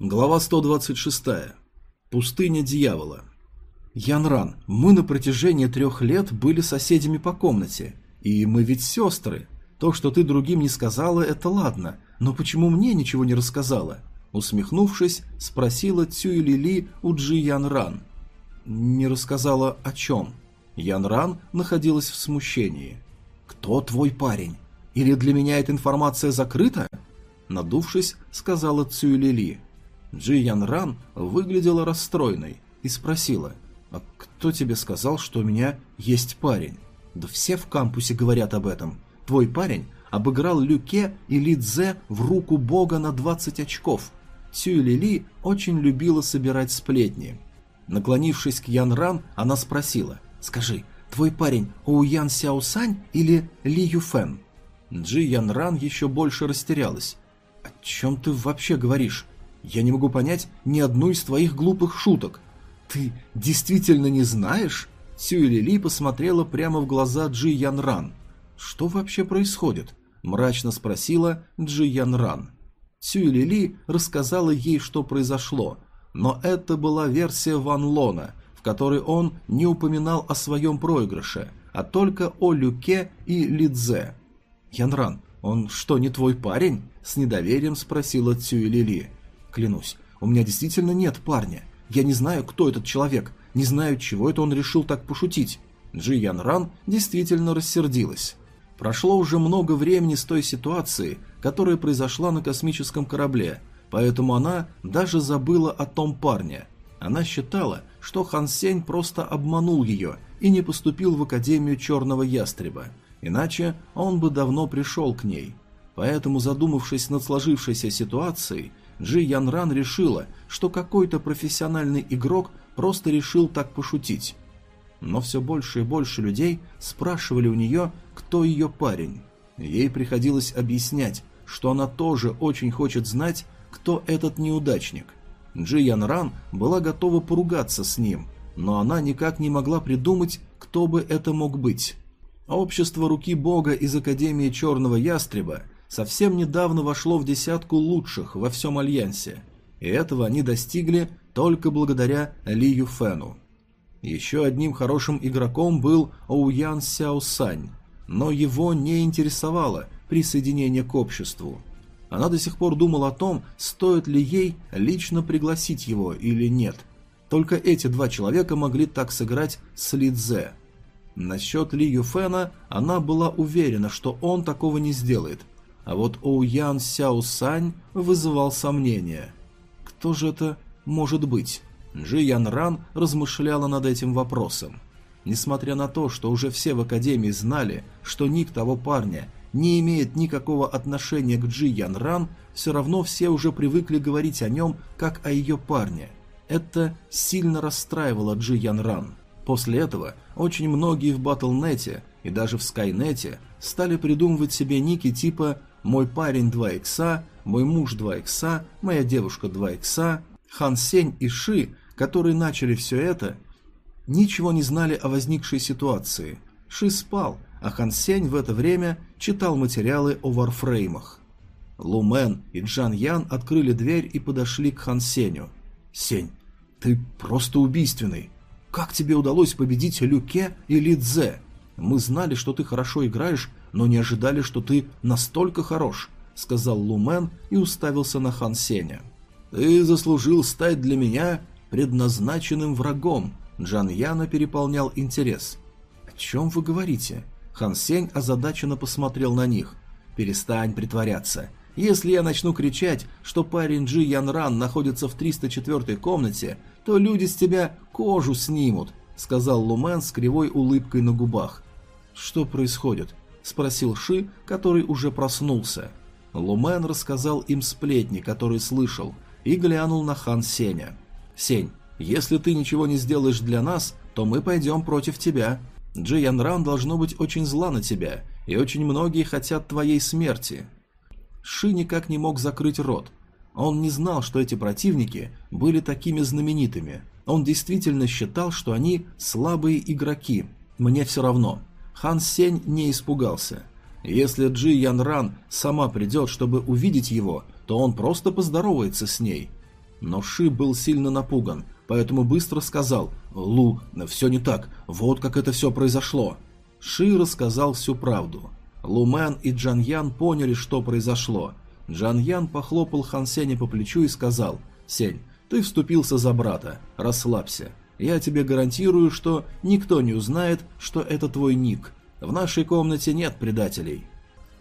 Глава 126. Пустыня дьявола. Янран, мы на протяжении трех лет были соседями по комнате, и мы ведь сестры. То, что ты другим не сказала, это ладно, но почему мне ничего не рассказала? Усмехнувшись, спросила Цюй Лили у Джи Янран. Не рассказала о чем? Янран находилась в смущении. «Кто твой парень? Или для меня эта информация закрыта?» Надувшись, сказала Цюй Лили. Джи Ян Ран выглядела расстроенной и спросила, «А кто тебе сказал, что у меня есть парень?» «Да все в кампусе говорят об этом. Твой парень обыграл Люке и Ли Цзэ в руку бога на 20 очков». Цюй Лили очень любила собирать сплетни. Наклонившись к Ян Ран, она спросила, «Скажи, твой парень Оуян Сяо Сань или Ли Юфэн?» Джи Ян Ран еще больше растерялась. «О чем ты вообще говоришь? Я не могу понять ни одну из твоих глупых шуток. Ты действительно не знаешь? Сюэли Ли посмотрела прямо в глаза Джи Ян Ран. Что вообще происходит? Мрачно спросила Джи Ян Ран. Сюэли Ли рассказала ей, что произошло, но это была версия Ван Лона, в которой он не упоминал о своем проигрыше, а только о Люке и Лидзе. «Янран, он что, не твой парень?» – с недоверием спросила Цюэли Ли. Клянусь, у меня действительно нет парня. Я не знаю, кто этот человек, не знаю, чего это он решил так пошутить. Джи Ян Ран действительно рассердилась. Прошло уже много времени с той ситуации, которая произошла на космическом корабле, поэтому она даже забыла о том парне. Она считала, что Хан Сень просто обманул ее и не поступил в Академию Черного Ястреба, иначе он бы давно пришел к ней. Поэтому, задумавшись над сложившейся ситуацией, Джи Ян Ран решила, что какой-то профессиональный игрок просто решил так пошутить. Но все больше и больше людей спрашивали у нее, кто ее парень. Ей приходилось объяснять, что она тоже очень хочет знать, кто этот неудачник. Джи Ян Ран была готова поругаться с ним, но она никак не могла придумать, кто бы это мог быть. Общество Руки Бога из Академии Черного Ястреба совсем недавно вошло в десятку лучших во всем Альянсе, и этого они достигли только благодаря Ли Юфену. Еще одним хорошим игроком был Оуян Сяо Сань, но его не интересовало присоединение к обществу. Она до сих пор думала о том, стоит ли ей лично пригласить его или нет. Только эти два человека могли так сыграть с Ли Цзэ. Насчет Ли Юфена она была уверена, что он такого не сделает – а вот Оуян Сяо Сань вызывал сомнения. Кто же это может быть? Джи Ян Ран размышляла над этим вопросом. Несмотря на то, что уже все в Академии знали, что ник того парня не имеет никакого отношения к Джи Ян Ран, все равно все уже привыкли говорить о нем, как о ее парне. Это сильно расстраивало Джи Ян Ран. После этого очень многие в Батлнете и даже в Скайнете стали придумывать себе ники типа мой парень 2 икса, мой муж 2 икса, моя девушка 2 икса, Хан Сень и Ши, которые начали все это, ничего не знали о возникшей ситуации. Ши спал, а Хан Сень в это время читал материалы о варфреймах. Лумен и Джан Ян открыли дверь и подошли к Хан Сенью. «Сень, ты просто убийственный. Как тебе удалось победить Люке и Ли Цзэ? Мы знали, что ты хорошо играешь, но не ожидали, что ты настолько хорош», — сказал Лумен и уставился на Хан Сеня. «Ты заслужил стать для меня предназначенным врагом», — Джан Яна переполнял интерес. «О чем вы говорите?» Хан Сень озадаченно посмотрел на них. «Перестань притворяться. Если я начну кричать, что парень Джи Ян Ран находится в 304 комнате, то люди с тебя кожу снимут», — сказал Лумен с кривой улыбкой на губах. «Что происходит?» Спросил Ши, который уже проснулся. Лумен рассказал им сплетни, которые слышал, и глянул на хан Сеня. «Сень, если ты ничего не сделаешь для нас, то мы пойдем против тебя. Джи Ян Ран должно быть очень зла на тебя, и очень многие хотят твоей смерти». Ши никак не мог закрыть рот. Он не знал, что эти противники были такими знаменитыми. Он действительно считал, что они слабые игроки. Мне все равно. Хан Сень не испугался. Если Джи Ян Ран сама придет, чтобы увидеть его, то он просто поздоровается с ней. Но Ши был сильно напуган, поэтому быстро сказал «Лу, все не так, вот как это все произошло». Ши рассказал всю правду. Лумен и Джан Ян поняли, что произошло. Джан Ян похлопал Хан Сеня по плечу и сказал «Сень, ты вступился за брата, расслабься. Я тебе гарантирую, что никто не узнает, что это твой ник. В нашей комнате нет предателей».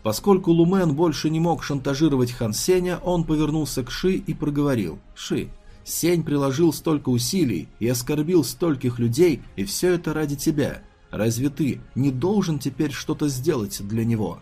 Поскольку Лумен больше не мог шантажировать Хан Сеня, он повернулся к Ши и проговорил «Ши, Сень приложил столько усилий и оскорбил стольких людей, и все это ради тебя. Разве ты не должен теперь что-то сделать для него?»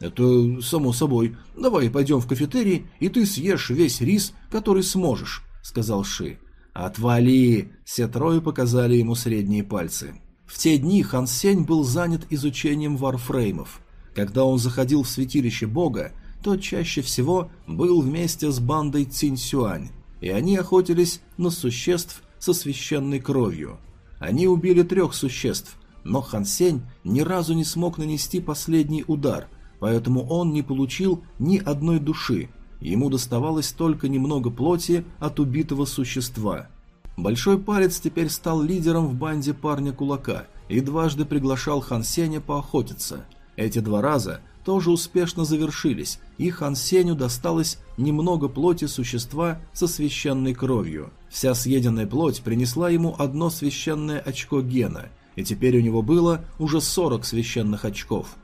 «Это само собой. Давай пойдем в кафетерий, и ты съешь весь рис, который сможешь», — сказал Ши. «Отвали!» — все трое показали ему средние пальцы. В те дни Хан Сень был занят изучением варфреймов. Когда он заходил в святилище бога, то чаще всего был вместе с бандой Цинь Сюань, и они охотились на существ со священной кровью. Они убили трех существ, но Хан Сень ни разу не смог нанести последний удар, поэтому он не получил ни одной души, ему доставалось только немного плоти от убитого существа. Большой палец теперь стал лидером в банде парня-кулака и дважды приглашал Хан Сеня поохотиться. Эти два раза тоже успешно завершились, и Хан Сеню досталось немного плоти существа со священной кровью. Вся съеденная плоть принесла ему одно священное очко гена – и теперь у него было уже 40 священных очков.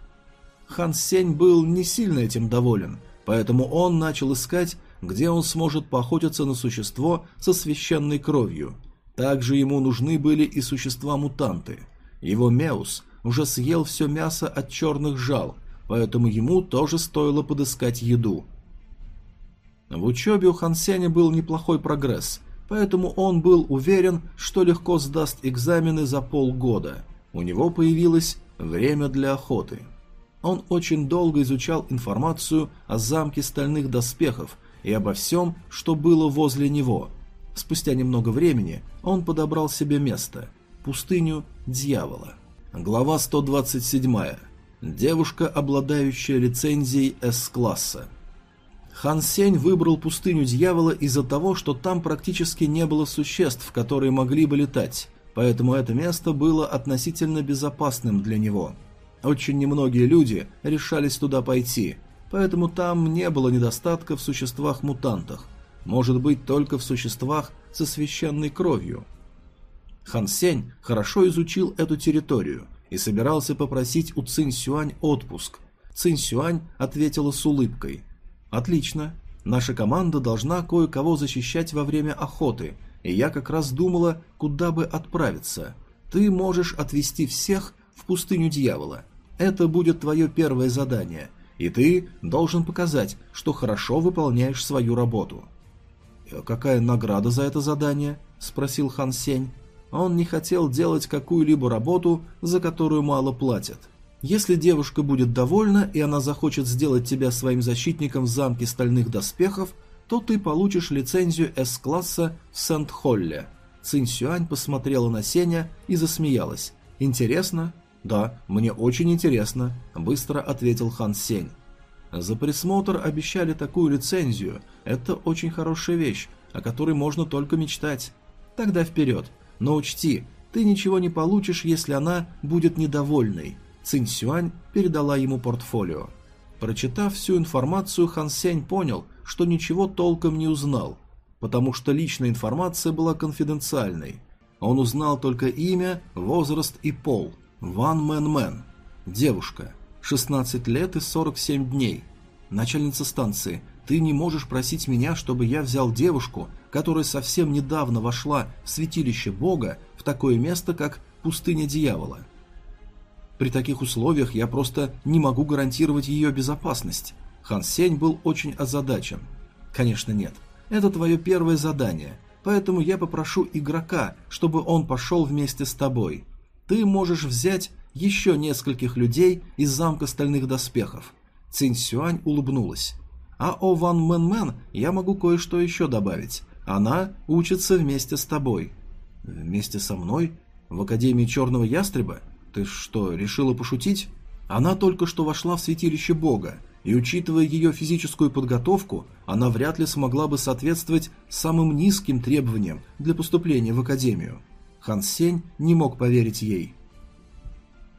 Хан Сень был не сильно этим доволен, поэтому он начал искать, где он сможет поохотиться на существо со священной кровью. Также ему нужны были и существа-мутанты. Его Меус уже съел все мясо от черных жал, поэтому ему тоже стоило подыскать еду. В учебе у Хан Сеня был неплохой прогресс, поэтому он был уверен, что легко сдаст экзамены за полгода. У него появилось время для охоты. Он очень долго изучал информацию о замке стальных доспехов и обо всем, что было возле него. Спустя немного времени он подобрал себе место – пустыню дьявола. Глава 127. Девушка, обладающая лицензией С-класса. Хан Сень выбрал пустыню дьявола из-за того, что там практически не было существ, которые могли бы летать, поэтому это место было относительно безопасным для него. Очень немногие люди решались туда пойти, поэтому там не было недостатка в существах-мутантах, может быть только в существах со священной кровью. Хан Сень хорошо изучил эту территорию и собирался попросить у Цинь Сюань отпуск. Цинь Сюань ответила с улыбкой – Отлично. Наша команда должна кое-кого защищать во время охоты, и я как раз думала, куда бы отправиться. Ты можешь отвезти всех в пустыню дьявола. Это будет твое первое задание, и ты должен показать, что хорошо выполняешь свою работу. «Э, «Какая награда за это задание?» – спросил Хан Сень. Он не хотел делать какую-либо работу, за которую мало платят. Если девушка будет довольна и она захочет сделать тебя своим защитником в замке стальных доспехов, то ты получишь лицензию С-класса в Сент-Холле. Цинь Сюань посмотрела на Сеня и засмеялась. «Интересно?» «Да, мне очень интересно», – быстро ответил Хан Сень. За присмотр обещали такую лицензию. Это очень хорошая вещь, о которой можно только мечтать. Тогда вперед. Но учти, ты ничего не получишь, если она будет недовольной. Цинь Сюань передала ему портфолио. Прочитав всю информацию, Хан Сень понял, что ничего толком не узнал, потому что личная информация была конфиденциальной. Он узнал только имя, возраст и пол. Ван Мэн Мэн. Девушка. 16 лет и 47 дней. Начальница станции. Ты не можешь просить меня, чтобы я взял девушку, которая совсем недавно вошла в святилище Бога, в такое место, как пустыня дьявола. При таких условиях я просто не могу гарантировать ее безопасность. Хан Сень был очень озадачен. Конечно нет. Это твое первое задание, поэтому я попрошу игрока, чтобы он пошел вместе с тобой. Ты можешь взять еще нескольких людей из замка стальных доспехов. Цинь Сюань улыбнулась. А о Ван Мэн Мэн я могу кое-что еще добавить. Она учится вместе с тобой. Вместе со мной? В Академии Черного Ястреба? «Ты что, решила пошутить?» Она только что вошла в святилище бога, и учитывая ее физическую подготовку, она вряд ли смогла бы соответствовать самым низким требованиям для поступления в академию. Хан Сень не мог поверить ей.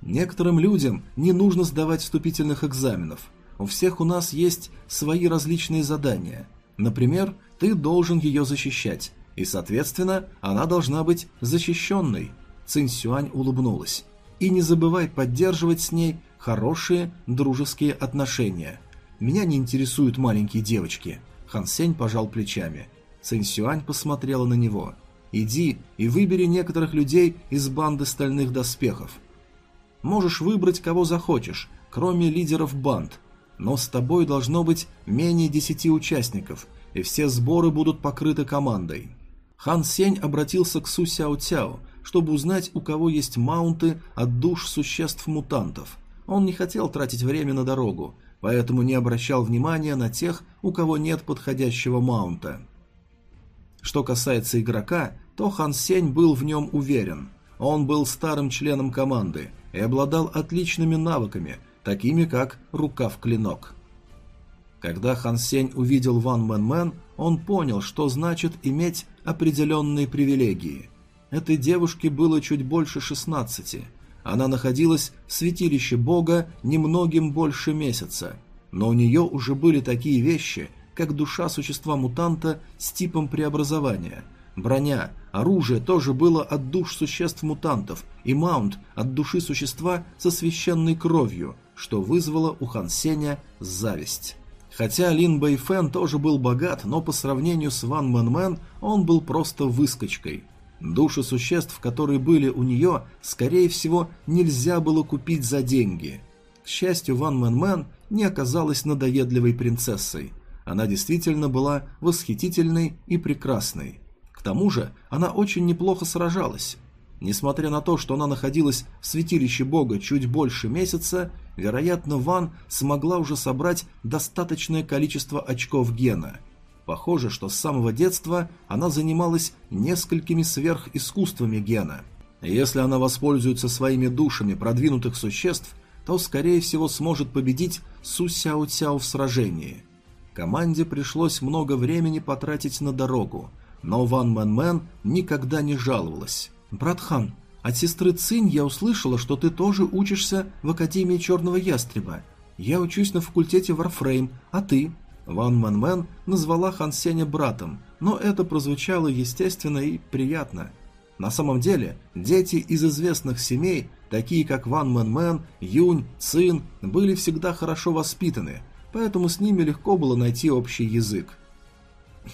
Некоторым людям не нужно сдавать вступительных экзаменов. У всех у нас есть свои различные задания. Например, ты должен ее защищать, и, соответственно, она должна быть защищенной. Цинь Сюань улыбнулась. И не забывай поддерживать с ней хорошие дружеские отношения. Меня не интересуют маленькие девочки. Хан Сень пожал плечами. Цинь Сюань посмотрела на него. Иди и выбери некоторых людей из банды стальных доспехов. Можешь выбрать кого захочешь, кроме лидеров банд. Но с тобой должно быть менее десяти участников, и все сборы будут покрыты командой. Хан Сень обратился к Су Сяо Цяо, чтобы узнать, у кого есть маунты от душ существ-мутантов. Он не хотел тратить время на дорогу, поэтому не обращал внимания на тех, у кого нет подходящего маунта. Что касается игрока, то Хан Сень был в нем уверен. Он был старым членом команды и обладал отличными навыками, такими как рукав-клинок. Когда Хан Сень увидел Ван Мэн Мэн, он понял, что значит иметь определенные привилегии. Этой девушке было чуть больше 16. Она находилась в святилище бога немногим больше месяца, но у нее уже были такие вещи, как душа существа-мутанта с типом преобразования. Броня, оружие тоже было от душ существ-мутантов, и маунт от души существа со священной кровью, что вызвало у Хан Сеня зависть. Хотя Лин Бэйфэн тоже был богат, но по сравнению с Ван Мэн Мэн он был просто выскочкой. Души существ, которые были у нее, скорее всего, нельзя было купить за деньги. К счастью, Ван Мэн Мэн не оказалась надоедливой принцессой. Она действительно была восхитительной и прекрасной. К тому же, она очень неплохо сражалась. Несмотря на то, что она находилась в святилище бога чуть больше месяца, вероятно, Ван смогла уже собрать достаточное количество очков гена. Похоже, что с самого детства она занималась несколькими сверхискусствами гена. Если она воспользуется своими душами продвинутых существ, то, скорее всего, сможет победить Су Сяо Цяо в сражении. Команде пришлось много времени потратить на дорогу, но Ван Мэн Мэн никогда не жаловалась. «Брат Хан, от сестры Цинь я услышала, что ты тоже учишься в Академии Черного Ястреба. Я учусь на факультете Warframe, а ты?» Ван Мэн Мэн назвала Хан Сеня братом, но это прозвучало естественно и приятно. На самом деле, дети из известных семей, такие как Ван Мэн Мэн, Юнь, Цин, были всегда хорошо воспитаны, поэтому с ними легко было найти общий язык.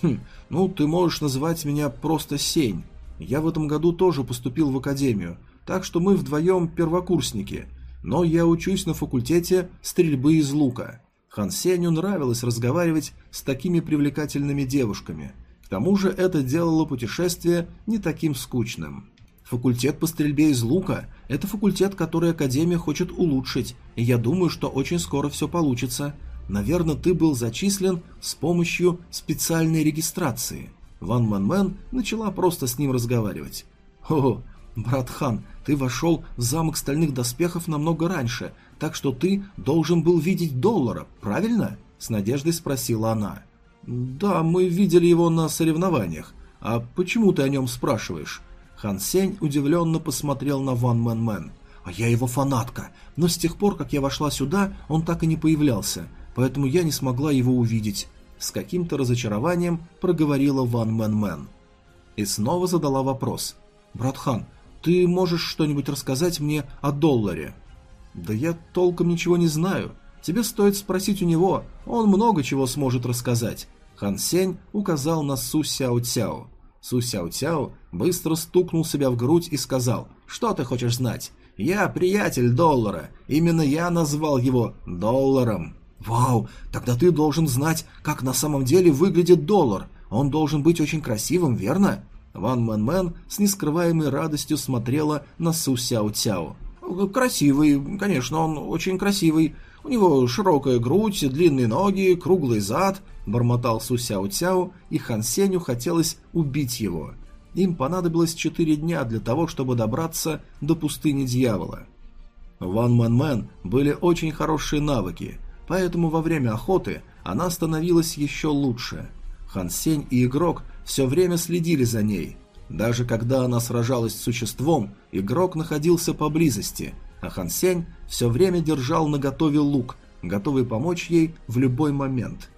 «Хм, ну ты можешь называть меня просто Сень. Я в этом году тоже поступил в академию, так что мы вдвоем первокурсники, но я учусь на факультете стрельбы из лука. Хан Сеню нравилось разговаривать с такими привлекательными девушками. К тому же это делало путешествие не таким скучным. Факультет по стрельбе из лука – это факультет, который Академия хочет улучшить, и я думаю, что очень скоро все получится. Наверное, ты был зачислен с помощью специальной регистрации. Ван Мэн Мэн начала просто с ним разговаривать. «О, брат Хан, ты вошел в замок стальных доспехов намного раньше, так что ты должен был видеть доллара, правильно?» С надеждой спросила она. «Да, мы видели его на соревнованиях. А почему ты о нем спрашиваешь?» Хан Сень удивленно посмотрел на Ван Мэн Мэн. «А я его фанатка, но с тех пор, как я вошла сюда, он так и не появлялся, поэтому я не смогла его увидеть с каким-то разочарованием проговорила Ван Мэн Мэн. И снова задала вопрос. «Брат Хан, ты можешь что-нибудь рассказать мне о долларе?» «Да я толком ничего не знаю. Тебе стоит спросить у него, он много чего сможет рассказать». Хан Сень указал на Су Сяо Цяо. Су Сяо Цяо быстро стукнул себя в грудь и сказал, «Что ты хочешь знать? Я приятель доллара. Именно я назвал его долларом». «Вау, тогда ты должен знать, как на самом деле выглядит доллар. Он должен быть очень красивым, верно?» Ван Мэн Мэн с нескрываемой радостью смотрела на Су Сяо Цяо. «Красивый, конечно, он очень красивый. У него широкая грудь, длинные ноги, круглый зад», — бормотал Су Сяо Цяо, и Хан Сеню хотелось убить его. Им понадобилось четыре дня для того, чтобы добраться до пустыни дьявола. Ван Мэн Мэн были очень хорошие навыки — поэтому во время охоты она становилась еще лучше. Хан Сень и игрок все время следили за ней. Даже когда она сражалась с существом, игрок находился поблизости, а Хан Сень все время держал наготове лук, готовый помочь ей в любой момент.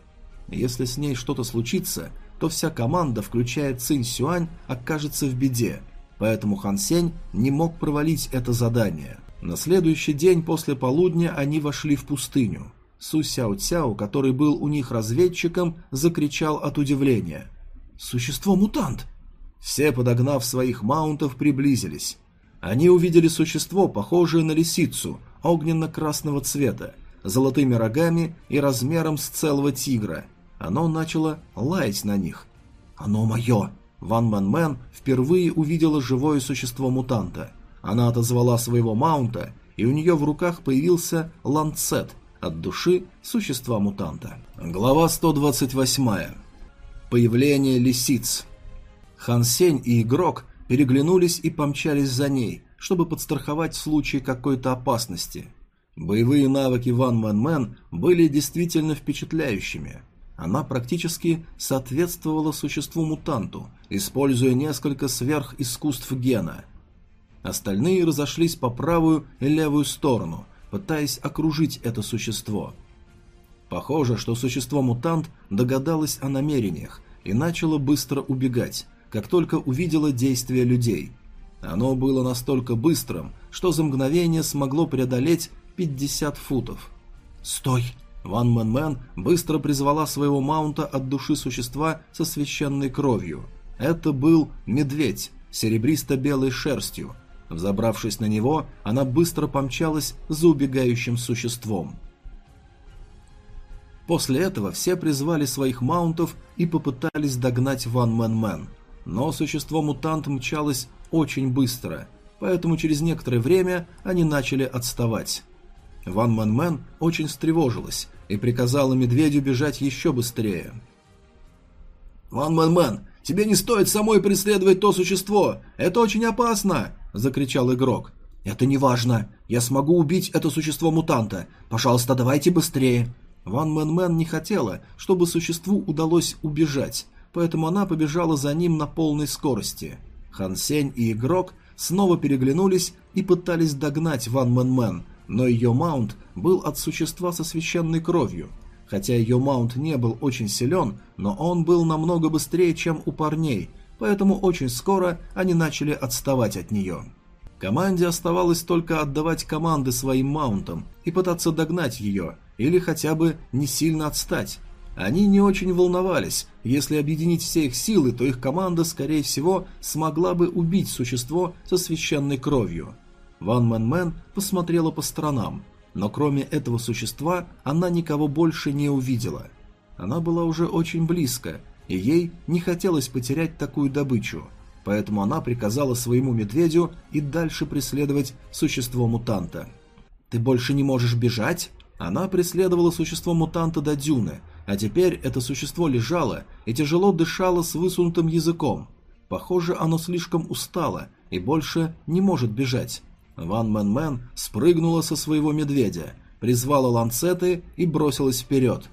Если с ней что-то случится, то вся команда, включая Цинь Сюань, окажется в беде, поэтому Хан Сень не мог провалить это задание. На следующий день после полудня они вошли в пустыню. Су Сяо Цяо, который был у них разведчиком, закричал от удивления. «Существо-мутант!» Все, подогнав своих маунтов, приблизились. Они увидели существо, похожее на лисицу, огненно-красного цвета, золотыми рогами и размером с целого тигра. Оно начало лаять на них. «Оно мое!» Ван Мэн Мэн впервые увидела живое существо мутанта. Она отозвала своего маунта, и у нее в руках появился ланцет от души существа-мутанта. Глава 128. Появление лисиц. Хан Сень и игрок переглянулись и помчались за ней, чтобы подстраховать в случае какой-то опасности. Боевые навыки Ван Мэн Мэн были действительно впечатляющими. Она практически соответствовала существу-мутанту, используя несколько сверхискусств гена. Остальные разошлись по правую и левую сторону, пытаясь окружить это существо. Похоже, что существо-мутант догадалось о намерениях и начало быстро убегать, как только увидела действия людей. Оно было настолько быстрым, что за мгновение смогло преодолеть 50 футов. «Стой!» Ван Мэн Мэн быстро призвала своего маунта от души существа со священной кровью. Это был медведь с серебристо-белой шерстью. Взобравшись на него, она быстро помчалась за убегающим существом. После этого все призвали своих маунтов и попытались догнать Ван Мэн Мэн. Но существо-мутант мчалось очень быстро, поэтому через некоторое время они начали отставать. Ван Мэн Мэн очень встревожилась и приказала медведю бежать еще быстрее. «Ван Мэн Мэн, тебе не стоит самой преследовать то существо! Это очень опасно!» – закричал игрок. «Это не важно. Я смогу убить это существо-мутанта. Пожалуйста, давайте быстрее!» Ван Мэн Мэн не хотела, чтобы существу удалось убежать, поэтому она побежала за ним на полной скорости. Хан Сень и игрок снова переглянулись и пытались догнать Ван Мэн Мэн, но ее маунт был от существа со священной кровью. Хотя ее маунт не был очень силен, но он был намного быстрее, чем у парней, поэтому очень скоро они начали отставать от нее. Команде оставалось только отдавать команды своим маунтам и пытаться догнать ее, или хотя бы не сильно отстать, они не очень волновались. Если объединить все их силы, то их команда, скорее всего, смогла бы убить существо со священной кровью. Ван Мэн Мэн посмотрела по сторонам, но кроме этого существа она никого больше не увидела. Она была уже очень близко, и ей не хотелось потерять такую добычу, поэтому она приказала своему медведю и дальше преследовать существо-мутанта. «Ты больше не можешь бежать?» Она преследовала существо-мутанта до дюны – а теперь это существо лежало и тяжело дышало с высунутым языком. Похоже, оно слишком устало и больше не может бежать. Ван Мэн Мэн спрыгнула со своего медведя, призвала ланцеты и бросилась вперед.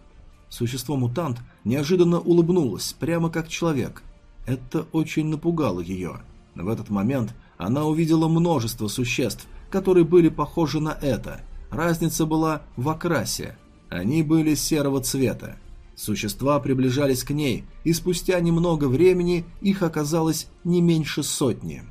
Существо-мутант неожиданно улыбнулось, прямо как человек. Это очень напугало ее. В этот момент она увидела множество существ, которые были похожи на это. Разница была в окрасе. Они были серого цвета. Существа приближались к ней, и спустя немного времени их оказалось не меньше сотни.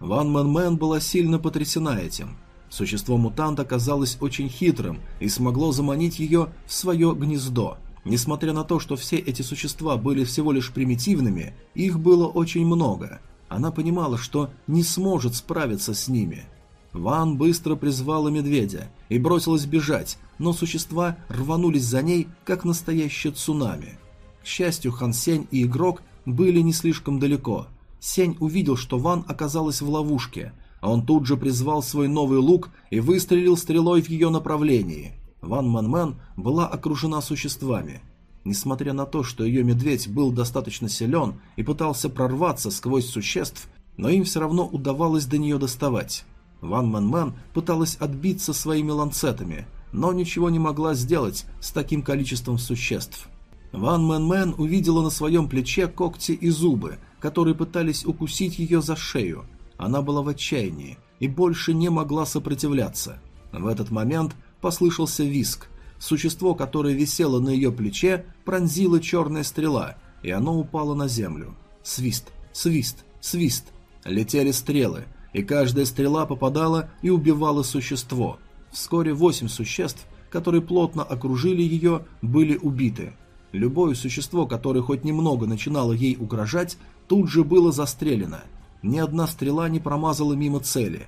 Ван Мэн Мэн была сильно потрясена этим. Существо-мутант оказалось очень хитрым и смогло заманить ее в свое гнездо. Несмотря на то, что все эти существа были всего лишь примитивными, их было очень много. Она понимала, что не сможет справиться с ними. Ван быстро призвала медведя и бросилась бежать, но существа рванулись за ней, как настоящее цунами. К счастью, Хан Сень и игрок были не слишком далеко. Сень увидел, что Ван оказалась в ловушке, а он тут же призвал свой новый лук и выстрелил стрелой в ее направлении. Ван Мэн Мэн была окружена существами. Несмотря на то, что ее медведь был достаточно силен и пытался прорваться сквозь существ, но им все равно удавалось до нее доставать. Ван Мэн Мэн пыталась отбиться своими ланцетами, но ничего не могла сделать с таким количеством существ. Ван Мэн Мэн увидела на своем плече когти и зубы, которые пытались укусить ее за шею. Она была в отчаянии и больше не могла сопротивляться. В этот момент послышался визг. Существо, которое висело на ее плече, пронзила черная стрела, и оно упало на землю. Свист, свист, свист. Летели стрелы, и каждая стрела попадала и убивала существо. Вскоре восемь существ, которые плотно окружили ее, были убиты. Любое существо, которое хоть немного начинало ей угрожать, тут же было застрелено. Ни одна стрела не промазала мимо цели.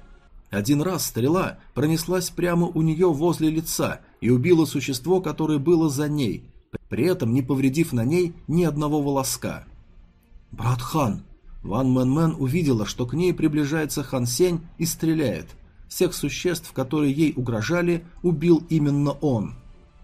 Один раз стрела пронеслась прямо у нее возле лица и убила существо, которое было за ней, при этом не повредив на ней ни одного волоска. «Брат Хан!» Ван Мэн Мэн увидела, что к ней приближается Хан Сень и стреляет. Всех существ, которые ей угрожали, убил именно он.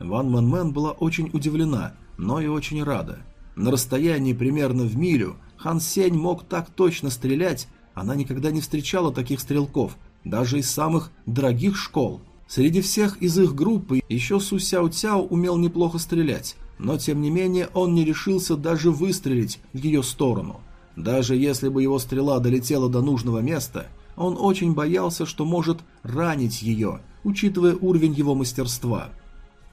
Ван Мэн Мэн была очень удивлена, но и очень рада. На расстоянии примерно в милю Хан Сень мог так точно стрелять, она никогда не встречала таких стрелков, даже из самых дорогих школ. Среди всех из их группы еще Су Сяо Цяо умел неплохо стрелять, но тем не менее он не решился даже выстрелить в ее сторону. Даже если бы его стрела долетела до нужного места, он очень боялся, что может ранить ее, учитывая уровень его мастерства.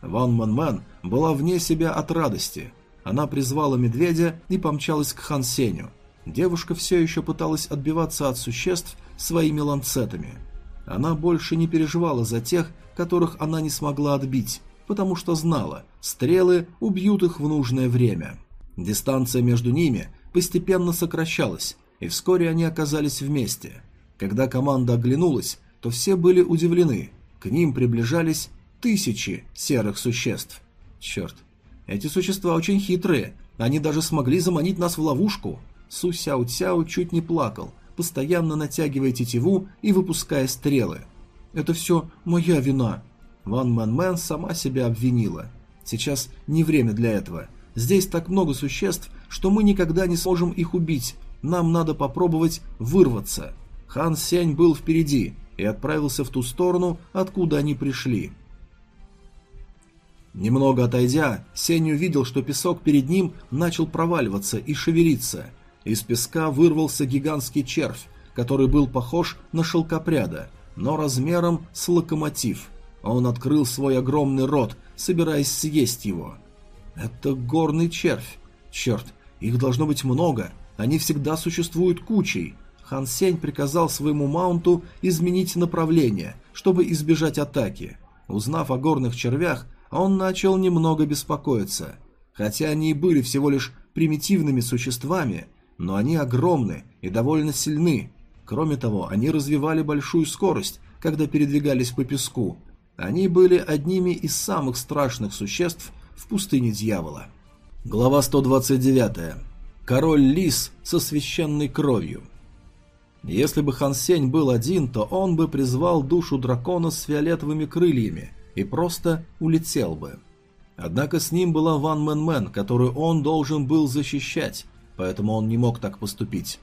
Ван Мэн Мэн была вне себя от радости. Она призвала медведя и помчалась к Хан Сеню. Девушка все еще пыталась отбиваться от существ своими ланцетами. Она больше не переживала за тех, которых она не смогла отбить, потому что знала, стрелы убьют их в нужное время. Дистанция между ними постепенно сокращалась, и вскоре они оказались вместе. Когда команда оглянулась, то все были удивлены. К ним приближались тысячи серых существ. Черт, эти существа очень хитрые, они даже смогли заманить нас в ловушку. Су Сяо Цяо чуть не плакал, постоянно натягивая тетиву и выпуская стрелы. «Это все моя вина», Ван Мэн Мэн сама себя обвинила. Сейчас не время для этого. Здесь так много существ, что мы никогда не сможем их убить. Нам надо попробовать вырваться. Хан Сень был впереди и отправился в ту сторону, откуда они пришли. Немного отойдя, Сень увидел, что песок перед ним начал проваливаться и шевелиться. Из песка вырвался гигантский червь, который был похож на шелкопряда, но размером с локомотив – он открыл свой огромный рот, собираясь съесть его. Это горный червь. Черт, их должно быть много. Они всегда существуют кучей. Хан Сень приказал своему маунту изменить направление, чтобы избежать атаки. Узнав о горных червях, он начал немного беспокоиться. Хотя они и были всего лишь примитивными существами, но они огромны и довольно сильны. Кроме того, они развивали большую скорость, когда передвигались по песку, они были одними из самых страшных существ в пустыне дьявола. Глава 129. Король Лис со священной кровью. Если бы Хан Сень был один, то он бы призвал душу дракона с фиолетовыми крыльями и просто улетел бы. Однако с ним была Ван Мэн Мэн, которую он должен был защищать, поэтому он не мог так поступить.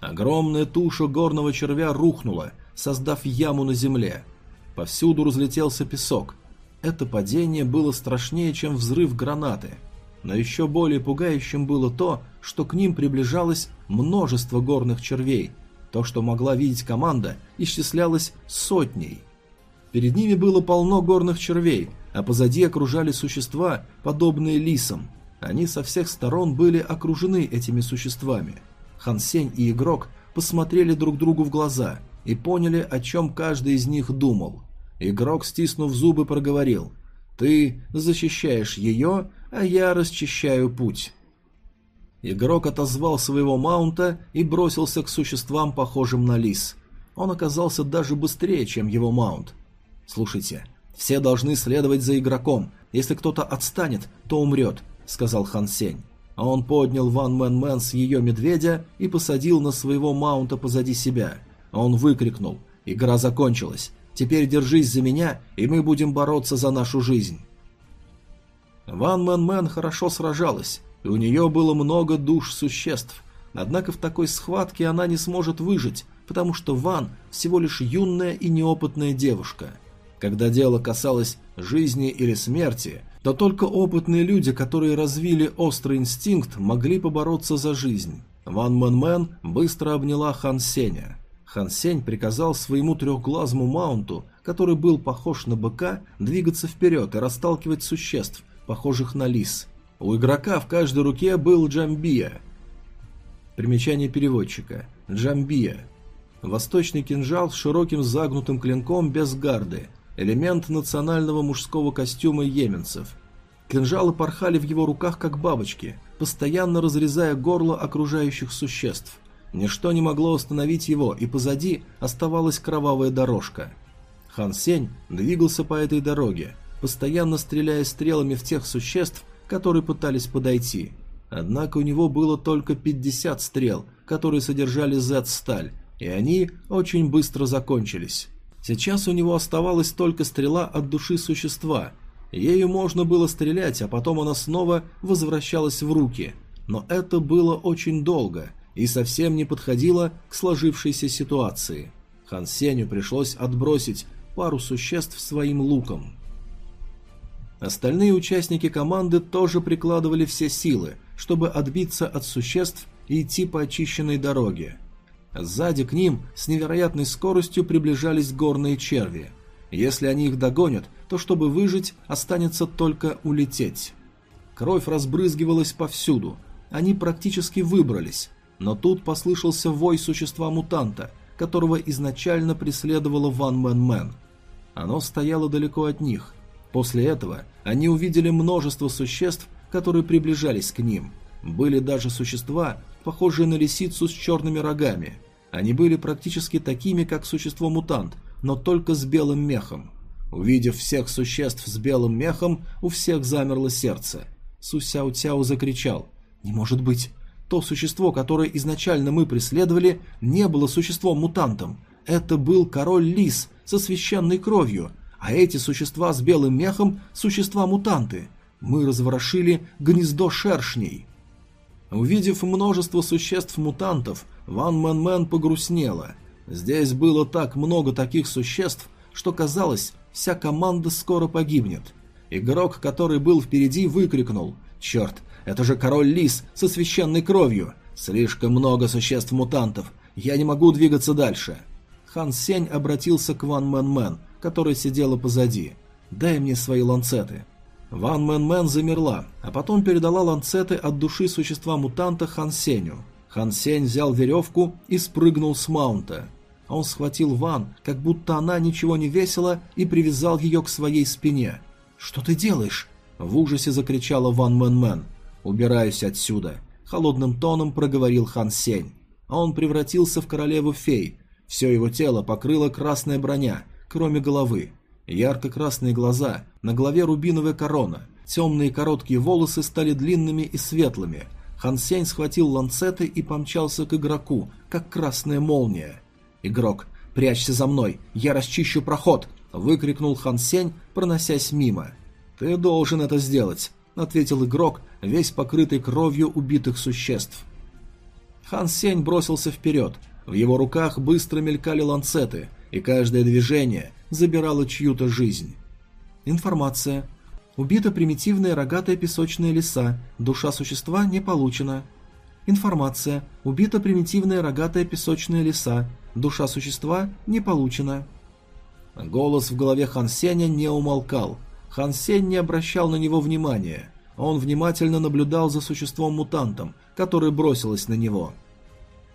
Огромная туша горного червя рухнула, создав яму на земле – Повсюду разлетелся песок. Это падение было страшнее, чем взрыв гранаты. Но еще более пугающим было то, что к ним приближалось множество горных червей. То, что могла видеть команда, исчислялось сотней. Перед ними было полно горных червей, а позади окружали существа, подобные лисам. Они со всех сторон были окружены этими существами. Хансень и игрок посмотрели друг другу в глаза и поняли, о чем каждый из них думал. Игрок, стиснув зубы, проговорил. «Ты защищаешь ее, а я расчищаю путь». Игрок отозвал своего маунта и бросился к существам, похожим на лис. Он оказался даже быстрее, чем его маунт. «Слушайте, все должны следовать за игроком. Если кто-то отстанет, то умрет», — сказал Хан Сень. А он поднял Ван Мэн Мэн с ее медведя и посадил на своего маунта позади себя. Он выкрикнул. «Игра закончилась. Теперь держись за меня, и мы будем бороться за нашу жизнь». Ван Мэн Мэн хорошо сражалась, и у нее было много душ существ. Однако в такой схватке она не сможет выжить, потому что Ван всего лишь юная и неопытная девушка. Когда дело касалось жизни или смерти, то только опытные люди, которые развили острый инстинкт, могли побороться за жизнь. Ван Мэн Мэн быстро обняла Хан Сеня. Хан Сень приказал своему трехглазому маунту, который был похож на быка, двигаться вперед и расталкивать существ, похожих на лис. У игрока в каждой руке был джамбия. Примечание переводчика. Джамбия. Восточный кинжал с широким загнутым клинком без гарды. Элемент национального мужского костюма йеменцев. Кинжалы порхали в его руках как бабочки, постоянно разрезая горло окружающих существ. Ничто не могло остановить его, и позади оставалась кровавая дорожка. Хан Сень двигался по этой дороге, постоянно стреляя стрелами в тех существ, которые пытались подойти. Однако у него было только 50 стрел, которые содержали Z-сталь, и они очень быстро закончились. Сейчас у него оставалась только стрела от души существа. Ею можно было стрелять, а потом она снова возвращалась в руки. Но это было очень долго и совсем не подходило к сложившейся ситуации. Хан Сеню пришлось отбросить пару существ своим луком. Остальные участники команды тоже прикладывали все силы, чтобы отбиться от существ и идти по очищенной дороге. Сзади к ним с невероятной скоростью приближались горные черви. Если они их догонят, то чтобы выжить, останется только улететь. Кровь разбрызгивалась повсюду. Они практически выбрались, но тут послышался вой существа-мутанта, которого изначально преследовало Ван Мэн Мэн. Оно стояло далеко от них, После этого они увидели множество существ, которые приближались к ним. Были даже существа, похожие на лисицу с черными рогами. Они были практически такими, как существо-мутант, но только с белым мехом. Увидев всех существ с белым мехом, у всех замерло сердце. Су Сяо Цяо закричал «Не может быть! То существо, которое изначально мы преследовали, не было существом-мутантом. Это был король-лис со священной кровью, а эти существа с белым мехом – существа-мутанты. Мы разворошили гнездо шершней. Увидев множество существ-мутантов, Ван Мэн Мэн погрустнела. Здесь было так много таких существ, что казалось, вся команда скоро погибнет. Игрок, который был впереди, выкрикнул «Черт, это же король-лис со священной кровью! Слишком много существ-мутантов, я не могу двигаться дальше!» Хан Сень обратился к Ван Мэн Мэн, которая сидела позади. «Дай мне свои ланцеты». Ван Мэн Мэн замерла, а потом передала ланцеты от души существа-мутанта Хан Сеню. Хан Сень взял веревку и спрыгнул с маунта. Он схватил Ван, как будто она ничего не весила, и привязал ее к своей спине. «Что ты делаешь?» – в ужасе закричала Ван Мэн Мэн. «Убираюсь отсюда», – холодным тоном проговорил Хан Сень. Он превратился в королеву-фей. Все его тело покрыла красная броня, кроме головы. Ярко-красные глаза, на голове рубиновая корона, темные короткие волосы стали длинными и светлыми. Хан Сень схватил ланцеты и помчался к игроку, как красная молния. «Игрок, прячься за мной, я расчищу проход!» – выкрикнул Хан Сень, проносясь мимо. «Ты должен это сделать», – ответил игрок, весь покрытый кровью убитых существ. Хан Сень бросился вперед. В его руках быстро мелькали ланцеты – и каждое движение забирало чью-то жизнь. Информация. Убита примитивная рогатая песочная лиса, душа существа не получена. Информация. Убита примитивная рогатая песочная лиса, душа существа не получена. Голос в голове Хан Сеня не умолкал. Хан Сень не обращал на него внимания. Он внимательно наблюдал за существом-мутантом, которое бросилось на него.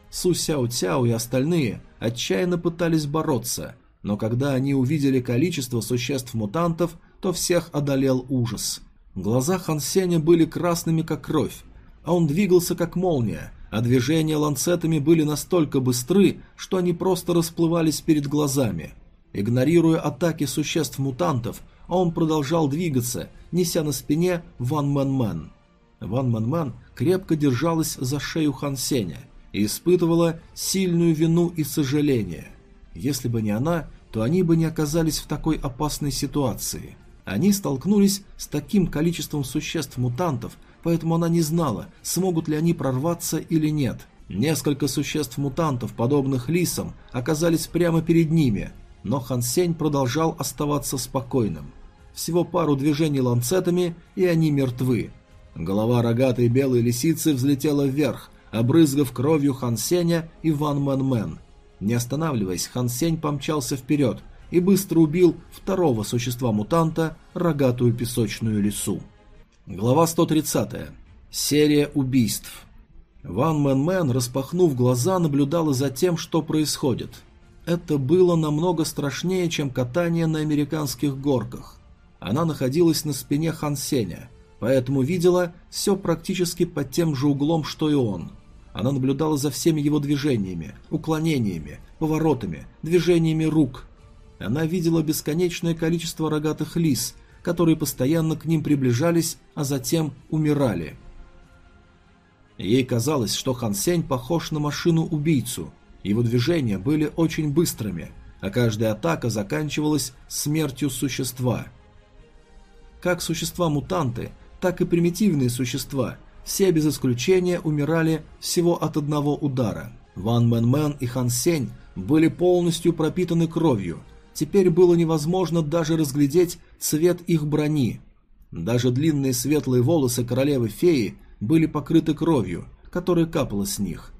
Су Сяо Цяо и остальные отчаянно пытались бороться, но когда они увидели количество существ-мутантов, то всех одолел ужас. Глаза Хан Сеня были красными, как кровь, а он двигался, как молния, а движения ланцетами были настолько быстры, что они просто расплывались перед глазами. Игнорируя атаки существ-мутантов, он продолжал двигаться, неся на спине Ван Мэн Мэн. Ван Мэн Мэн крепко держалась за шею Хан Сеня, и испытывала сильную вину и сожаление. Если бы не она, то они бы не оказались в такой опасной ситуации. Они столкнулись с таким количеством существ-мутантов, поэтому она не знала, смогут ли они прорваться или нет. Несколько существ-мутантов, подобных лисам, оказались прямо перед ними. но Хан Сень продолжал оставаться спокойным. Всего пару движений ланцетами, и они мертвы. Голова рогатой белой лисицы взлетела вверх, обрызгав кровью Хан Сеня и Ван Мэн Мэн. Не останавливаясь, Хан Сень помчался вперед и быстро убил второго существа-мутанта, рогатую песочную лису. Глава 130. Серия убийств. Ван Мэн Мэн, распахнув глаза, наблюдала за тем, что происходит. Это было намного страшнее, чем катание на американских горках. Она находилась на спине Хан Сеня, поэтому видела все практически под тем же углом, что и он. Она наблюдала за всеми его движениями, уклонениями, поворотами, движениями рук. Она видела бесконечное количество рогатых лис, которые постоянно к ним приближались, а затем умирали – Ей казалось, что Хан Сень похож на машину-убийцу. Его движения были очень быстрыми, а каждая атака заканчивалась смертью существа. Как существа-мутанты, так и примитивные существа, все без исключения умирали всего от одного удара. Ван Мэн Мэн и Хан Сень были полностью пропитаны кровью. Теперь было невозможно даже разглядеть цвет их брони. Даже длинные светлые волосы королевы-феи были покрыты кровью, которая капала с них.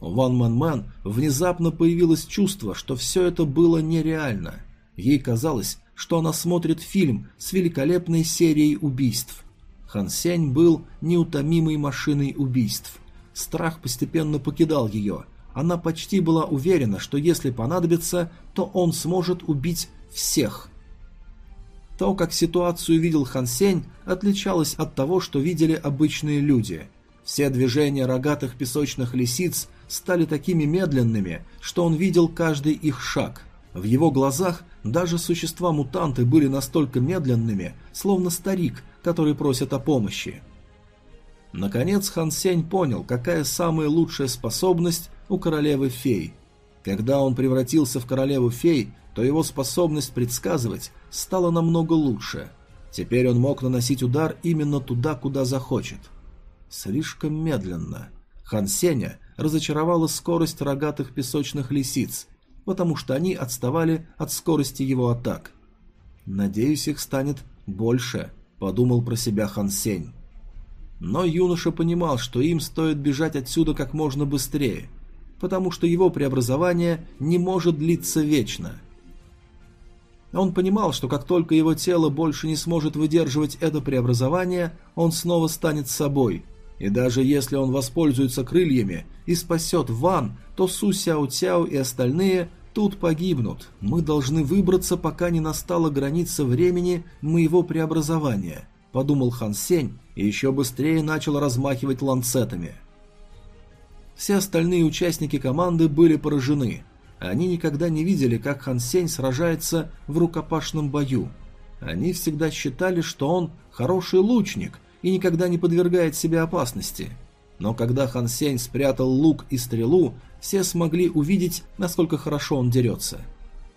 У Ван Ман Ман внезапно появилось чувство, что все это было нереально. Ей казалось, что она смотрит фильм с великолепной серией убийств. Хан Сень был неутомимой машиной убийств. Страх постепенно покидал ее. Она почти была уверена, что если понадобится, то он сможет убить всех – то, как ситуацию видел Хан Сень, отличалось от того, что видели обычные люди. Все движения рогатых песочных лисиц стали такими медленными, что он видел каждый их шаг. В его глазах даже существа-мутанты были настолько медленными, словно старик, который просит о помощи. Наконец Хан Сень понял, какая самая лучшая способность у королевы фей. Когда он превратился в королеву фей, то его способность предсказывать стала намного лучше. Теперь он мог наносить удар именно туда, куда захочет. Слишком медленно. Хан Сеня разочаровала скорость рогатых песочных лисиц, потому что они отставали от скорости его атак. «Надеюсь, их станет больше», — подумал про себя Хан Сень. Но юноша понимал, что им стоит бежать отсюда как можно быстрее, потому что его преобразование не может длиться вечно — он понимал, что как только его тело больше не сможет выдерживать это преобразование, он снова станет собой. И даже если он воспользуется крыльями и спасет Ван, то Су Сяо Цяо и остальные тут погибнут. Мы должны выбраться, пока не настала граница времени моего преобразования, подумал Хан Сень и еще быстрее начал размахивать ланцетами. Все остальные участники команды были поражены – они никогда не видели, как Хан Сень сражается в рукопашном бою. Они всегда считали, что он хороший лучник и никогда не подвергает себя опасности. Но когда Хан Сень спрятал лук и стрелу, все смогли увидеть, насколько хорошо он дерется.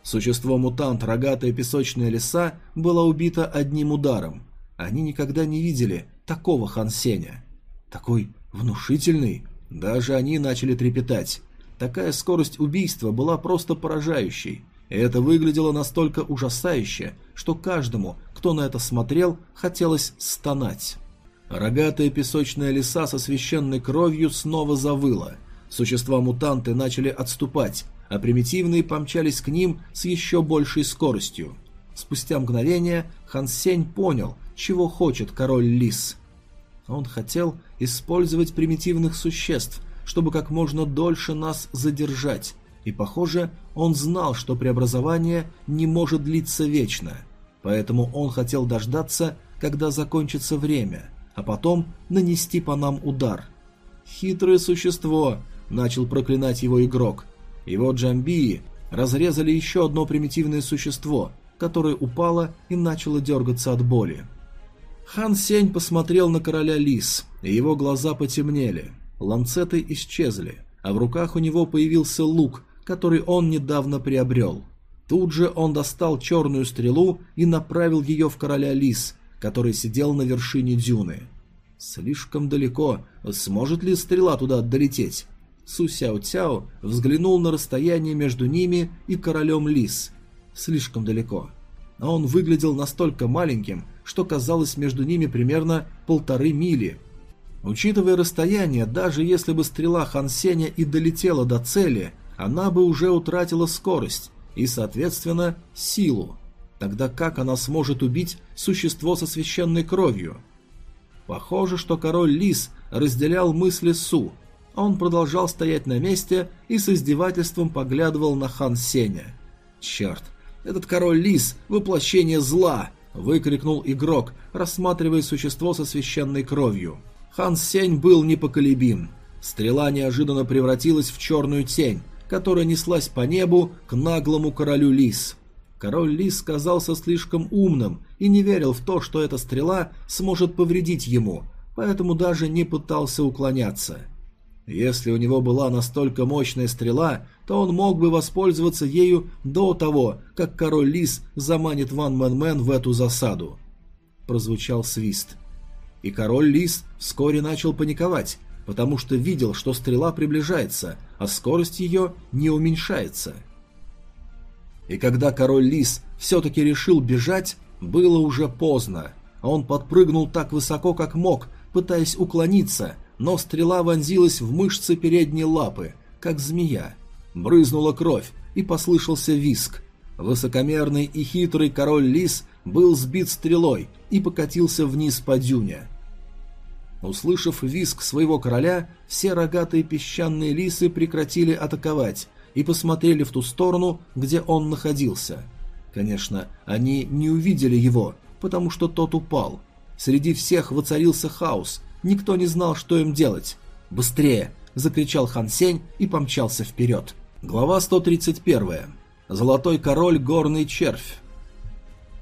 Существо-мутант, рогатая песочная лиса, была убита одним ударом. Они никогда не видели такого Хан Сеня. Такой внушительный. Даже они начали трепетать. Такая скорость убийства была просто поражающей, и это выглядело настолько ужасающе, что каждому, кто на это смотрел, хотелось стонать. Рогатая песочная лиса со священной кровью снова завыла. Существа-мутанты начали отступать, а примитивные помчались к ним с еще большей скоростью. Спустя мгновение Хан Сень понял, чего хочет король лис. Он хотел использовать примитивных существ – чтобы как можно дольше нас задержать, и, похоже, он знал, что преобразование не может длиться вечно, поэтому он хотел дождаться, когда закончится время, а потом нанести по нам удар. «Хитрое существо!» – начал проклинать его игрок. Его джамбии разрезали еще одно примитивное существо, которое упало и начало дергаться от боли. Хан Сень посмотрел на короля лис, и его глаза потемнели. Ланцеты исчезли, а в руках у него появился лук, который он недавно приобрел. Тут же он достал черную стрелу и направил ее в короля лис, который сидел на вершине дюны. Слишком далеко, сможет ли стрела туда долететь? Су Сяо Цяо взглянул на расстояние между ними и королем лис. слишком далеко. А он выглядел настолько маленьким, что казалось между ними примерно полторы мили. Учитывая расстояние, даже если бы стрела Хан Сеня и долетела до цели, она бы уже утратила скорость и, соответственно, силу. Тогда как она сможет убить существо со священной кровью? Похоже, что король Лис разделял мысли Су. Он продолжал стоять на месте и с издевательством поглядывал на хан Сеня. «Черт, этот король Лис – воплощение зла!» – выкрикнул игрок, рассматривая существо со священной кровью. Хан Сень был непоколебим. Стрела неожиданно превратилась в черную тень, которая неслась по небу к наглому королю Лис. Король Лис казался слишком умным и не верил в то, что эта стрела сможет повредить ему, поэтому даже не пытался уклоняться. Если у него была настолько мощная стрела, то он мог бы воспользоваться ею до того, как король Лис заманит Ван Мэн Мэн в эту засаду. Прозвучал свист. И король Лис вскоре начал паниковать, потому что видел, что стрела приближается, а скорость ее не уменьшается. И когда король Лис все-таки решил бежать, было уже поздно. Он подпрыгнул так высоко, как мог, пытаясь уклониться, но стрела вонзилась в мышцы передней лапы, как змея. Брызнула кровь, и послышался виск. Высокомерный и хитрый король Лис был сбит стрелой и покатился вниз по дюне. Услышав визг своего короля, все рогатые песчаные лисы прекратили атаковать и посмотрели в ту сторону, где он находился. Конечно, они не увидели его, потому что тот упал. Среди всех воцарился хаос, никто не знал, что им делать. «Быстрее!» – закричал Хан Сень и помчался вперед. Глава 131. Золотой король Горный Червь.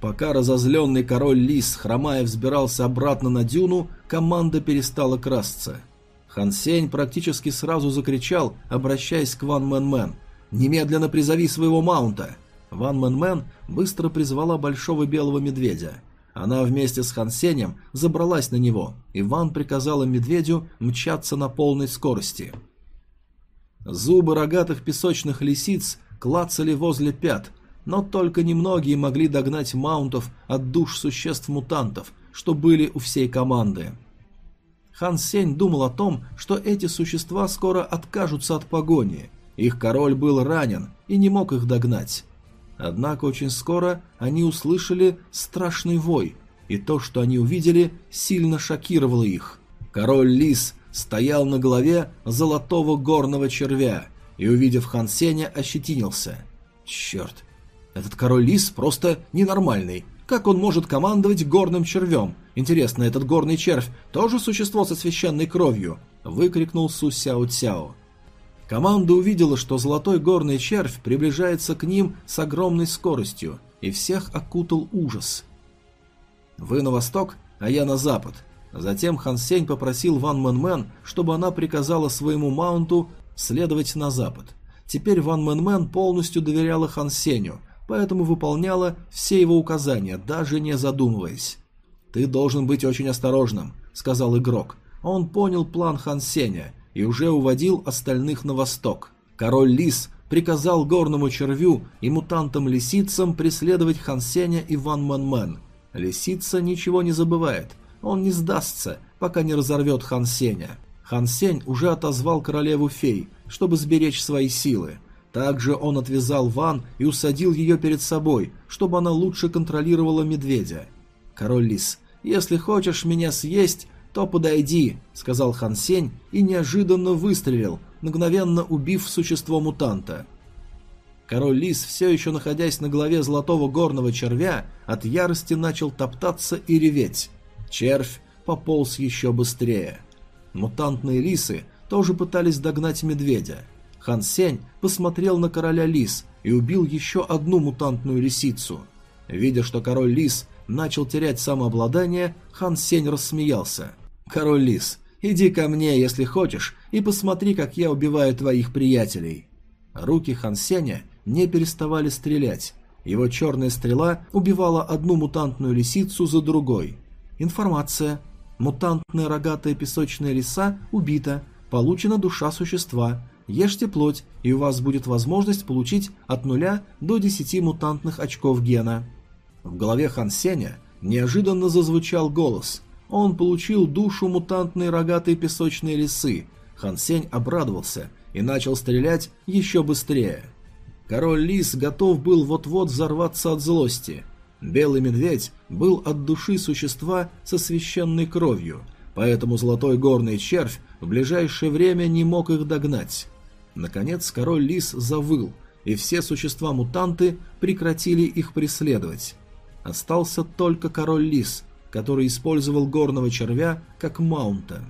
Пока разозленный король Лис, хромая, взбирался обратно на дюну, команда перестала красться. Хан Сень практически сразу закричал, обращаясь к Ван Мэн Мэн. «Немедленно призови своего маунта!» Ван Мэн Мэн быстро призвала большого белого медведя. Она вместе с Хан Сенем забралась на него, и Ван приказала медведю мчаться на полной скорости. Зубы рогатых песочных лисиц клацали возле пят, но только немногие могли догнать маунтов от душ существ-мутантов, что были у всей команды. Хан Сень думал о том, что эти существа скоро откажутся от погони. Их король был ранен и не мог их догнать. Однако очень скоро они услышали страшный вой, и то, что они увидели, сильно шокировало их. Король Лис стоял на голове золотого горного червя и, увидев Хан Сеня, ощетинился. Черт, этот король лис просто ненормальный. Как он может командовать горным червем? Интересно, этот горный червь тоже существо со священной кровью? Выкрикнул Су Сяо Цяо. Команда увидела, что золотой горный червь приближается к ним с огромной скоростью, и всех окутал ужас. «Вы на восток, а я на запад», Затем Хан Сень попросил Ван Мэн Мэн, чтобы она приказала своему маунту следовать на запад. Теперь Ван Мэн Мэн полностью доверяла Хан Сеню, поэтому выполняла все его указания, даже не задумываясь. «Ты должен быть очень осторожным», — сказал игрок. Он понял план Хан Сеня и уже уводил остальных на восток. Король Лис приказал горному червю и мутантам-лисицам преследовать Хан Сеня и Ван Мэн Мэн. Лисица ничего не забывает, он не сдастся, пока не разорвет Хан Сеня. Хан Сень уже отозвал королеву фей, чтобы сберечь свои силы. Также он отвязал Ван и усадил ее перед собой, чтобы она лучше контролировала медведя. «Король Лис, если хочешь меня съесть, то подойди», — сказал Хан Сень и неожиданно выстрелил, мгновенно убив существо мутанта. Король Лис, все еще находясь на голове золотого горного червя, от ярости начал топтаться и реветь. Червь пополз еще быстрее. Мутантные лисы тоже пытались догнать медведя. Хан Сень посмотрел на короля лис и убил еще одну мутантную лисицу. Видя, что король лис начал терять самообладание, Хан Сень рассмеялся. «Король лис, иди ко мне, если хочешь, и посмотри, как я убиваю твоих приятелей». Руки Хан Сеня не переставали стрелять. Его черная стрела убивала одну мутантную лисицу за другой – Информация. Мутантная рогатая песочная лиса убита. Получена душа существа. ешьте плоть, и у вас будет возможность получить от 0 до 10 мутантных очков гена. В голове Хан Сеня неожиданно зазвучал голос. Он получил душу мутантной рогатой песочной лисы. Хан Сень обрадовался и начал стрелять еще быстрее. Король Лис готов был вот-вот взорваться от злости. Белый медведь был от души существа со священной кровью, поэтому золотой горный червь в ближайшее время не мог их догнать. Наконец король Лис завыл, и все существа-мутанты прекратили их преследовать. Остался только король Лис, который использовал горного червя как маунта.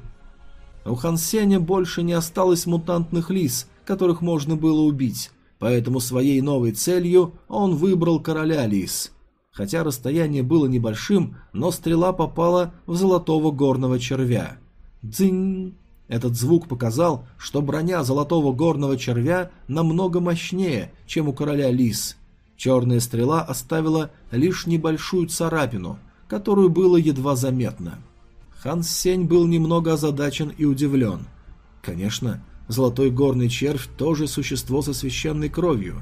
У Хансеня больше не осталось мутантных лис, которых можно было убить, поэтому своей новой целью он выбрал короля лис. Хотя расстояние было небольшим, но стрела попала в золотого горного червя. Дзынь! Этот звук показал, что броня золотого горного червя намного мощнее, чем у короля лис. Черная стрела оставила лишь небольшую царапину, которую было едва заметно. Хан Сень был немного озадачен и удивлен. Конечно, золотой горный червь тоже существо со священной кровью.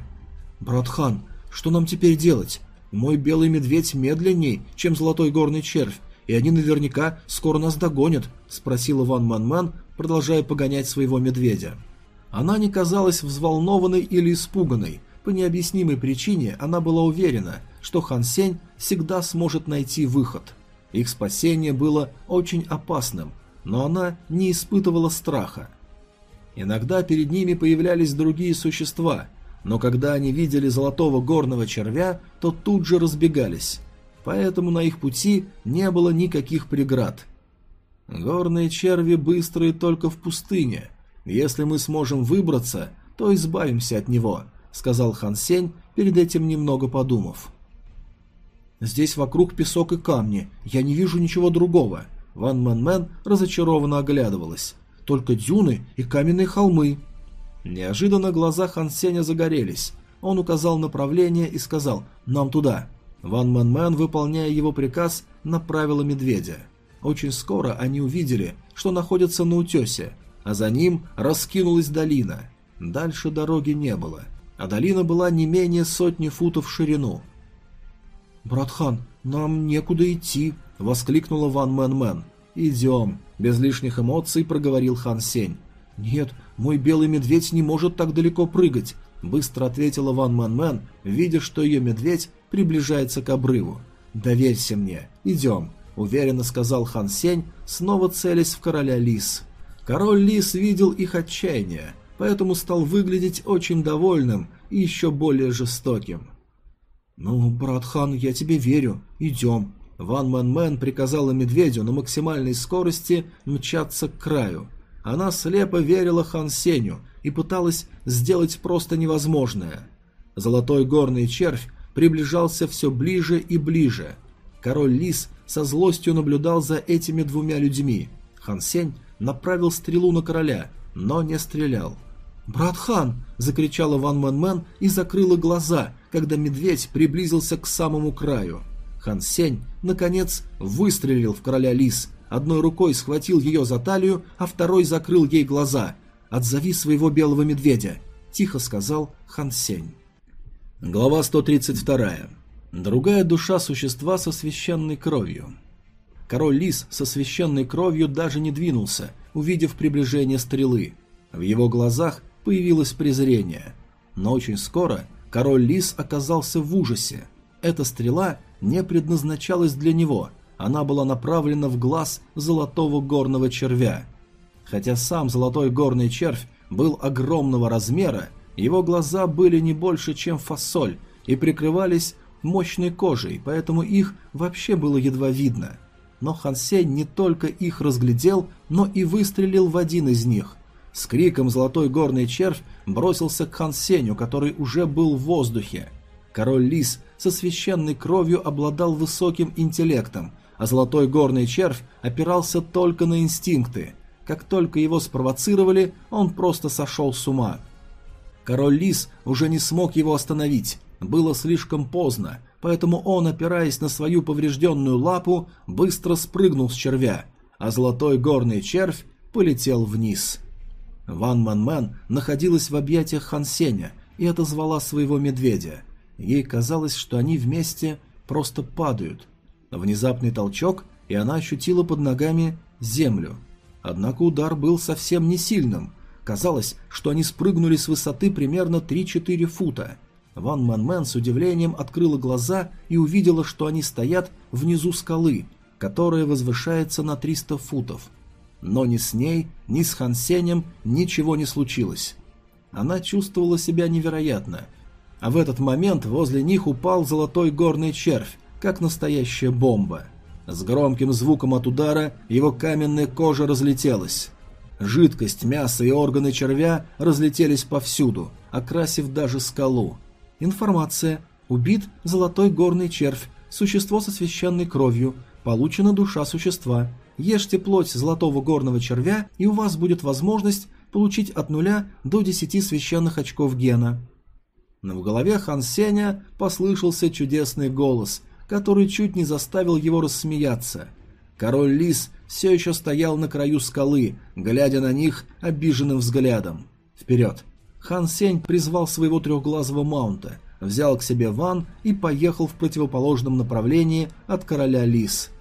«Брат Хан, что нам теперь делать? Мой белый медведь медленней, чем золотой горный червь, и они наверняка скоро нас догонят», — спросила Ван Ман Ман, продолжая погонять своего медведя. Она не казалась взволнованной или испуганной. По необъяснимой причине она была уверена, что Хан Сень всегда сможет найти выход. Их спасение было очень опасным, но она не испытывала страха. Иногда перед ними появлялись другие существа, но когда они видели золотого горного червя, то тут же разбегались. Поэтому на их пути не было никаких преград – Горные черви быстрые только в пустыне. Если мы сможем выбраться, то избавимся от него», — сказал Хан Сень, перед этим немного подумав. «Здесь вокруг песок и камни, я не вижу ничего другого». Ван Мэн Мэн разочарованно оглядывалась. «Только дюны и каменные холмы». Неожиданно глаза Хан Сеня загорелись. Он указал направление и сказал «Нам туда». Ван Мэн Мэн, выполняя его приказ, направила медведя. Очень скоро они увидели, что находятся на утесе, а за ним раскинулась долина. Дальше дороги не было, а долина была не менее сотни футов в ширину. «Брат Хан, нам некуда идти», — воскликнула Ван Мэн Мэн. «Идем», — без лишних эмоций проговорил Хан Сень. «Нет, мой белый медведь не может так далеко прыгать», — быстро ответила Ван Мэн Мэн, видя, что ее медведь приближается к обрыву. «Доверься мне, идем, уверенно сказал Хан Сень, снова целясь в короля лис. Король лис видел их отчаяние, поэтому стал выглядеть очень довольным и еще более жестоким. «Ну, брат Хан, я тебе верю. Идем». Ван Мэн Мэн приказала медведю на максимальной скорости мчаться к краю. Она слепо верила Хан Сеню и пыталась сделать просто невозможное. Золотой горный червь приближался все ближе и ближе. Король Лис со злостью наблюдал за этими двумя людьми. Хан Сень направил стрелу на короля, но не стрелял. «Брат Хан!» – закричала Ван Мэн Мэн и закрыла глаза, когда медведь приблизился к самому краю. Хан Сень, наконец, выстрелил в короля лис, одной рукой схватил ее за талию, а второй закрыл ей глаза. «Отзови своего белого медведя!» – тихо сказал Хан Сень. Глава 132. Другая душа существа со священной кровью. Король Лис со священной кровью даже не двинулся, увидев приближение стрелы. В его глазах появилось презрение. Но очень скоро король Лис оказался в ужасе. Эта стрела не предназначалась для него, она была направлена в глаз золотого горного червя. Хотя сам золотой горный червь был огромного размера, его глаза были не больше, чем фасоль, и прикрывались мощной кожей, поэтому их вообще было едва видно. Но Хан Сень не только их разглядел, но и выстрелил в один из них. С криком золотой горный червь бросился к Хан Сенью, который уже был в воздухе. Король Лис со священной кровью обладал высоким интеллектом, а золотой горный червь опирался только на инстинкты. Как только его спровоцировали, он просто сошел с ума. Король Лис уже не смог его остановить, было слишком поздно, поэтому он, опираясь на свою поврежденную лапу, быстро спрыгнул с червя, а золотой горный червь полетел вниз. Ван Мэн Мэн находилась в объятиях Хан Сеня и отозвала своего медведя. Ей казалось, что они вместе просто падают. Внезапный толчок, и она ощутила под ногами землю. Однако удар был совсем не сильным. Казалось, что они спрыгнули с высоты примерно 3-4 фута. Ван Мэн Мэн с удивлением открыла глаза и увидела, что они стоят внизу скалы, которая возвышается на 300 футов. Но ни с ней, ни с Хан Сенем ничего не случилось. Она чувствовала себя невероятно. А в этот момент возле них упал золотой горный червь, как настоящая бомба. С громким звуком от удара его каменная кожа разлетелась. Жидкость, мясо и органы червя разлетелись повсюду, окрасив даже скалу. Информация. Убит золотой горный червь, существо со священной кровью, получена душа существа. Ешьте плоть золотого горного червя, и у вас будет возможность получить от нуля до 10 священных очков гена. Но в голове Хан Сеня послышался чудесный голос, который чуть не заставил его рассмеяться. Король Лис все еще стоял на краю скалы, глядя на них обиженным взглядом. Вперед! Хан Сень призвал своего трехглазого маунта, взял к себе Ван и поехал в противоположном направлении от короля Лис.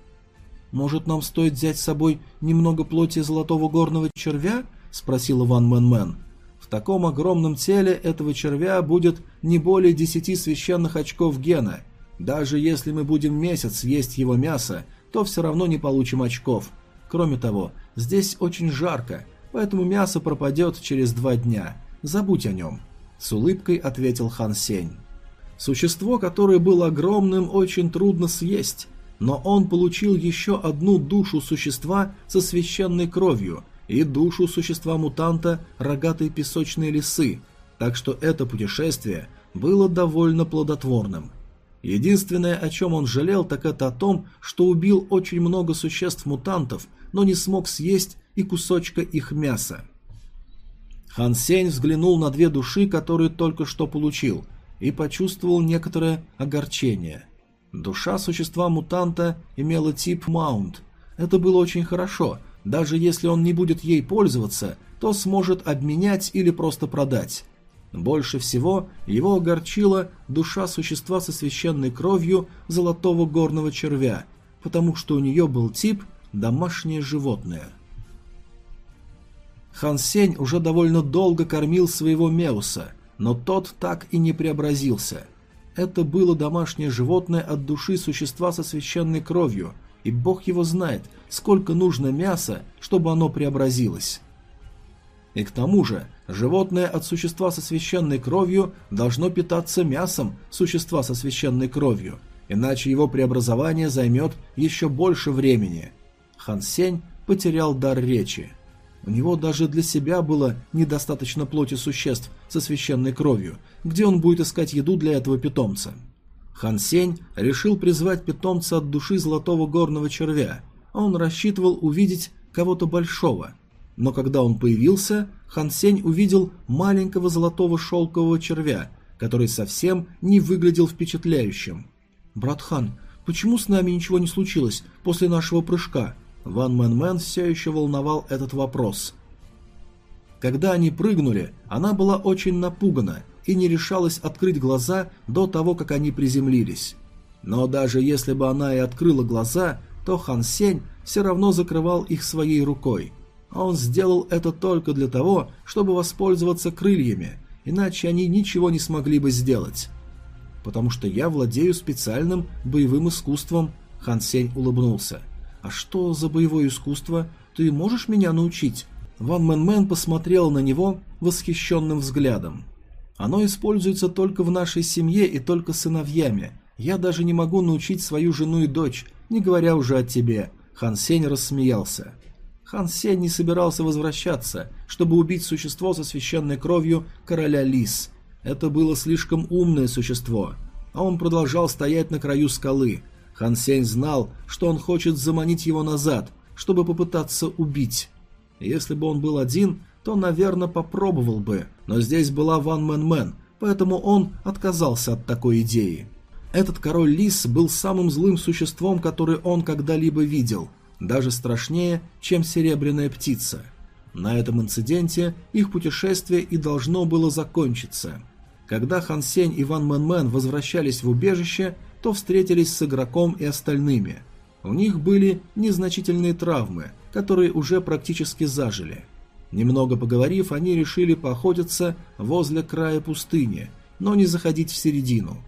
«Может, нам стоит взять с собой немного плоти золотого горного червя?» – спросила Ван Мэн Мэн. В таком огромном теле этого червя будет не более десяти священных очков гена. Даже если мы будем месяц есть его мясо, то все равно не получим очков. Кроме того, здесь очень жарко, поэтому мясо пропадет через два дня. Забудь о нем. С улыбкой ответил Хан Сень. Существо, которое было огромным, очень трудно съесть, но он получил еще одну душу существа со священной кровью – и душу существа-мутанта рогатой песочной лисы, так что это путешествие было довольно плодотворным. Единственное, о чем он жалел, так это о том, что убил очень много существ-мутантов, но не смог съесть и кусочка их мяса. Хан Сень взглянул на две души, которые только что получил, и почувствовал некоторое огорчение. Душа существа-мутанта имела тип маунт. Это было очень хорошо, даже если он не будет ей пользоваться, то сможет обменять или просто продать. Больше всего его огорчила душа существа со священной кровью золотого горного червя, потому что у нее был тип «домашнее животное». Хан Сень уже довольно долго кормил своего Меуса, но тот так и не преобразился. Это было домашнее животное от души существа со священной кровью – и бог его знает, сколько нужно мяса, чтобы оно преобразилось. И к тому же, животное от существа со священной кровью должно питаться мясом существа со священной кровью, иначе его преобразование займет еще больше времени. Хан Сень потерял дар речи. У него даже для себя было недостаточно плоти существ со священной кровью, где он будет искать еду для этого питомца. Хан Сень решил призвать питомца от души золотого горного червя. Он рассчитывал увидеть кого-то большого. Но когда он появился, Хан Сень увидел маленького золотого шелкового червя, который совсем не выглядел впечатляющим. «Брат Хан, почему с нами ничего не случилось после нашего прыжка?» Ван Мэн Мэн все еще волновал этот вопрос. Когда они прыгнули, она была очень напугана – и не решалась открыть глаза до того, как они приземлились. Но даже если бы она и открыла глаза, то Хан Сень все равно закрывал их своей рукой. Он сделал это только для того, чтобы воспользоваться крыльями, иначе они ничего не смогли бы сделать. «Потому что я владею специальным боевым искусством», — Хан Сень улыбнулся. «А что за боевое искусство? Ты можешь меня научить?» Ван Мэн Мэн посмотрел на него восхищенным взглядом. Оно используется только в нашей семье и только сыновьями. Я даже не могу научить свою жену и дочь, не говоря уже о тебе». Хан Сень рассмеялся. Хан Сень не собирался возвращаться, чтобы убить существо со священной кровью короля Лис. Это было слишком умное существо. А он продолжал стоять на краю скалы. Хан Сень знал, что он хочет заманить его назад, чтобы попытаться убить. Если бы он был один, то, наверное, попробовал бы, но здесь была Ван Мэн Мэн, поэтому он отказался от такой идеи. Этот король лис был самым злым существом, который он когда-либо видел, даже страшнее, чем серебряная птица. На этом инциденте их путешествие и должно было закончиться. Когда Хан Сень и Ван Мэн Мэн возвращались в убежище, то встретились с игроком и остальными. У них были незначительные травмы, которые уже практически зажили. Немного поговорив, они решили поохотиться возле края пустыни, но не заходить в середину.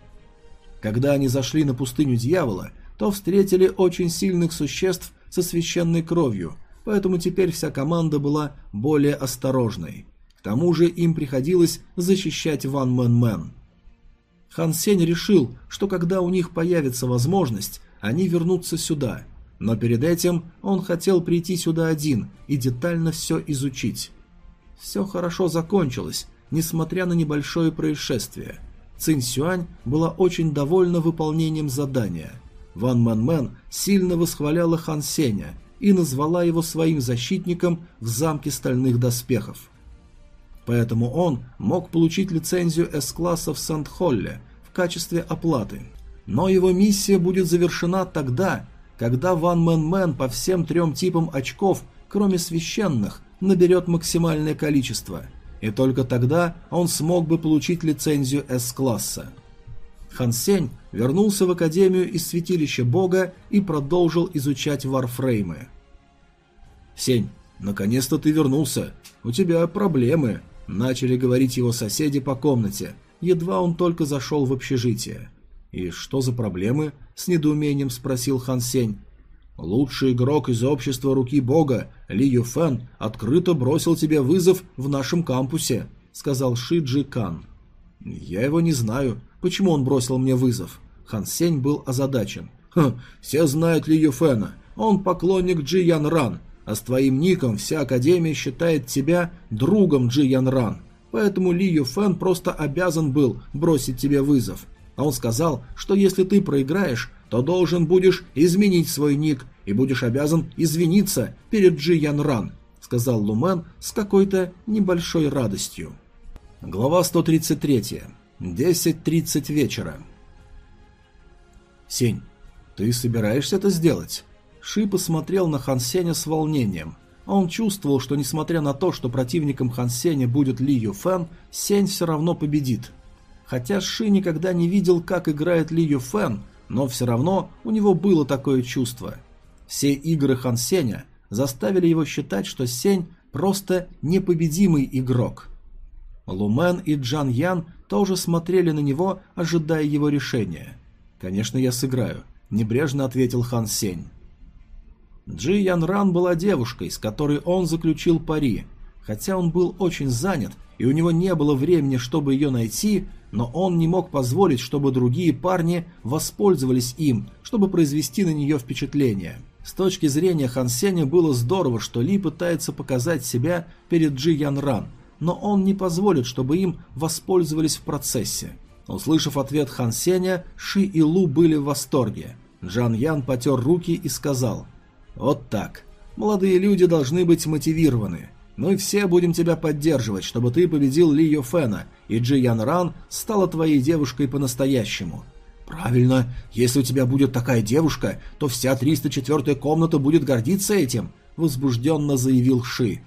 Когда они зашли на пустыню дьявола, то встретили очень сильных существ со священной кровью, поэтому теперь вся команда была более осторожной. К тому же им приходилось защищать Ван Мэн Мэн. Хан Сень решил, что когда у них появится возможность, они вернутся сюда. Но перед этим он хотел прийти сюда один и детально все изучить. Все хорошо закончилось, несмотря на небольшое происшествие. Цинь Сюань была очень довольна выполнением задания. Ван Мэн Мэн сильно восхваляла Хан Сеня и назвала его своим защитником в замке стальных доспехов. Поэтому он мог получить лицензию С-класса в Сент-Холле в качестве оплаты. Но его миссия будет завершена тогда, когда Ван Мэн Мэн по всем трем типам очков, кроме священных, наберет максимальное количество. И только тогда он смог бы получить лицензию С-класса. Хан Сень вернулся в Академию из Святилища Бога и продолжил изучать варфреймы. «Сень, наконец-то ты вернулся. У тебя проблемы», – начали говорить его соседи по комнате, едва он только зашел в общежитие. «И что за проблемы?» – с недоумением спросил Хан Сень. «Лучший игрок из общества Руки Бога, Ли Юфен, открыто бросил тебе вызов в нашем кампусе», – сказал Ши Джи Кан. «Я его не знаю. Почему он бросил мне вызов?» Хан Сень был озадачен. «Ха, все знают Ли Юфена. Он поклонник Джи Ян Ран, а с твоим ником вся Академия считает тебя другом Джи Ян Ран. Поэтому Ли Юфен просто обязан был бросить тебе вызов. А он сказал, что если ты проиграешь, то должен будешь изменить свой ник и будешь обязан извиниться перед Джи Ян Ран», сказал Лумен с какой-то небольшой радостью. Глава 133. 10.30 вечера. «Сень, ты собираешься это сделать?» Ши посмотрел на Хан Сеня с волнением. Он чувствовал, что несмотря на то, что противником Хан Сеня будет Ли Ю Фэн, Сень все равно победит. Хотя Ши никогда не видел, как играет Ли Ю Фэн, но все равно у него было такое чувство. Все игры Хан Сеня заставили его считать, что Сень просто непобедимый игрок. Лумен и Джан Ян тоже смотрели на него, ожидая его решения. «Конечно, я сыграю», – небрежно ответил Хан Сень. Джи Ян Ран была девушкой, с которой он заключил пари. Хотя он был очень занят, и у него не было времени, чтобы ее найти, но он не мог позволить, чтобы другие парни воспользовались им, чтобы произвести на нее впечатление. С точки зрения Хан Сеня было здорово, что Ли пытается показать себя перед Джи Ян Ран, но он не позволит, чтобы им воспользовались в процессе. Услышав ответ Хан Сеня, Ши и Лу были в восторге. Джан Ян потер руки и сказал «Вот так. Молодые люди должны быть мотивированы. Мы все будем тебя поддерживать, чтобы ты победил Ли Йо Фэна, и Джи Ян Ран стала твоей девушкой по-настоящему». «Правильно. Если у тебя будет такая девушка, то вся 304-я комната будет гордиться этим», – возбужденно заявил Ши.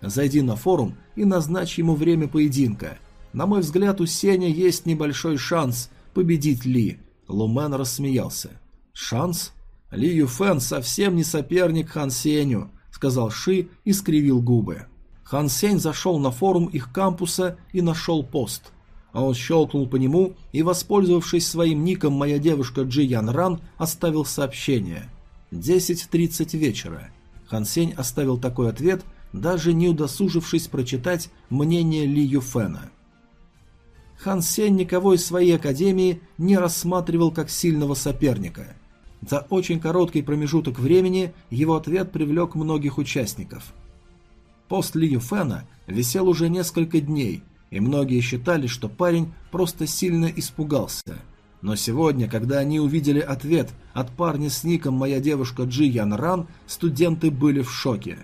«Зайди на форум и назначь ему время поединка. На мой взгляд, у Сеня есть небольшой шанс победить Ли». Лумен рассмеялся. «Шанс? Ли Юфен совсем не соперник Хан Сеню», – сказал Ши и скривил губы. Хан Сень зашел на форум их кампуса и нашел пост – а он щелкнул по нему и, воспользовавшись своим ником «Моя девушка Джи Ян Ран», оставил сообщение. 10.30 вечера. Хан Сень оставил такой ответ, даже не удосужившись прочитать мнение Ли Юфена. Хан Сень никого из своей академии не рассматривал как сильного соперника. За очень короткий промежуток времени его ответ привлек многих участников. Пост Ли Юфена висел уже несколько дней – и многие считали, что парень просто сильно испугался. Но сегодня, когда они увидели ответ от парня с ником «Моя девушка Джи Ян Ран», студенты были в шоке.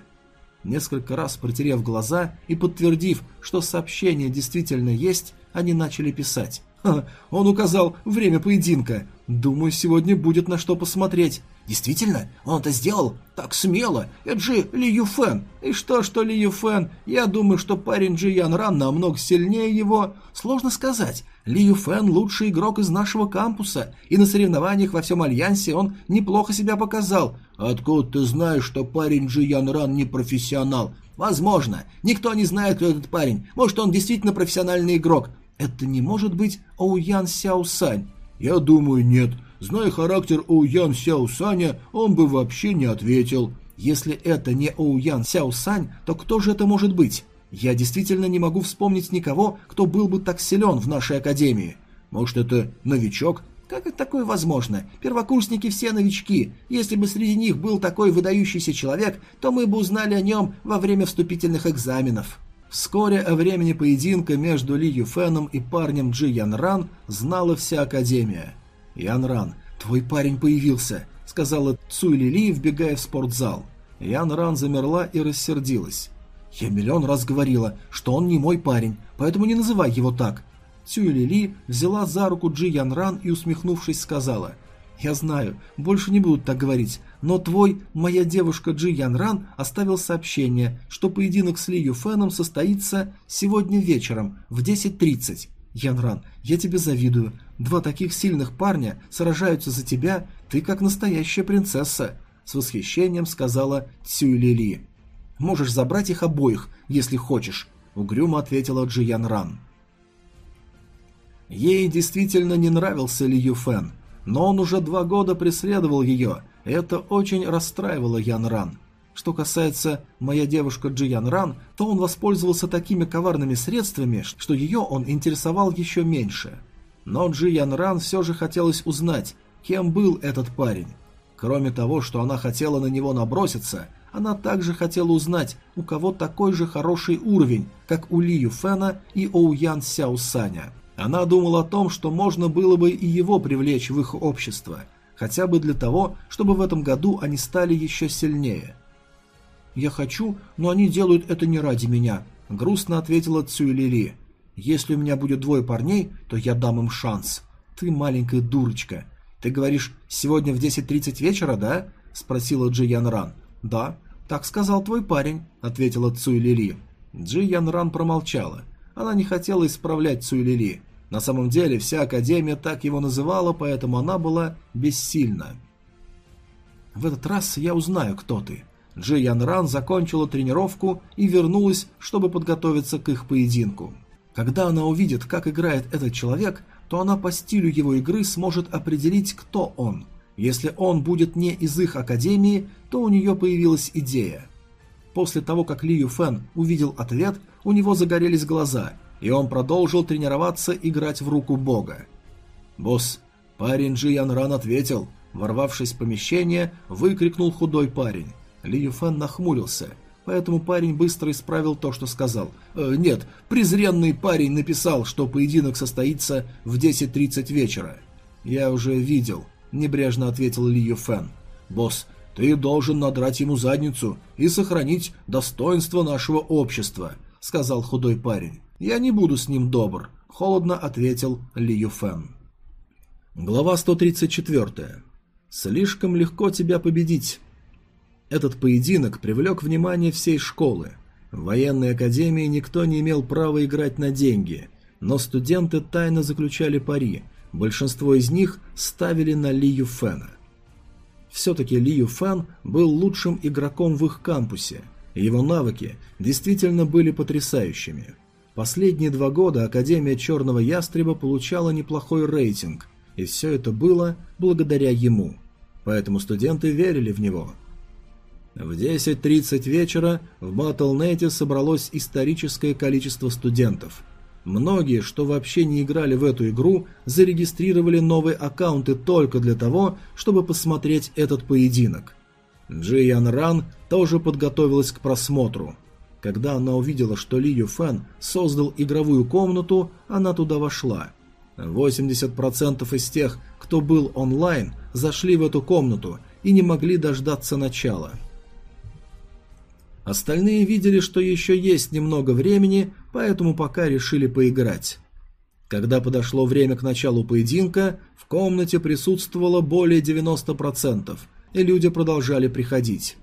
Несколько раз протерев глаза и подтвердив, что сообщение действительно есть, они начали писать. «Ха, он указал время поединка. Думаю, сегодня будет на что посмотреть. Действительно? Он это сделал? Так смело! Это же Ли Юфен! И что, что Ли Юфен? Я думаю, что парень Джи Ян Ран намного сильнее его. Сложно сказать. Ли Юфен лучший игрок из нашего кампуса, и на соревнованиях во всем Альянсе он неплохо себя показал. Откуда ты знаешь, что парень Джи Ян Ран не профессионал? Возможно. Никто не знает, кто этот парень. Может, он действительно профессиональный игрок. Это не может быть Оуян Сяо Сань. Я думаю, нет. Зная характер Оуян Сяо Саня, он бы вообще не ответил. Если это не Оуян Сяо Сань, то кто же это может быть? Я действительно не могу вспомнить никого, кто был бы так силен в нашей академии. Может, это новичок? Как это такое возможно? Первокурсники все новички. Если бы среди них был такой выдающийся человек, то мы бы узнали о нем во время вступительных экзаменов. Вскоре о времени поединка между Ли Юфеном и парнем Джи Ян Ран знала вся Академия. «Ян Ран, твой парень появился», — сказала Цуй Лили, вбегая в спортзал. Ян Ран замерла и рассердилась. «Я миллион раз говорила, что он не мой парень, поэтому не называй его так». Цюй Лили взяла за руку Джи Ян Ран и, усмехнувшись, сказала – «Я знаю, больше не будут так говорить, но твой, моя девушка Джи Ян Ран оставил сообщение, что поединок с Ли Юфеном состоится сегодня вечером в 10.30. Ян Ран, я тебе завидую. Два таких сильных парня сражаются за тебя, ты как настоящая принцесса», с восхищением сказала Цюй Лили. «Можешь забрать их обоих, если хочешь», угрюмо ответила Джи Ян Ран. Ей действительно не нравился Ли Юфен, но он уже два года преследовал ее, это очень расстраивало Ян Ран. Что касается моя девушка Джи Ян Ран, то он воспользовался такими коварными средствами, что ее он интересовал еще меньше. Но Джи Ян Ран все же хотелось узнать, кем был этот парень. Кроме того, что она хотела на него наброситься, она также хотела узнать, у кого такой же хороший уровень, как у Ли Юфена и Оу Ян Сяо Саня. Она думала о том, что можно было бы и его привлечь в их общество, хотя бы для того, чтобы в этом году они стали еще сильнее. «Я хочу, но они делают это не ради меня», — грустно ответила Цюэлили. «Если у меня будет двое парней, то я дам им шанс. Ты маленькая дурочка. Ты говоришь, сегодня в 10.30 вечера, да?» — спросила Джи Ян. «Да, так сказал твой парень», — ответила Цуэлили. Джи Ян промолчала. Она не хотела исправлять Цуэлили. На самом деле вся Академия так его называла, поэтому она была бессильна. «В этот раз я узнаю, кто ты». Джи Ян Ран закончила тренировку и вернулась, чтобы подготовиться к их поединку. Когда она увидит, как играет этот человек, то она по стилю его игры сможет определить, кто он. Если он будет не из их академии, то у нее появилась идея. После того, как Ли Юфен увидел ответ, у него загорелись глаза – и он продолжил тренироваться играть в руку бога. «Босс, парень Джи Ян Ран ответил», ворвавшись в помещение, выкрикнул худой парень. Ли Юфен нахмурился, поэтому парень быстро исправил то, что сказал. «Э, «Нет, презренный парень написал, что поединок состоится в 10.30 вечера». «Я уже видел», – небрежно ответил Ли Юфен. «Босс, ты должен надрать ему задницу и сохранить достоинство нашего общества», – сказал худой парень. «Я не буду с ним добр», – холодно ответил Ли Юфен. Глава 134. «Слишком легко тебя победить». Этот поединок привлек внимание всей школы. В военной академии никто не имел права играть на деньги, но студенты тайно заключали пари, большинство из них ставили на Ли Юфена. Все-таки Ли Юфен был лучшим игроком в их кампусе, его навыки действительно были потрясающими – Последние два года Академия Черного Ястреба получала неплохой рейтинг, и все это было благодаря ему. Поэтому студенты верили в него. В 10.30 вечера в Батлнете собралось историческое количество студентов. Многие, что вообще не играли в эту игру, зарегистрировали новые аккаунты только для того, чтобы посмотреть этот поединок. Джи Ян Ран тоже подготовилась к просмотру – когда она увидела, что Ли Юфен создал игровую комнату, она туда вошла. 80% из тех, кто был онлайн, зашли в эту комнату и не могли дождаться начала. Остальные видели, что еще есть немного времени, поэтому пока решили поиграть. Когда подошло время к началу поединка, в комнате присутствовало более 90%, и люди продолжали приходить.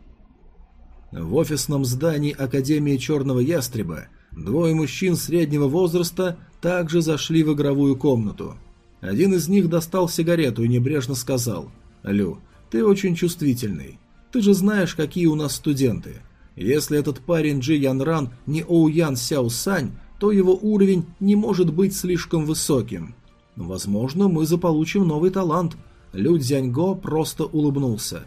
В офисном здании Академии Черного Ястреба двое мужчин среднего возраста также зашли в игровую комнату. Один из них достал сигарету и небрежно сказал «Лю, ты очень чувствительный. Ты же знаешь, какие у нас студенты. Если этот парень Джи Ян Ран не Оу Ян Сяо Сань, то его уровень не может быть слишком высоким. Возможно, мы заполучим новый талант. Лю Цзяньго просто улыбнулся.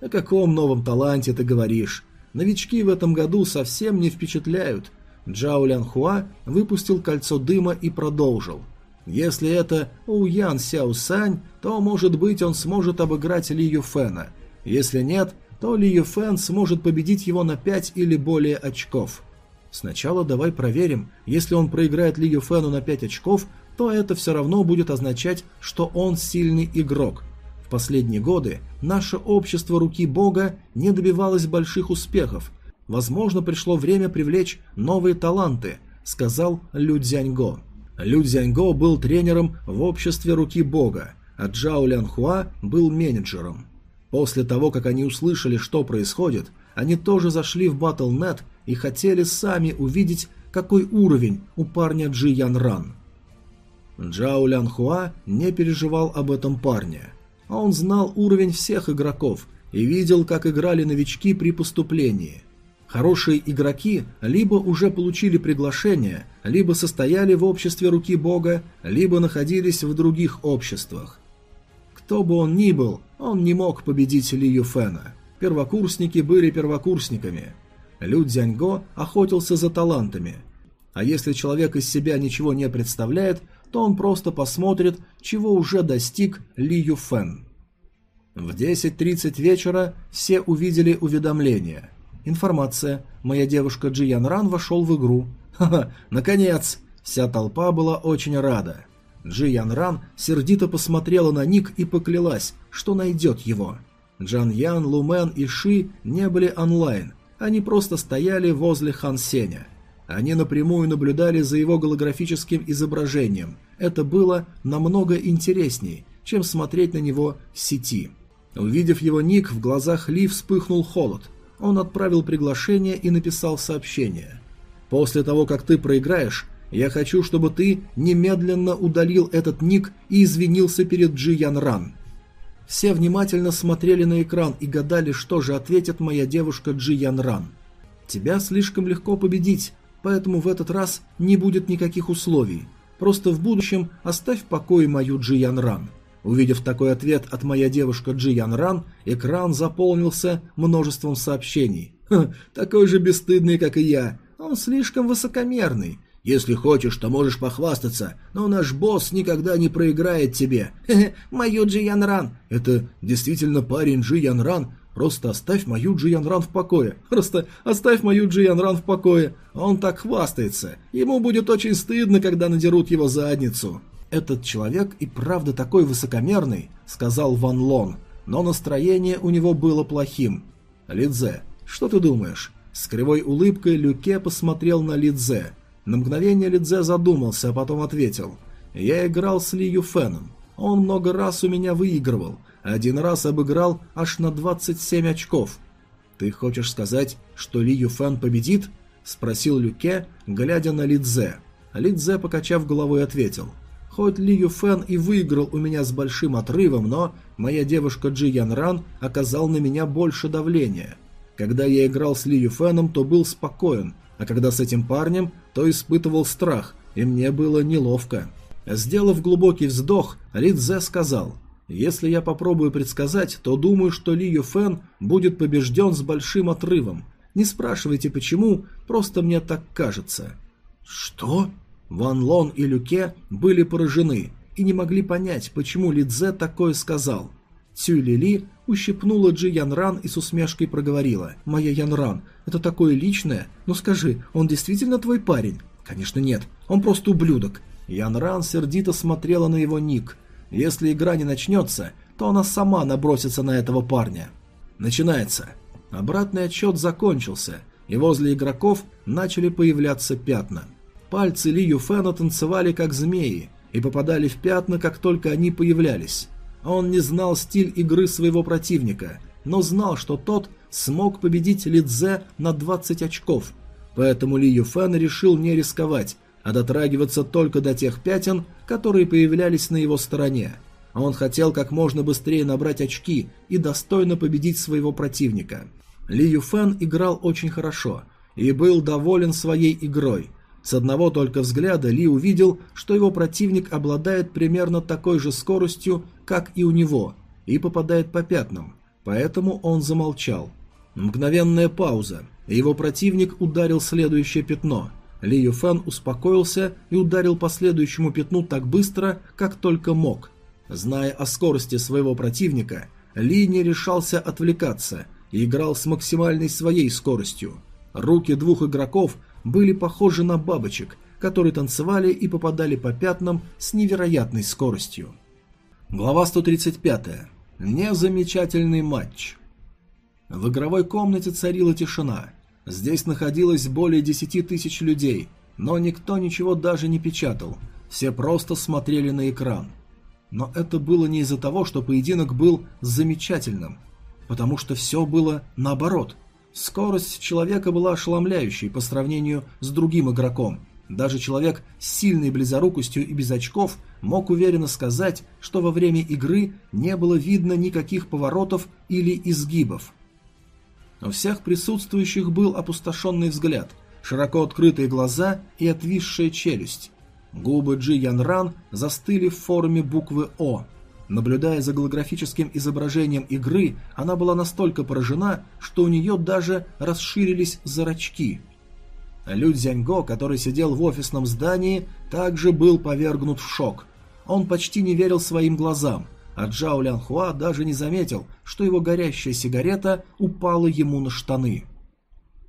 О каком новом таланте ты говоришь? Новички в этом году совсем не впечатляют. Джао Лян Хуа выпустил кольцо дыма и продолжил. Если это Уян Сяо Сань, то, может быть, он сможет обыграть Ли Юфена. Если нет, то Ли Юфен сможет победить его на 5 или более очков. Сначала давай проверим, если он проиграет Ли Юфену на 5 очков, то это все равно будет означать, что он сильный игрок. Последние годы наше общество руки бога не добивалось больших успехов. Возможно, пришло время привлечь новые таланты, сказал Лю Цзяньго. Лю Цзяньго был тренером в обществе руки бога, а Джао Лянхуа был менеджером. После того, как они услышали, что происходит, они тоже зашли в Battle.net и хотели сами увидеть, какой уровень у парня Джи Ян Ран. Джао Лян Хуа не переживал об этом парне. А он знал уровень всех игроков и видел, как играли новички при поступлении. Хорошие игроки либо уже получили приглашение, либо состояли в обществе руки бога, либо находились в других обществах. Кто бы он ни был, он не мог победить Ли Юфена. Первокурсники были первокурсниками. Лю Цзяньго охотился за талантами. А если человек из себя ничего не представляет, то он просто посмотрит, чего уже достиг Ли Юфен. В 10.30 вечера все увидели уведомление. Информация. Моя девушка Джи Ян Ран вошел в игру. Ха-ха, наконец! Вся толпа была очень рада. Джи Ян Ран сердито посмотрела на Ник и поклялась, что найдет его. Джан Ян, Лумен и Ши не были онлайн, они просто стояли возле Хан Сеня. Они напрямую наблюдали за его голографическим изображением. Это было намного интересней, чем смотреть на него в сети. Увидев его ник, в глазах Ли вспыхнул холод. Он отправил приглашение и написал сообщение. «После того, как ты проиграешь, я хочу, чтобы ты немедленно удалил этот ник и извинился перед Джи Ян Ран». Все внимательно смотрели на экран и гадали, что же ответит моя девушка Джи Ян Ран. «Тебя слишком легко победить, поэтому в этот раз не будет никаких условий. Просто в будущем оставь в покое мою Джи Ян Ран». Увидев такой ответ от моя девушка Джи Ян Ран, экран заполнился множеством сообщений. «Ха, такой же бесстыдный, как и я. Он слишком высокомерный. Если хочешь, то можешь похвастаться, но наш босс никогда не проиграет тебе. Хе-хе, мою Джи Ян Ран. Это действительно парень Джи Ян Ран, Просто оставь мою Джиян Ран в покое. Просто оставь мою Джиян Ран в покое. Он так хвастается. Ему будет очень стыдно, когда надерут его задницу. Этот человек и правда такой высокомерный, сказал Ван Лон, но настроение у него было плохим. Лидзе, что ты думаешь? С кривой улыбкой Люке посмотрел на Лидзе. На мгновение Лидзе задумался, а потом ответил. «Я играл с Ли Юфеном. Он много раз у меня выигрывал. Один раз обыграл аж на 27 очков. «Ты хочешь сказать, что Ли Юфэн победит?» – спросил Люке, глядя на Лидзе. Лидзе, покачав головой, ответил. «Хоть Ли Юфэн и выиграл у меня с большим отрывом, но моя девушка Джи Ян Ран оказал на меня больше давления. Когда я играл с Ли Юфэном, то был спокоен, а когда с этим парнем, то испытывал страх, и мне было неловко». Сделав глубокий вздох, Лидзе сказал – если я попробую предсказать, то думаю, что Ли Юфен будет побежден с большим отрывом. Не спрашивайте почему, просто мне так кажется. Что? Ван Лон и Люке были поражены и не могли понять, почему Ли Цзэ такое сказал. Цюй Ли Ли ущипнула Джи Ян Ран и с усмешкой проговорила. «Моя Ян Ран, это такое личное? Ну скажи, он действительно твой парень?» «Конечно нет, он просто ублюдок». Ян Ран сердито смотрела на его ник – если игра не начнется, то она сама набросится на этого парня. Начинается. Обратный отсчет закончился, и возле игроков начали появляться пятна. Пальцы Ли Юфена танцевали как змеи и попадали в пятна, как только они появлялись. Он не знал стиль игры своего противника, но знал, что тот смог победить Лидзе на 20 очков, поэтому Ли Юфен решил не рисковать, а дотрагиваться только до тех пятен, которые появлялись на его стороне. Он хотел как можно быстрее набрать очки и достойно победить своего противника. Ли Юфен играл очень хорошо и был доволен своей игрой. С одного только взгляда Ли увидел, что его противник обладает примерно такой же скоростью, как и у него, и попадает по пятнам, поэтому он замолчал. Мгновенная пауза, и его противник ударил следующее пятно. Ли Юфен успокоился и ударил по следующему пятну так быстро, как только мог. Зная о скорости своего противника, Ли не решался отвлекаться и играл с максимальной своей скоростью. Руки двух игроков были похожи на бабочек, которые танцевали и попадали по пятнам с невероятной скоростью. Глава 135. Незамечательный матч. В игровой комнате царила тишина. Здесь находилось более 10 тысяч людей, но никто ничего даже не печатал, все просто смотрели на экран. Но это было не из-за того, что поединок был замечательным, потому что все было наоборот. Скорость человека была ошеломляющей по сравнению с другим игроком. Даже человек с сильной близорукостью и без очков мог уверенно сказать, что во время игры не было видно никаких поворотов или изгибов. У всех присутствующих был опустошенный взгляд, широко открытые глаза и отвисшая челюсть. Губы Джи Ян Ран застыли в форме буквы «О». Наблюдая за голографическим изображением игры, она была настолько поражена, что у нее даже расширились зрачки. Лю Цзяньго, который сидел в офисном здании, также был повергнут в шок. Он почти не верил своим глазам – а Джао Лянхуа даже не заметил, что его горящая сигарета упала ему на штаны.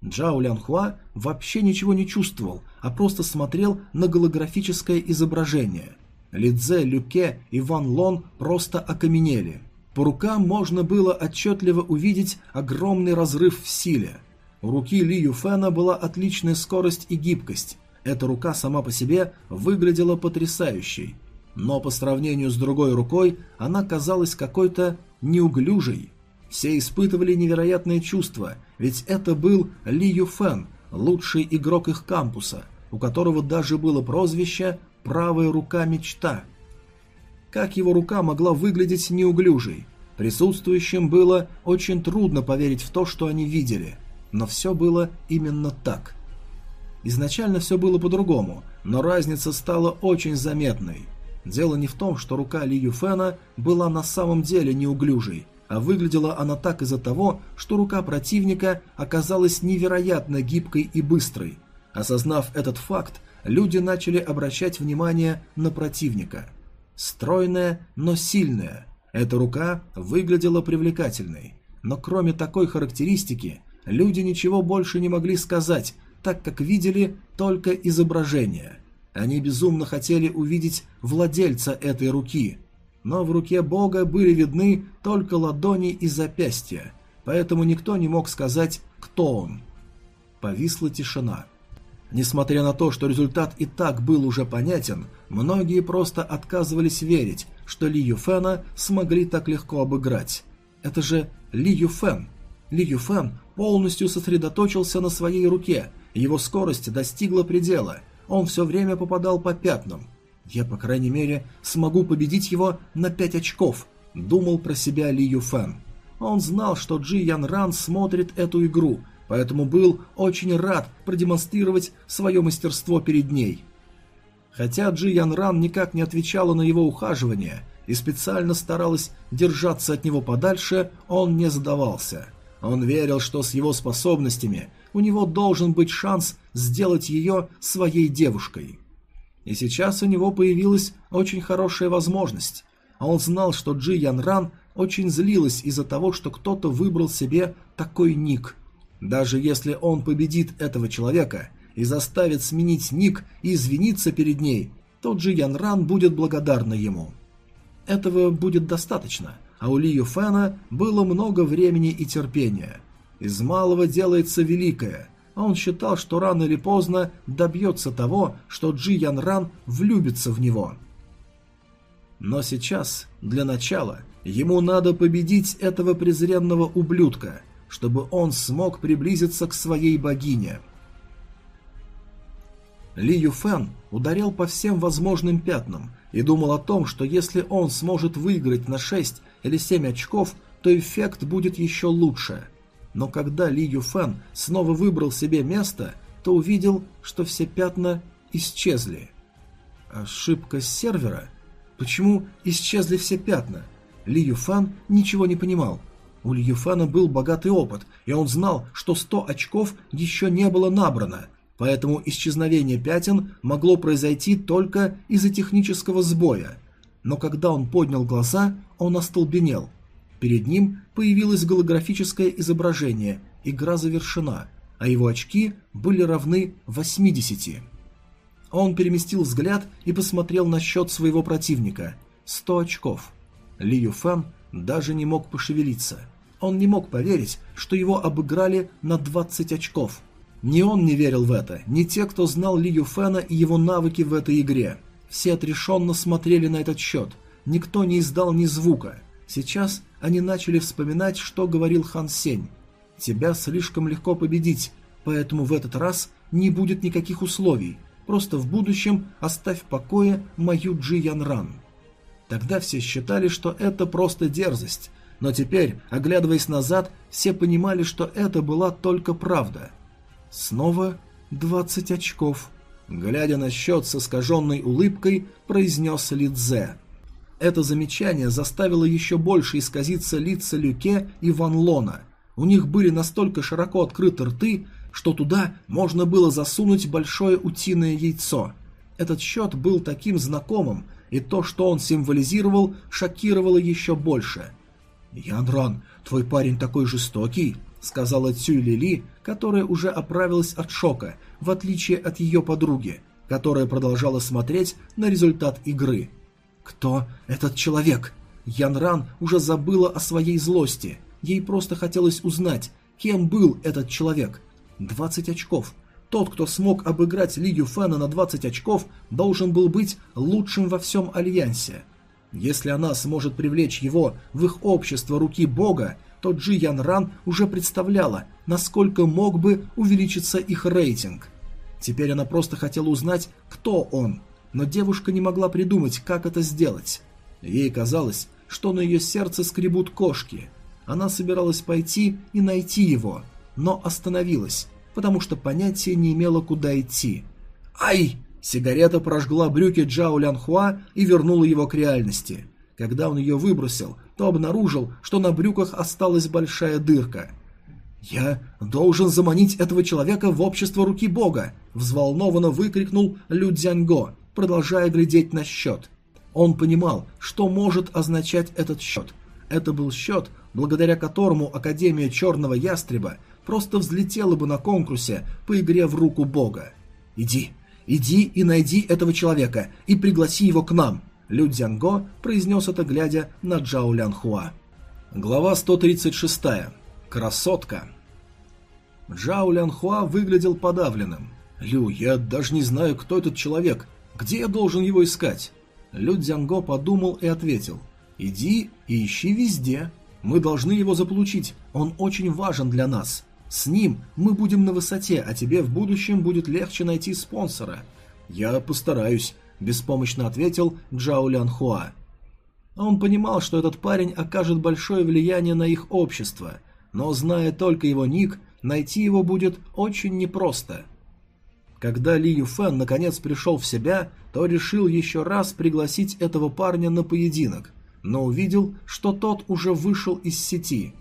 Джао Лянхуа вообще ничего не чувствовал, а просто смотрел на голографическое изображение. Лидзе, Люке и Ван Лон просто окаменели. По рукам можно было отчетливо увидеть огромный разрыв в силе. У руки Ли Юфена была отличная скорость и гибкость. Эта рука сама по себе выглядела потрясающей – но по сравнению с другой рукой она казалась какой-то неуглюжей. Все испытывали невероятное чувство, ведь это был Ли Юфен, лучший игрок их кампуса, у которого даже было прозвище «правая рука мечта». Как его рука могла выглядеть неуглюжей? Присутствующим было очень трудно поверить в то, что они видели, но все было именно так. Изначально все было по-другому, но разница стала очень заметной – Дело не в том, что рука Ли Юфена была на самом деле неуглюжей, а выглядела она так из-за того, что рука противника оказалась невероятно гибкой и быстрой. Осознав этот факт, люди начали обращать внимание на противника. Стройная, но сильная. Эта рука выглядела привлекательной. Но кроме такой характеристики, люди ничего больше не могли сказать, так как видели только изображение. Они безумно хотели увидеть владельца этой руки, но в руке бога были видны только ладони и запястья, поэтому никто не мог сказать, кто он. Повисла тишина. Несмотря на то, что результат и так был уже понятен, многие просто отказывались верить, что Ли Юфена смогли так легко обыграть. Это же Ли Юфен. Ли Юфен полностью сосредоточился на своей руке, его скорость достигла предела – он все время попадал по пятнам. Я, по крайней мере, смогу победить его на пять очков, думал про себя Ли Юфэн. Он знал, что Джи Ян Ран смотрит эту игру, поэтому был очень рад продемонстрировать свое мастерство перед ней. Хотя Джи Ян Ран никак не отвечала на его ухаживание и специально старалась держаться от него подальше, он не сдавался. Он верил, что с его способностями у него должен быть шанс сделать ее своей девушкой. И сейчас у него появилась очень хорошая возможность. А он знал, что Джи Ян Ран очень злилась из-за того, что кто-то выбрал себе такой ник. Даже если он победит этого человека и заставит сменить ник и извиниться перед ней, то Джи Ян Ран будет благодарна ему. Этого будет достаточно, а у Ли Юфена было много времени и терпения – из малого делается великое. Он считал, что рано или поздно добьется того, что Джи Ян Ран влюбится в него. Но сейчас, для начала, Ему надо победить этого презренного ублюдка, чтобы он смог приблизиться к своей богине. Ли Юфен ударил по всем возможным пятнам и думал о том, что если он сможет выиграть на 6 или 7 очков, то эффект будет еще лучше. Но когда Ли Юфен снова выбрал себе место, то увидел, что все пятна исчезли. Ошибка сервера? Почему исчезли все пятна? Ли Юфан ничего не понимал. У Ли Юфана был богатый опыт, и он знал, что 100 очков еще не было набрано, поэтому исчезновение пятен могло произойти только из-за технического сбоя. Но когда он поднял глаза, он остолбенел. Перед ним появилось голографическое изображение, игра завершена, а его очки были равны 80. Он переместил взгляд и посмотрел на счет своего противника – 100 очков. Ли Юфан даже не мог пошевелиться. Он не мог поверить, что его обыграли на 20 очков – ни он не верил в это, ни те, кто знал Ли Юфена и его навыки в этой игре. Все отрешенно смотрели на этот счет. Никто не издал ни звука. Сейчас они начали вспоминать, что говорил Хан Сень. «Тебя слишком легко победить, поэтому в этот раз не будет никаких условий. Просто в будущем оставь в покое мою Джи Ян Ран». Тогда все считали, что это просто дерзость. Но теперь, оглядываясь назад, все понимали, что это была только правда – Снова двадцать очков. Глядя на счет с искаженной улыбкой, произнес Лидзе. Это замечание заставило еще больше исказиться лица Люке и Ван Лона. У них были настолько широко открыты рты, что туда можно было засунуть большое утиное яйцо. Этот счет был таким знакомым, и то, что он символизировал, шокировало еще больше. «Яндран, твой парень такой жестокий», сказала Цюй Лили, которая уже оправилась от шока, в отличие от ее подруги, которая продолжала смотреть на результат игры. «Кто этот человек?» Ян Ран уже забыла о своей злости. Ей просто хотелось узнать, кем был этот человек. 20 очков. Тот, кто смог обыграть Ли Юфена на 20 очков, должен был быть лучшим во всем Альянсе. Если она сможет привлечь его в их общество руки Бога, то Джи Ян Ран уже представляла, насколько мог бы увеличиться их рейтинг. Теперь она просто хотела узнать, кто он, но девушка не могла придумать, как это сделать. Ей казалось, что на ее сердце скребут кошки. Она собиралась пойти и найти его, но остановилась, потому что понятия не имела, куда идти. «Ай!» Сигарета прожгла брюки Джао Лянхуа и вернула его к реальности. Когда он ее выбросил, то обнаружил, что на брюках осталась большая дырка. «Я должен заманить этого человека в общество руки бога!» – взволнованно выкрикнул Лю Цзяньго, продолжая глядеть на счет. Он понимал, что может означать этот счет. Это был счет, благодаря которому Академия Черного Ястреба просто взлетела бы на конкурсе по игре в руку бога. «Иди, иди и найди этого человека и пригласи его к нам», Лю Цзянго произнес это, глядя на Джао Лянхуа. Глава 136. Красотка. Джао Лянхуа выглядел подавленным. «Лю, я даже не знаю, кто этот человек. Где я должен его искать?» Лю Цзянго подумал и ответил. «Иди и ищи везде. Мы должны его заполучить. Он очень важен для нас. С ним мы будем на высоте, а тебе в будущем будет легче найти спонсора. Я постараюсь беспомощно ответил Джао Лян. Он понимал, что этот парень окажет большое влияние на их общество, но, зная только его ник, найти его будет очень непросто. Когда Ли Юфен наконец пришел в себя, то решил еще раз пригласить этого парня на поединок, но увидел, что тот уже вышел из сети.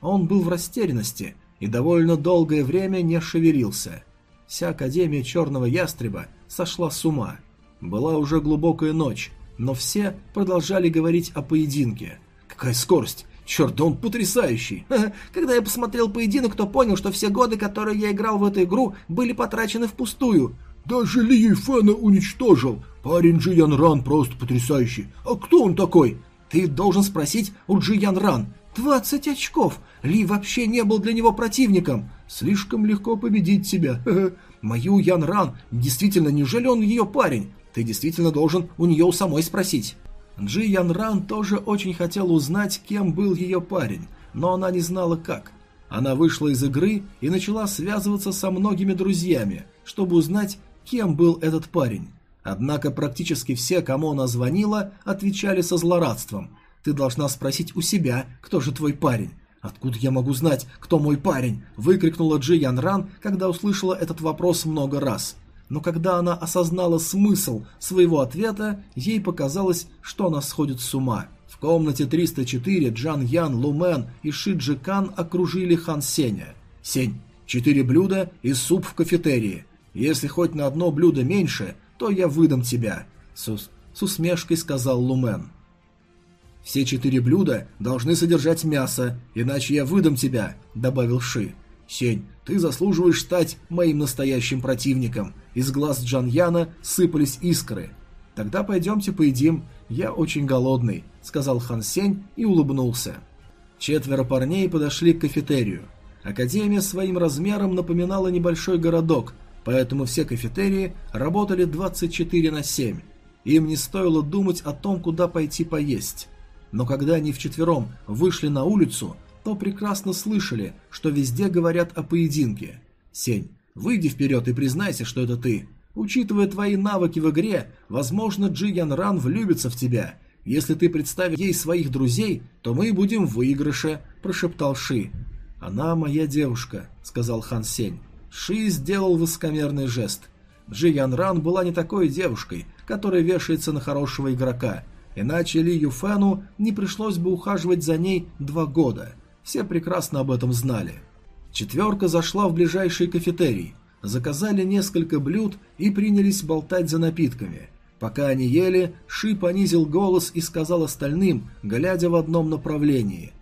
Он был в растерянности и довольно долгое время не шевелился. Вся Академия Черного Ястреба сошла с ума – была уже глубокая ночь, но все продолжали говорить о поединке. Какая скорость! Черт, да он потрясающий! Когда я посмотрел поединок, то понял, что все годы, которые я играл в эту игру, были потрачены впустую. Даже Ли Юйфена уничтожил. Парень Джи Ян Ран просто потрясающий. А кто он такой? Ты должен спросить у Джи Ян Ран. 20 очков. Ли вообще не был для него противником. Слишком легко победить тебя. Мою Ян Ран, действительно, неужели он ее парень? Ты действительно должен у нее у самой спросить. Джи Ян Ран тоже очень хотела узнать, кем был ее парень, но она не знала как. Она вышла из игры и начала связываться со многими друзьями, чтобы узнать, кем был этот парень. Однако практически все, кому она звонила, отвечали со злорадством. «Ты должна спросить у себя, кто же твой парень?» «Откуда я могу знать, кто мой парень?» – выкрикнула Джи Ян Ран, когда услышала этот вопрос много раз. Но когда она осознала смысл своего ответа, ей показалось, что она сходит с ума. В комнате 304 Джан Ян, Лумен и Ши Джи Кан окружили Хан Сеня. «Сень, четыре блюда и суп в кафетерии. Если хоть на одно блюдо меньше, то я выдам тебя», — с усмешкой сказал Лумен. «Все четыре блюда должны содержать мясо, иначе я выдам тебя», — добавил Ши. «Сень, ты заслуживаешь стать моим настоящим противником». Из глаз Джан Яна сыпались искры. «Тогда пойдемте поедим, я очень голодный», — сказал Хан Сень и улыбнулся. Четверо парней подошли к кафетерию. Академия своим размером напоминала небольшой городок, поэтому все кафетерии работали 24 на 7. Им не стоило думать о том, куда пойти поесть. Но когда они вчетвером вышли на улицу, то прекрасно слышали, что везде говорят о поединке. «Сень, выйди вперед и признайся, что это ты. Учитывая твои навыки в игре, возможно, Джи Ян Ран влюбится в тебя. Если ты представишь ей своих друзей, то мы будем в выигрыше», – прошептал Ши. «Она моя девушка», – сказал Хан Сень. Ши сделал высокомерный жест. Джи Ян Ран была не такой девушкой, которая вешается на хорошего игрока, иначе Ли Юфену не пришлось бы ухаживать за ней два года – все прекрасно об этом знали. Четверка зашла в ближайший кафетерий, заказали несколько блюд и принялись болтать за напитками. Пока они ели, Ши понизил голос и сказал остальным, глядя в одном направлении.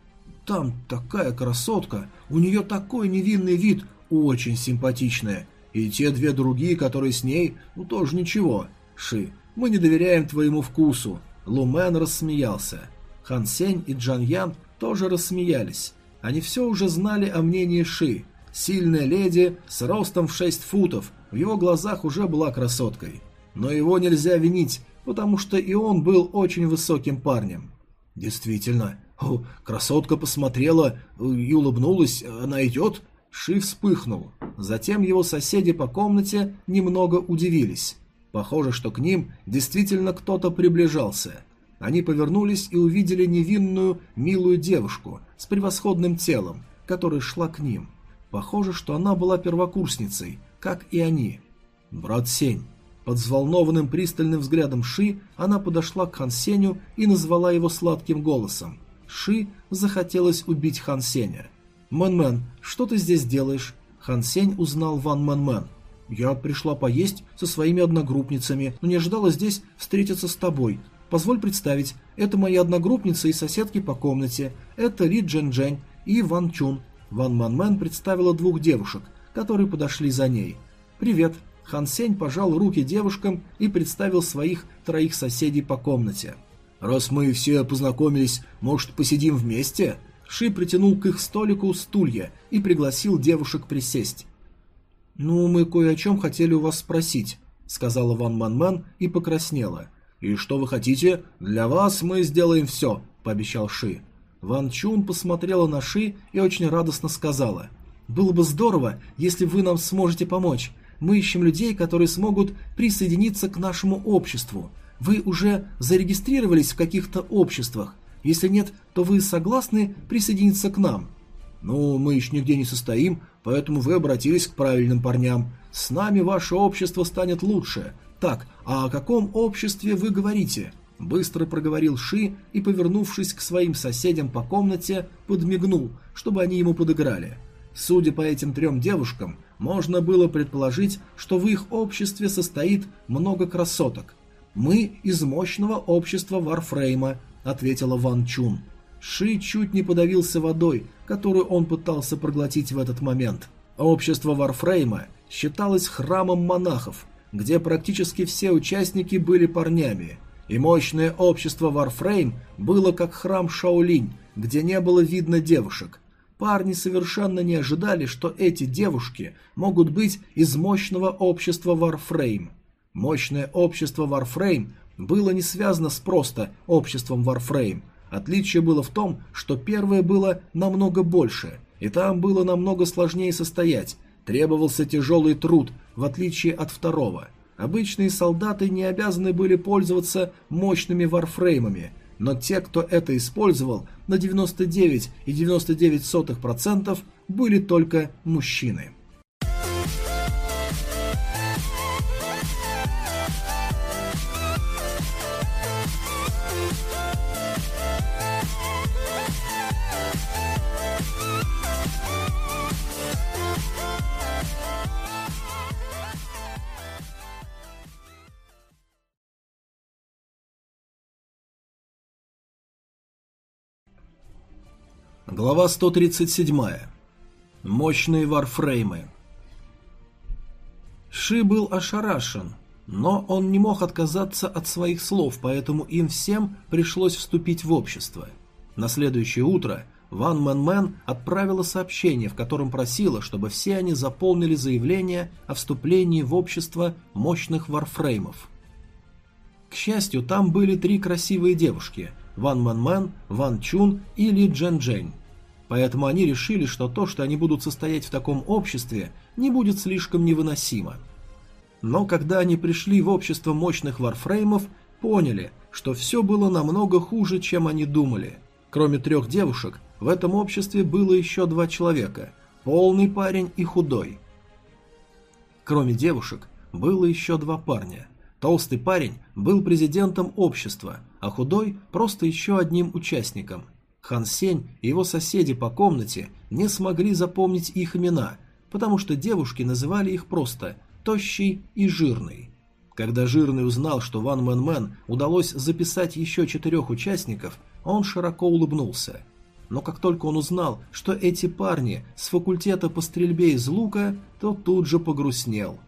«Там такая красотка, у нее такой невинный вид, очень симпатичная. И те две другие, которые с ней, ну тоже ничего. Ши, мы не доверяем твоему вкусу». Лумен рассмеялся. Хан Сень и Джан Ян тоже рассмеялись. Они все уже знали о мнении Ши. Сильная леди с ростом в 6 футов, в его глазах уже была красоткой. Но его нельзя винить, потому что и он был очень высоким парнем. Действительно, о, красотка посмотрела э, и улыбнулась, она идет? Ши вспыхнул. Затем его соседи по комнате немного удивились. Похоже, что к ним действительно кто-то приближался – они повернулись и увидели невинную, милую девушку с превосходным телом, которая шла к ним. Похоже, что она была первокурсницей, как и они. «Брат Сень». Под взволнованным пристальным взглядом Ши она подошла к Хан Сеню и назвала его сладким голосом. Ши захотелось убить Хан Сеня. «Мэн-мэн, что ты здесь делаешь?» Хан Сень узнал Ван Мэн-мэн. «Я пришла поесть со своими одногруппницами, но не ожидала здесь встретиться с тобой. Позволь представить, это мои одногруппницы и соседки по комнате. Это Ли Джен Джень и Ван Чун. Ван Ман Мэн представила двух девушек, которые подошли за ней. «Привет». Хан Сень пожал руки девушкам и представил своих троих соседей по комнате. «Раз мы все познакомились, может, посидим вместе?» Ши притянул к их столику стулья и пригласил девушек присесть. «Ну, мы кое о чем хотели у вас спросить», — сказала Ван Ман Мэн и покраснела. «И что вы хотите? Для вас мы сделаем все», – пообещал Ши. Ван Чун посмотрела на Ши и очень радостно сказала. «Было бы здорово, если вы нам сможете помочь. Мы ищем людей, которые смогут присоединиться к нашему обществу. Вы уже зарегистрировались в каких-то обществах? Если нет, то вы согласны присоединиться к нам?» «Ну, мы еще нигде не состоим, поэтому вы обратились к правильным парням. С нами ваше общество станет лучше. «Так, а о каком обществе вы говорите?» Быстро проговорил Ши и, повернувшись к своим соседям по комнате, подмигнул, чтобы они ему подыграли. Судя по этим трем девушкам, можно было предположить, что в их обществе состоит много красоток. «Мы из мощного общества Варфрейма», — ответила Ван Чун. Ши чуть не подавился водой, которую он пытался проглотить в этот момент. Общество Варфрейма считалось храмом монахов, где практически все участники были парнями, и мощное общество Warframe было как храм Шаолинь, где не было видно девушек. Парни совершенно не ожидали, что эти девушки могут быть из мощного общества Warframe. Мощное общество Warframe было не связано с просто обществом Warframe. Отличие было в том, что первое было намного больше, и там было намного сложнее состоять, требовался тяжелый труд, в отличие от второго. Обычные солдаты не обязаны были пользоваться мощными варфреймами, но те, кто это использовал, на 99,99% ,99 были только мужчины. Глава 137. Мощные варфреймы. Ши был ошарашен, но он не мог отказаться от своих слов, поэтому им всем пришлось вступить в общество. На следующее утро Ван Мэн Мэн отправила сообщение, в котором просила, чтобы все они заполнили заявление о вступлении в общество мощных варфреймов. К счастью, там были три красивые девушки – Ван Мэн Мэн, Ван Чун и Ли Джен Джень. Поэтому они решили, что то, что они будут состоять в таком обществе, не будет слишком невыносимо. Но когда они пришли в общество мощных варфреймов, поняли, что все было намного хуже, чем они думали. Кроме трех девушек, в этом обществе было еще два человека – полный парень и худой. Кроме девушек, было еще два парня. Толстый парень был президентом общества, а худой – просто еще одним участником – Хан Сень и его соседи по комнате не смогли запомнить их имена, потому что девушки называли их просто «тощий» и «жирный». Когда Жирный узнал, что Ван Мэн Мэн удалось записать еще четырех участников, он широко улыбнулся. Но как только он узнал, что эти парни с факультета по стрельбе из лука, то тут же погрустнел.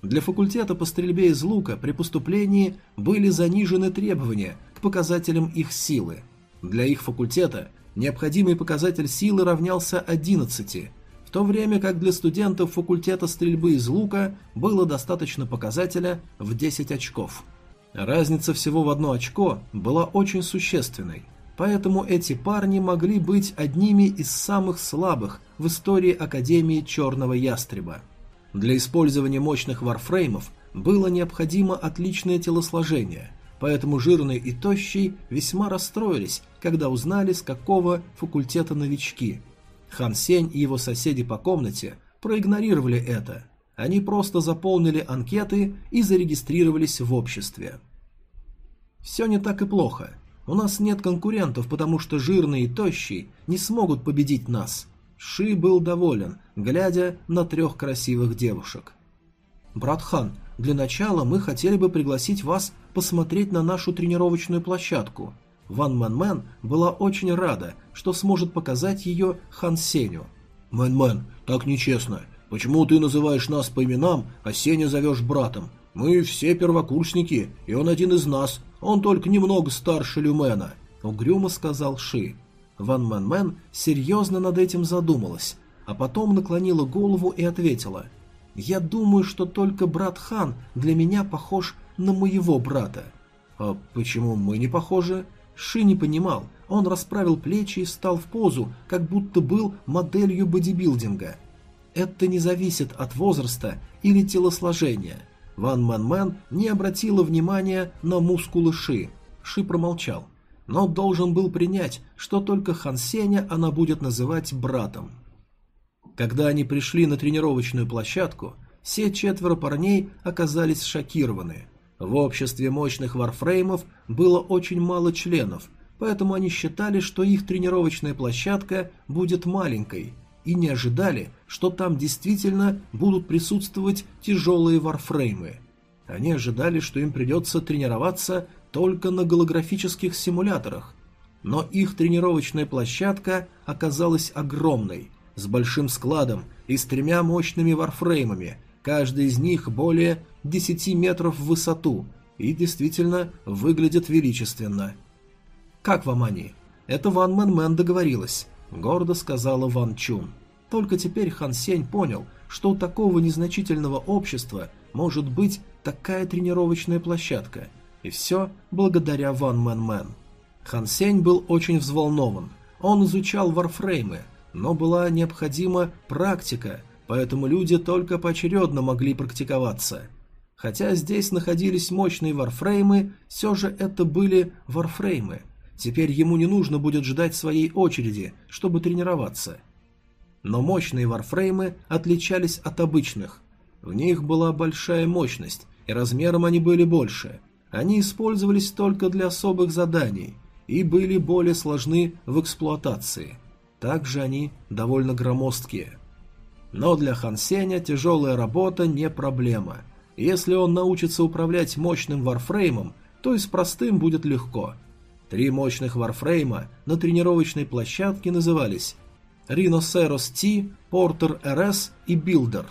Для факультета по стрельбе из лука при поступлении были занижены требования к показателям их силы – для их факультета необходимый показатель силы равнялся 11, в то время как для студентов факультета стрельбы из лука было достаточно показателя в 10 очков. Разница всего в одно очко была очень существенной, поэтому эти парни могли быть одними из самых слабых в истории Академии Черного Ястреба. Для использования мощных варфреймов было необходимо отличное телосложение, поэтому жирный и тощий весьма расстроились, когда узнали, с какого факультета новички. Хан Сень и его соседи по комнате проигнорировали это. Они просто заполнили анкеты и зарегистрировались в обществе. Все не так и плохо. У нас нет конкурентов, потому что жирный и тощий не смогут победить нас. Ши был доволен, глядя на трех красивых девушек. «Брат Хан, для начала мы хотели бы пригласить вас посмотреть на нашу тренировочную площадку. Ван Мэн Мэн была очень рада, что сможет показать ее Хан Сеню. «Мэн Мэн, так нечестно. Почему ты называешь нас по именам, а Сеня зовешь братом? Мы все первокурсники, и он один из нас. Он только немного старше Лю Мена», — угрюмо сказал Ши. Ван Мэн Мэн серьезно над этим задумалась, а потом наклонила голову и ответила. «Я думаю, что только брат Хан для меня похож на моего брата. А почему мы не похожи? Ши не понимал. Он расправил плечи и встал в позу, как будто был моделью бодибилдинга. Это не зависит от возраста или телосложения. Ван Мэн не обратила внимания на мускулы Ши. Ши промолчал. Но должен был принять, что только Хан Сеня она будет называть братом. Когда они пришли на тренировочную площадку, все четверо парней оказались шокированы – в обществе мощных варфреймов было очень мало членов, поэтому они считали, что их тренировочная площадка будет маленькой, и не ожидали, что там действительно будут присутствовать тяжелые варфреймы. Они ожидали, что им придется тренироваться только на голографических симуляторах, но их тренировочная площадка оказалась огромной, с большим складом и с тремя мощными варфреймами, каждый из них более 10 метров в высоту и действительно выглядят величественно. «Как вам они?» «Это Ван Мэн Мэн договорилась», — гордо сказала Ван Чун. Только теперь Хан Сень понял, что у такого незначительного общества может быть такая тренировочная площадка, И все благодаря Ван Мэн Мэн. Хан Сень был очень взволнован. Он изучал варфреймы, но была необходима практика, поэтому люди только поочередно могли практиковаться. Хотя здесь находились мощные варфреймы, все же это были варфреймы. Теперь ему не нужно будет ждать своей очереди, чтобы тренироваться. Но мощные варфреймы отличались от обычных. В них была большая мощность, и размером они были больше. Они использовались только для особых заданий и были более сложны в эксплуатации. Также они довольно громоздкие. Но для Хан Сеня тяжелая работа не проблема. Если он научится управлять мощным варфреймом, то и с простым будет легко. Три мощных варфрейма на тренировочной площадке назывались Rhinoceros T, Porter RS и Builder.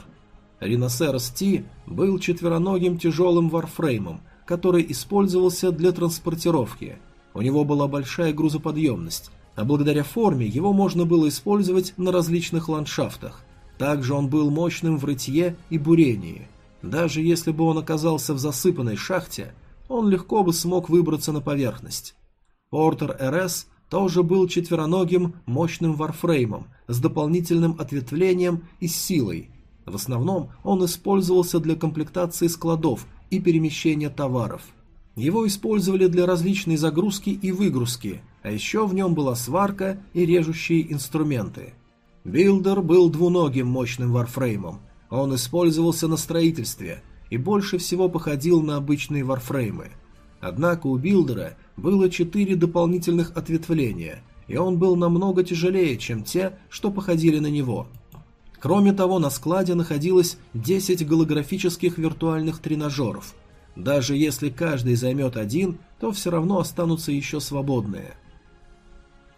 Rhinoceros T был четвероногим тяжелым варфреймом, который использовался для транспортировки. У него была большая грузоподъемность, а благодаря форме его можно было использовать на различных ландшафтах. Также он был мощным в рытье и бурении. Даже если бы он оказался в засыпанной шахте, он легко бы смог выбраться на поверхность. Портер РС тоже был четвероногим мощным варфреймом с дополнительным ответвлением и силой. В основном он использовался для комплектации складов и перемещения товаров. Его использовали для различной загрузки и выгрузки, а еще в нем была сварка и режущие инструменты. Билдер был двуногим мощным варфреймом. Он использовался на строительстве и больше всего походил на обычные варфреймы. Однако у Билдера было четыре дополнительных ответвления, и он был намного тяжелее, чем те, что походили на него. Кроме того, на складе находилось 10 голографических виртуальных тренажеров – даже если каждый займет один, то все равно останутся еще свободные.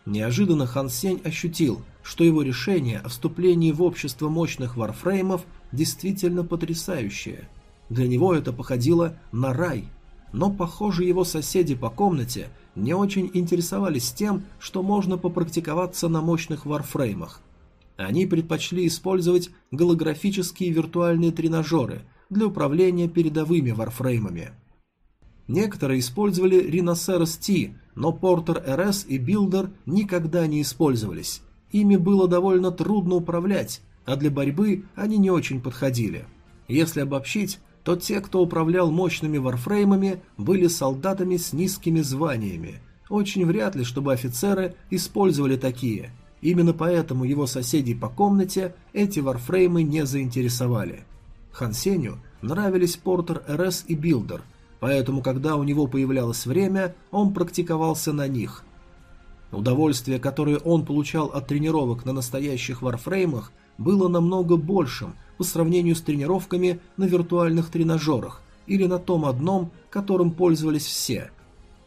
Неожиданно Хан Сень ощутил, что его решение о вступлении в общество мощных варфреймов действительно потрясающее. Для него это походило на рай. Но, похоже, его соседи по комнате не очень интересовались тем, что можно попрактиковаться на мощных варфреймах. Они предпочли использовать голографические виртуальные тренажеры – для управления передовыми варфреймами. Некоторые использовали Rhinoceros T, но Porter RS и Builder никогда не использовались. Ими было довольно трудно управлять, а для борьбы они не очень подходили. Если обобщить, то те, кто управлял мощными варфреймами, были солдатами с низкими званиями. Очень вряд ли, чтобы офицеры использовали такие. Именно поэтому его соседей по комнате эти варфреймы не заинтересовали. Хан Сеню нравились Портер РС и Билдер, поэтому когда у него появлялось время, он практиковался на них. Удовольствие, которое он получал от тренировок на настоящих варфреймах, было намного большим по сравнению с тренировками на виртуальных тренажерах или на том одном, которым пользовались все.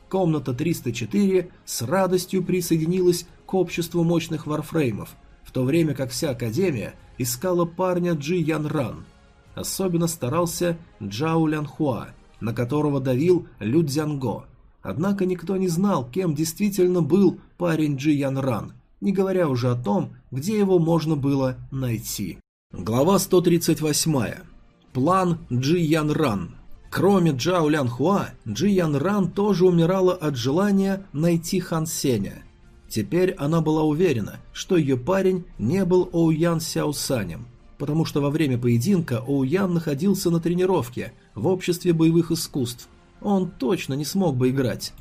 Комната 304 с радостью присоединилась к обществу мощных варфреймов, в то время как вся Академия искала парня Джи Ян Ран – Особенно старался Джао Лянхуа, на которого давил Лю Цзянго. Однако никто не знал, кем действительно был парень Джи Ян Ран, не говоря уже о том, где его можно было найти. Глава 138. План Джи Ян Ран. Кроме Джао Лянхуа, Джи Ян Ран тоже умирала от желания найти Хан Сеня. Теперь она была уверена, что ее парень не был Оуян Сяосанем, потому что во время поединка Оуян находился на тренировке в обществе боевых искусств. Он точно не смог бы играть.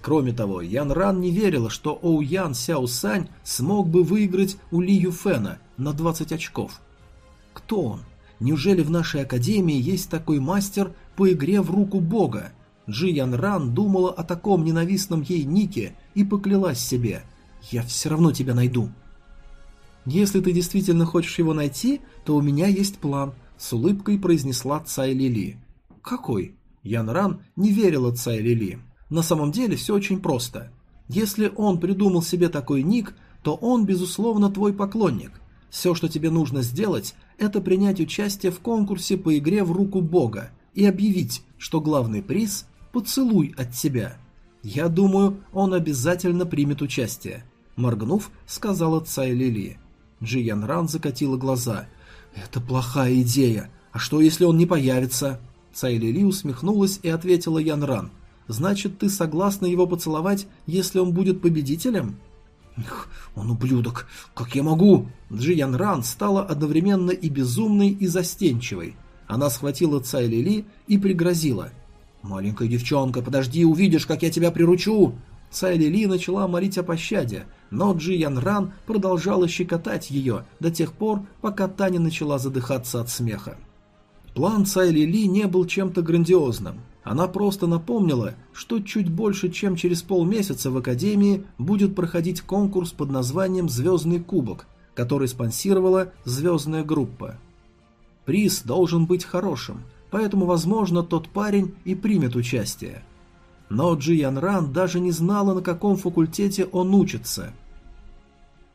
Кроме того, Ян Ран не верила, что Оуян Сяо Сань смог бы выиграть у Ли Юфена на 20 очков. Кто он? Неужели в нашей академии есть такой мастер по игре в руку бога? Джи Ян Ран думала о таком ненавистном ей нике и поклялась себе «Я все равно тебя найду». «Если ты действительно хочешь его найти, то у меня есть план», — с улыбкой произнесла Цай Лили. «Какой?» Ян Ран не верила Цай Лили. На самом деле все очень просто. Если он придумал себе такой ник, то он, безусловно, твой поклонник. Все, что тебе нужно сделать, это принять участие в конкурсе по игре в руку Бога и объявить, что главный приз – поцелуй от тебя. Я думаю, он обязательно примет участие. Моргнув, сказала Цай Лили. Джи Ян Ран закатила глаза. «Это плохая идея. А что, если он не появится?» Цай Лили усмехнулась и ответила Ян Ран. Значит, ты согласна его поцеловать, если он будет победителем? он ублюдок, как я могу? Джи Ян Ран стала одновременно и безумной, и застенчивой. Она схватила Цай Лили и пригрозила. «Маленькая девчонка, подожди, увидишь, как я тебя приручу!» Цай Лили начала молить о пощаде, но Джи Ян Ран продолжала щекотать ее до тех пор, пока та не начала задыхаться от смеха. План Цай Лили не был чем-то грандиозным. Она просто напомнила, что чуть больше, чем через полмесяца в Академии будет проходить конкурс под названием «Звездный кубок», который спонсировала звездная группа. Приз должен быть хорошим, поэтому, возможно, тот парень и примет участие. Но Джи Ян Ран даже не знала, на каком факультете он учится.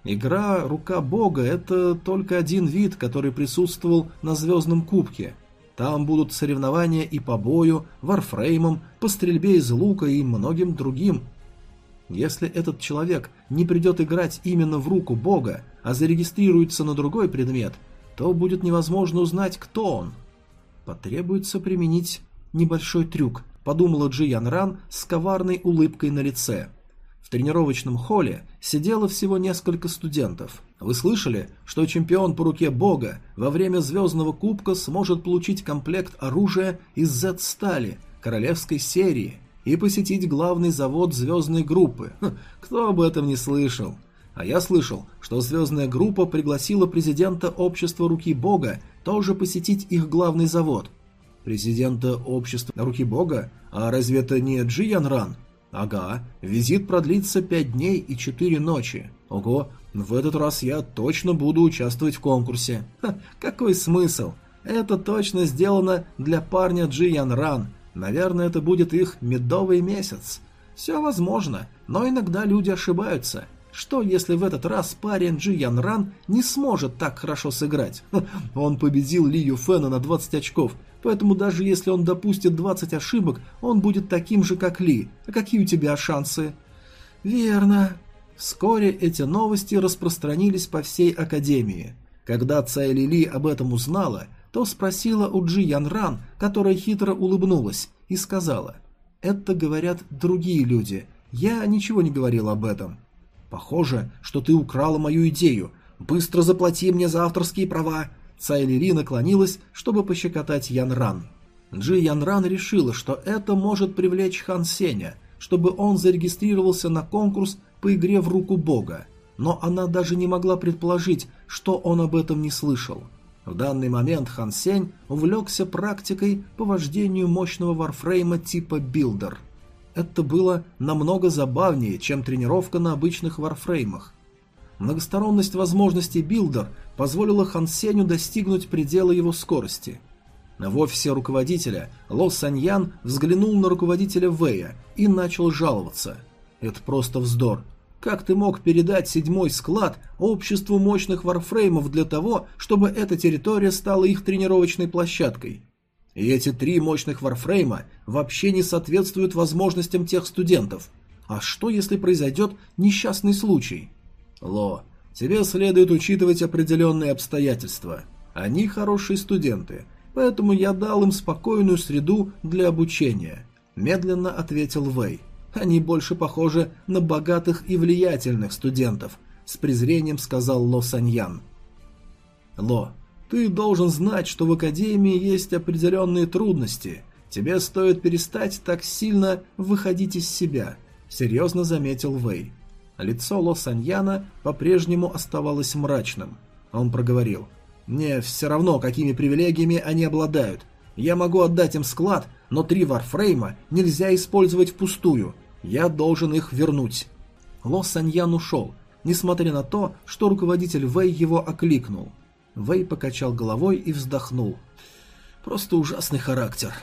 Игра «Рука Бога» — это только один вид, который присутствовал на Звездном Кубке. Там будут соревнования и по бою, варфреймам, по стрельбе из лука и многим другим. Если этот человек не придет играть именно в руку Бога, а зарегистрируется на другой предмет, то будет невозможно узнать, кто он. Потребуется применить небольшой трюк, подумала Джи Ян Ран с коварной улыбкой на лице. Тренировочном холле сидело всего несколько студентов. Вы слышали, что чемпион по руке бога во время Звездного Кубка сможет получить комплект оружия из Z-стали, королевской серии, и посетить главный завод звездной группы? Хм, кто об этом не слышал? А я слышал, что звездная группа пригласила президента общества руки бога тоже посетить их главный завод – Президента общества руки бога? А разве это не Джи Ян Ран? Ага, визит продлится пять дней и четыре ночи. Ого, в этот раз я точно буду участвовать в конкурсе. Ха, какой смысл? Это точно сделано для парня Джи Ян Ран. Наверное, это будет их медовый месяц. Все возможно, но иногда люди ошибаются. Что, если в этот раз парень Джи Ян Ран не сможет так хорошо сыграть? Он победил Ли Юфена на 20 очков, Поэтому даже если он допустит 20 ошибок, он будет таким же, как Ли. А какие у тебя шансы? Верно. Вскоре эти новости распространились по всей Академии. Когда Цай Лили об этом узнала, то спросила у Джи Ян Ран, которая хитро улыбнулась, и сказала, «Это говорят другие люди. Я ничего не говорил об этом». «Похоже, что ты украла мою идею. Быстро заплати мне за авторские права. Цай Лили наклонилась, чтобы пощекотать Ян Ран. Джи Ян Ран решила, что это может привлечь Хан Сеня, чтобы он зарегистрировался на конкурс по игре в руку бога, но она даже не могла предположить, что он об этом не слышал. В данный момент Хан Сень увлекся практикой по вождению мощного варфрейма типа Билдер. Это было намного забавнее, чем тренировка на обычных варфреймах. Многосторонность возможностей Билдер позволила Хан Сеню достигнуть предела его скорости. В офисе руководителя Ло Саньян взглянул на руководителя Вэя и начал жаловаться. «Это просто вздор. Как ты мог передать седьмой склад обществу мощных варфреймов для того, чтобы эта территория стала их тренировочной площадкой? И эти три мощных варфрейма вообще не соответствуют возможностям тех студентов. А что, если произойдет несчастный случай?» Ло, тебе следует учитывать определенные обстоятельства. Они хорошие студенты, поэтому я дал им спокойную среду для обучения», – медленно ответил Вэй. «Они больше похожи на богатых и влиятельных студентов», – с презрением сказал Ло Саньян. «Ло, ты должен знать, что в Академии есть определенные трудности. Тебе стоит перестать так сильно выходить из себя», – серьезно заметил Вэй. Лицо Ло Саньяна по-прежнему оставалось мрачным. Он проговорил. «Мне все равно, какими привилегиями они обладают. Я могу отдать им склад, но три варфрейма нельзя использовать впустую. Я должен их вернуть». Ло Саньян ушел, несмотря на то, что руководитель Вэй его окликнул. Вэй покачал головой и вздохнул. «Просто ужасный характер».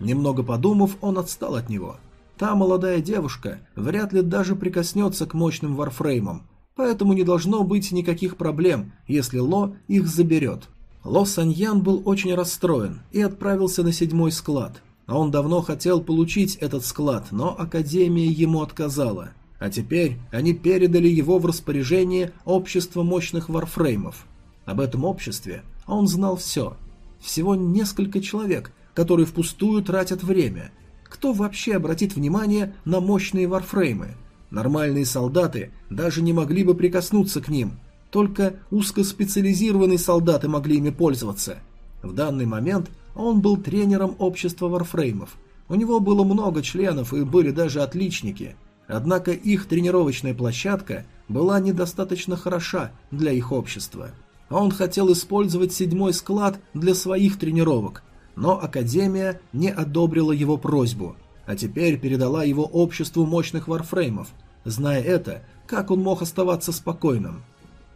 Немного подумав, он отстал от него – Та молодая девушка вряд ли даже прикоснется к мощным варфреймам, поэтому не должно быть никаких проблем, если Ло их заберет. Ло Саньян был очень расстроен и отправился на седьмой склад. Он давно хотел получить этот склад, но Академия ему отказала. А теперь они передали его в распоряжение Общества мощных варфреймов. Об этом обществе он знал все. Всего несколько человек, которые впустую тратят время – Кто вообще обратит внимание на мощные варфреймы? Нормальные солдаты даже не могли бы прикоснуться к ним, только узкоспециализированные солдаты могли ими пользоваться. В данный момент он был тренером общества варфреймов. У него было много членов и были даже отличники. Однако их тренировочная площадка была недостаточно хороша для их общества. Он хотел использовать седьмой склад для своих тренировок, но Академия не одобрила его просьбу, а теперь передала его обществу мощных варфреймов. Зная это, как он мог оставаться спокойным?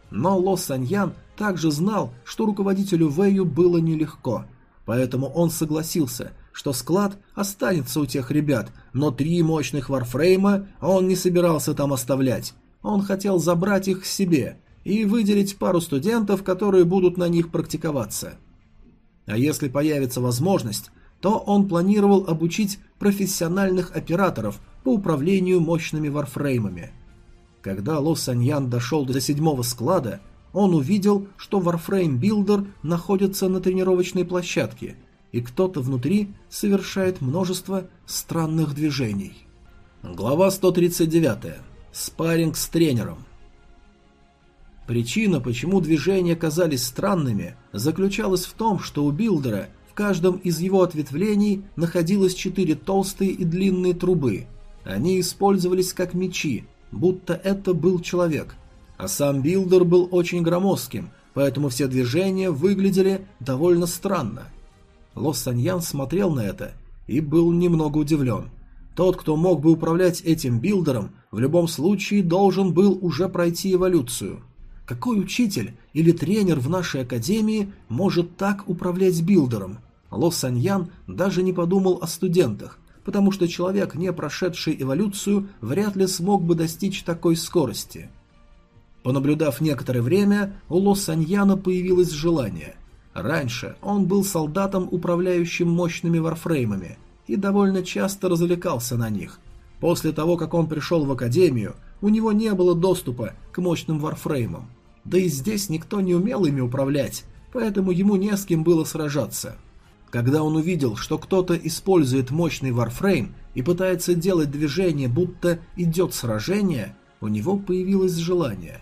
Но Ло Саньян также знал, что руководителю Вэю было нелегко, поэтому он согласился, что склад останется у тех ребят, но три мощных варфрейма он не собирался там оставлять. Он хотел забрать их к себе и выделить пару студентов, которые будут на них практиковаться. А если появится возможность, то он планировал обучить профессиональных операторов по управлению мощными варфреймами. Когда Ло Саньян дошел до седьмого склада, он увидел, что Warframe Builder находится на тренировочной площадке, и кто-то внутри совершает множество странных движений. Глава 139. Спарринг с тренером. Причина, почему движения казались странными, заключалась в том, что у билдера в каждом из его ответвлений находилось четыре толстые и длинные трубы. Они использовались как мечи, будто это был человек. А сам билдер был очень громоздким, поэтому все движения выглядели довольно странно. Ло Саньян смотрел на это и был немного удивлен. Тот, кто мог бы управлять этим билдером, в любом случае должен был уже пройти эволюцию. Какой учитель или тренер в нашей академии может так управлять билдером? Ло Саньян даже не подумал о студентах, потому что человек, не прошедший эволюцию, вряд ли смог бы достичь такой скорости. Понаблюдав некоторое время, у Ло Саньяна появилось желание. Раньше он был солдатом, управляющим мощными варфреймами, и довольно часто развлекался на них. После того, как он пришел в академию, у него не было доступа к мощным варфреймам. Да и здесь никто не умел ими управлять, поэтому ему не с кем было сражаться. Когда он увидел, что кто-то использует мощный варфрейм и пытается делать движение, будто идет сражение, у него появилось желание.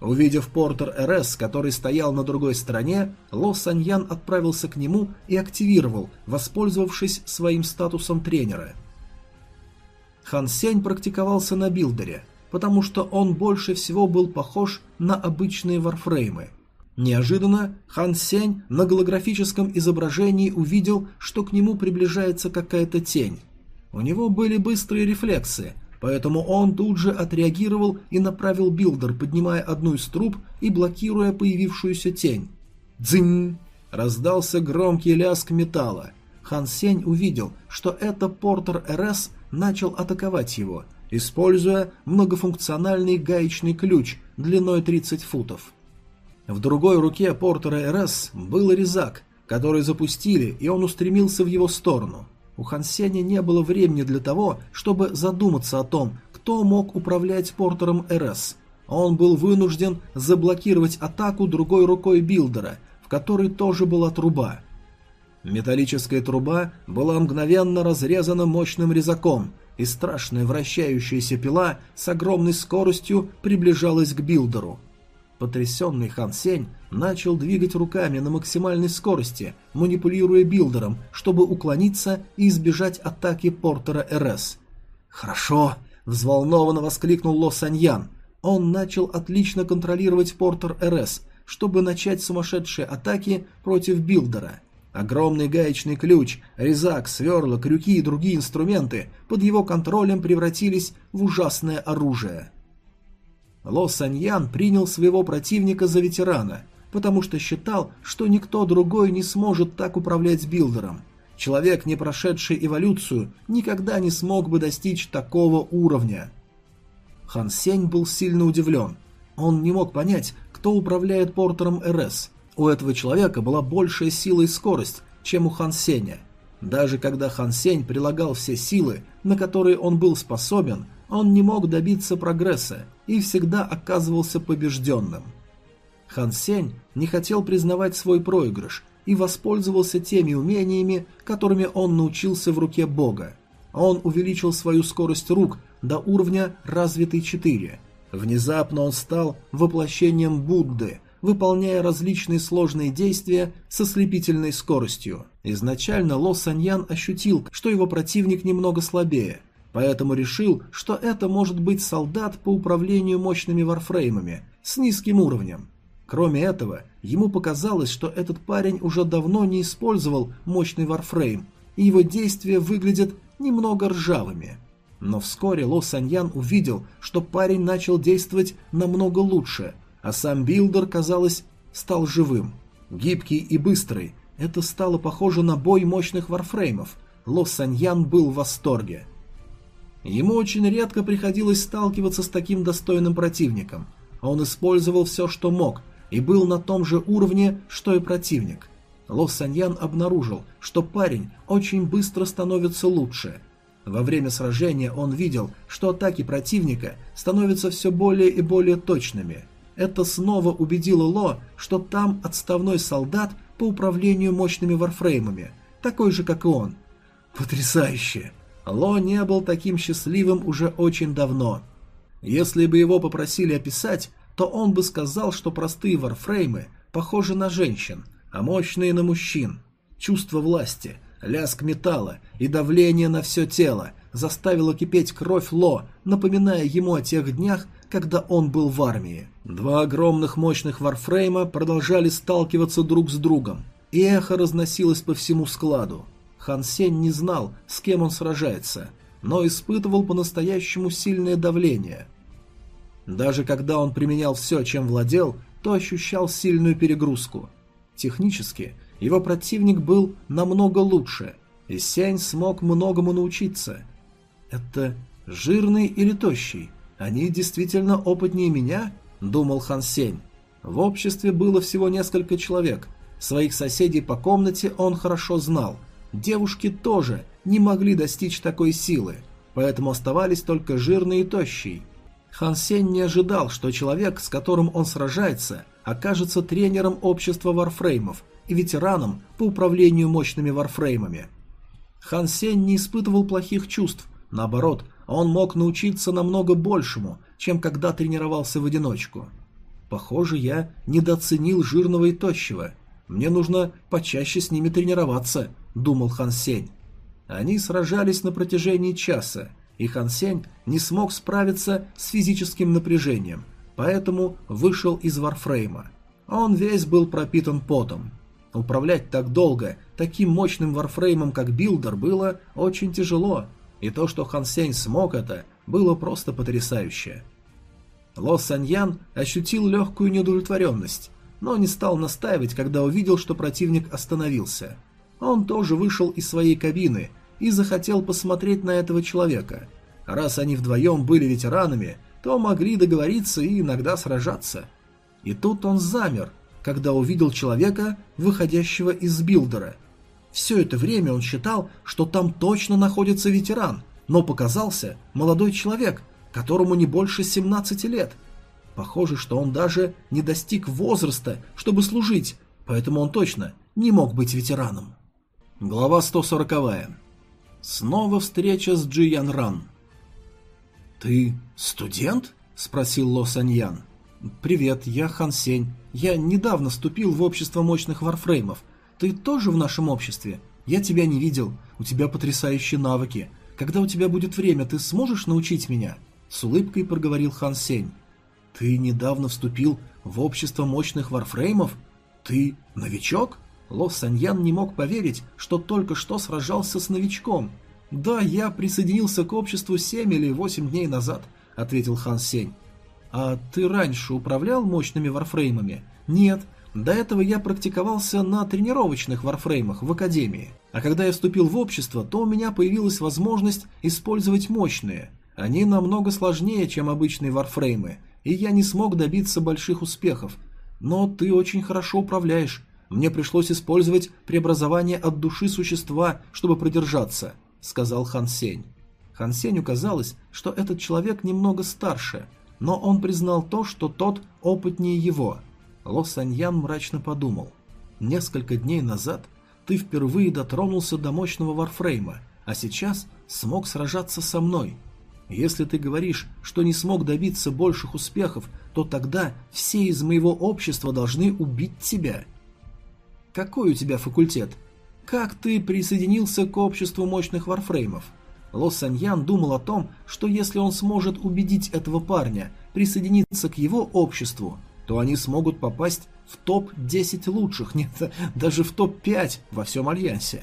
Увидев Портер РС, который стоял на другой стороне, Ло Саньян отправился к нему и активировал, воспользовавшись своим статусом тренера. Хан Сень практиковался на билдере, потому что он больше всего был похож на обычные варфреймы – Неожиданно Хан Сень на голографическом изображении увидел, что к нему приближается какая-то тень. У него были быстрые рефлексы, поэтому он тут же отреагировал и направил билдер, поднимая одну из труб и блокируя появившуюся тень. «Дзынь!» Раздался громкий лязг металла. Хан Сень увидел, что это Портер РС начал атаковать его, используя многофункциональный гаечный ключ длиной 30 футов. В другой руке Портера РС был резак, который запустили, и он устремился в его сторону. У Хан Сеня не было времени для того, чтобы задуматься о том, кто мог управлять Портером РС. Он был вынужден заблокировать атаку другой рукой билдера, в которой тоже была труба. Металлическая труба была мгновенно разрезана мощным резаком, и страшная вращающаяся пила с огромной скоростью приближалась к билдеру. Потрясенный Хан Сень начал двигать руками на максимальной скорости, манипулируя билдером, чтобы уклониться и избежать атаки Портера РС. «Хорошо!» – взволнованно воскликнул Ло Саньян. Он начал отлично контролировать Портер РС, чтобы начать сумасшедшие атаки против билдера. Огромный гаечный ключ, резак, сверла, крюки и другие инструменты под его контролем превратились в ужасное оружие – Ло Саньян принял своего противника за ветерана, потому что считал, что никто другой не сможет так управлять билдером. Человек, не прошедший эволюцию, никогда не смог бы достичь такого уровня. Хан Сень был сильно удивлен. Он не мог понять, кто управляет портером РС. У этого человека была большая сила и скорость, чем у Хан Сеня. Даже когда Хан Сень прилагал все силы, на которые он был способен, он не мог добиться прогресса и всегда оказывался побежденным. Хан Сень не хотел признавать свой проигрыш и воспользовался теми умениями, которыми он научился в руке бога. он увеличил свою скорость рук до уровня развитый 4. Внезапно он стал воплощением Будды, выполняя различные сложные действия со слепительной скоростью. Изначально Ло Саньян ощутил, что его противник немного слабее, поэтому решил, что это может быть солдат по управлению мощными варфреймами с низким уровнем. Кроме этого, ему показалось, что этот парень уже давно не использовал мощный варфрейм, и его действия выглядят немного ржавыми. Но вскоре Ло Саньян увидел, что парень начал действовать намного лучше, а сам Билдер, казалось, стал живым. Гибкий и быстрый, это стало похоже на бой мощных варфреймов. Ло Саньян был в восторге. Ему очень редко приходилось сталкиваться с таким достойным противником. Он использовал все, что мог, и был на том же уровне, что и противник. Ло Саньян обнаружил, что парень очень быстро становится лучше. Во время сражения он видел, что атаки противника становятся все более и более точными. Это снова убедило Ло, что там отставной солдат по управлению мощными варфреймами, такой же, как и он. Потрясающе! Ло не был таким счастливым уже очень давно. Если бы его попросили описать, то он бы сказал, что простые варфреймы похожи на женщин – а мощные на мужчин. Чувство власти, лязг металла и давление на все тело заставило кипеть кровь Ло, напоминая ему о тех днях, когда он был в армии. Два огромных мощных варфрейма продолжали сталкиваться друг с другом, и эхо разносилось по всему складу. Хан Сень не знал, с кем он сражается, но испытывал по-настоящему сильное давление. Даже когда он применял все, чем владел, то ощущал сильную перегрузку. Технически его противник был намного лучше, и Сянь смог многому научиться. «Это жирный или тощий? Они действительно опытнее меня?» – думал Хан Сень. В обществе было всего несколько человек. Своих соседей по комнате он хорошо знал. Девушки тоже не могли достичь такой силы, поэтому оставались только жирный и тощий. Хан Сень не ожидал, что человек, с которым он сражается – окажется тренером общества варфреймов и ветераном по управлению мощными варфреймами. Хан Сень не испытывал плохих чувств, наоборот, он мог научиться намного большему, чем когда тренировался в одиночку. Похоже, я недооценил жирного и тощего. Мне нужно почаще с ними тренироваться, думал Хан Сень. Они сражались на протяжении часа, и Хан Сень не смог справиться с физическим напряжением – поэтому вышел из варфрейма. Он весь был пропитан потом. Управлять так долго таким мощным варфреймом, как Билдер, было очень тяжело, и то, что Хан Сень смог это, было просто потрясающе. Ло Саньян ощутил легкую неудовлетворенность, но не стал настаивать, когда увидел, что противник остановился. Он тоже вышел из своей кабины и захотел посмотреть на этого человека. Раз они вдвоем были ветеранами, то могли договориться и иногда сражаться. И тут он замер, когда увидел человека, выходящего из билдера. Все это время он считал, что там точно находится ветеран, но показался молодой человек, которому не больше 17 лет. Похоже, что он даже не достиг возраста, чтобы служить, поэтому он точно не мог быть ветераном. Глава 140. Снова встреча с Джи Ян Ран. «Ты студент?» – спросил Ло Саньян. «Привет, я Хан Сень. Я недавно вступил в общество мощных варфреймов. Ты тоже в нашем обществе? Я тебя не видел. У тебя потрясающие навыки. Когда у тебя будет время, ты сможешь научить меня?» С улыбкой проговорил Хан Сень. «Ты недавно вступил в общество мощных варфреймов? Ты новичок?» Ло Саньян не мог поверить, что только что сражался с новичком – «Да, я присоединился к обществу семь или восемь дней назад», — ответил Хан Сень. «А ты раньше управлял мощными варфреймами?» «Нет. До этого я практиковался на тренировочных варфреймах в академии. А когда я вступил в общество, то у меня появилась возможность использовать мощные. Они намного сложнее, чем обычные варфреймы, и я не смог добиться больших успехов. Но ты очень хорошо управляешь. Мне пришлось использовать преобразование от души существа, чтобы продержаться» сказал Хан Сень. Хан Сенью казалось, что этот человек немного старше, но он признал то, что тот опытнее его. Ло Саньян мрачно подумал. Несколько дней назад ты впервые дотронулся до мощного варфрейма, а сейчас смог сражаться со мной. Если ты говоришь, что не смог добиться больших успехов, то тогда все из моего общества должны убить тебя. Какой у тебя факультет? Как ты присоединился к обществу мощных варфреймов? Ло Саньян думал о том, что если он сможет убедить этого парня присоединиться к его обществу, то они смогут попасть в топ-10 лучших, нет, даже в топ-5 во всем Альянсе.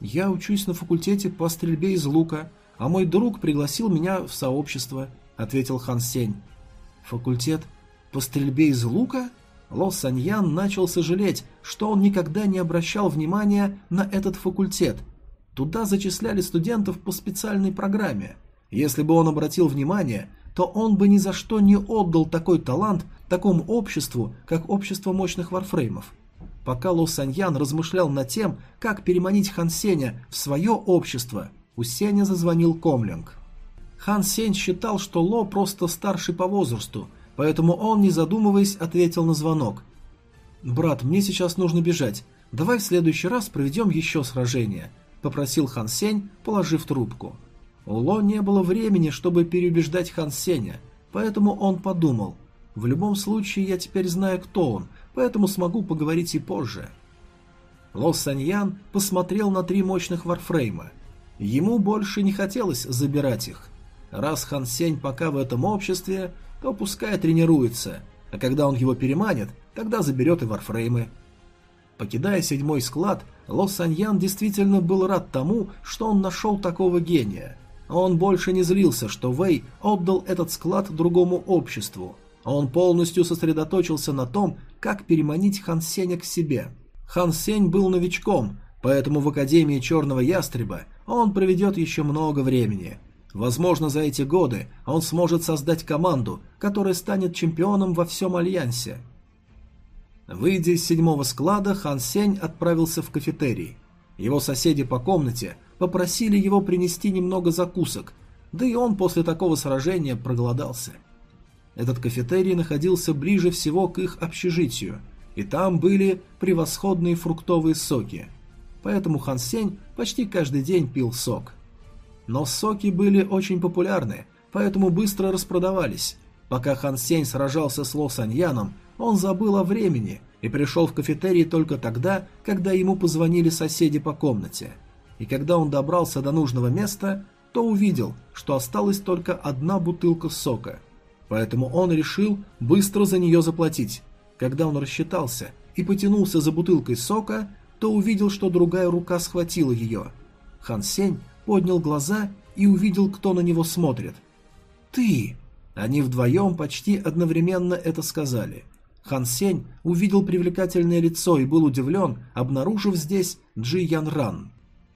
Я учусь на факультете по стрельбе из лука, а мой друг пригласил меня в сообщество, ответил Хан Сень. Факультет по стрельбе из лука? Ло Саньян начал сожалеть, что он никогда не обращал внимания на этот факультет. Туда зачисляли студентов по специальной программе. Если бы он обратил внимание, то он бы ни за что не отдал такой талант такому обществу, как общество мощных варфреймов. Пока Ло Саньян размышлял над тем, как переманить Хан Сеня в свое общество, у Сеня зазвонил Комлинг. Хан Сень считал, что Ло просто старший по возрасту, поэтому он, не задумываясь, ответил на звонок. «Брат, мне сейчас нужно бежать. Давай в следующий раз проведем еще сражение», – попросил Хан Сень, положив трубку. У Ло не было времени, чтобы переубеждать Хан Сеня, поэтому он подумал, «В любом случае я теперь знаю, кто он, поэтому смогу поговорить и позже. Ло Саньян посмотрел на три мощных варфрейма. Ему больше не хотелось забирать их. Раз Хан Сень пока в этом обществе, то пускай тренируется, а когда он его переманит, тогда заберет и варфреймы. Покидая седьмой склад, Ло Саньян действительно был рад тому, что он нашел такого гения. Он больше не злился, что Вэй отдал этот склад другому обществу. Он полностью сосредоточился на том, как переманить Хан Сеня к себе. Хан Сень был новичком, поэтому в Академии Черного Ястреба он проведет еще много времени. Возможно, за эти годы он сможет создать команду, которая станет чемпионом во всем Альянсе. Выйдя из седьмого склада, Хан Сень отправился в кафетерий. Его соседи по комнате попросили его принести немного закусок, да и он после такого сражения проголодался. Этот кафетерий находился ближе всего к их общежитию, и там были превосходные фруктовые соки. Поэтому Хан Сень почти каждый день пил сок. Но соки были очень популярны, поэтому быстро распродавались. Пока Хан Сень сражался с Ло Саньяном, он забыл о времени и пришел в кафетерий только тогда, когда ему позвонили соседи по комнате. И когда он добрался до нужного места, то увидел, что осталась только одна бутылка сока – Поэтому он решил быстро за нее заплатить. Когда он рассчитался и потянулся за бутылкой сока, то увидел, что другая рука схватила ее. Хан Сень поднял глаза и увидел, кто на него смотрит. «Ты!» Они вдвоем почти одновременно это сказали. Хан Сень увидел привлекательное лицо и был удивлен, обнаружив здесь Джи Ян Ран.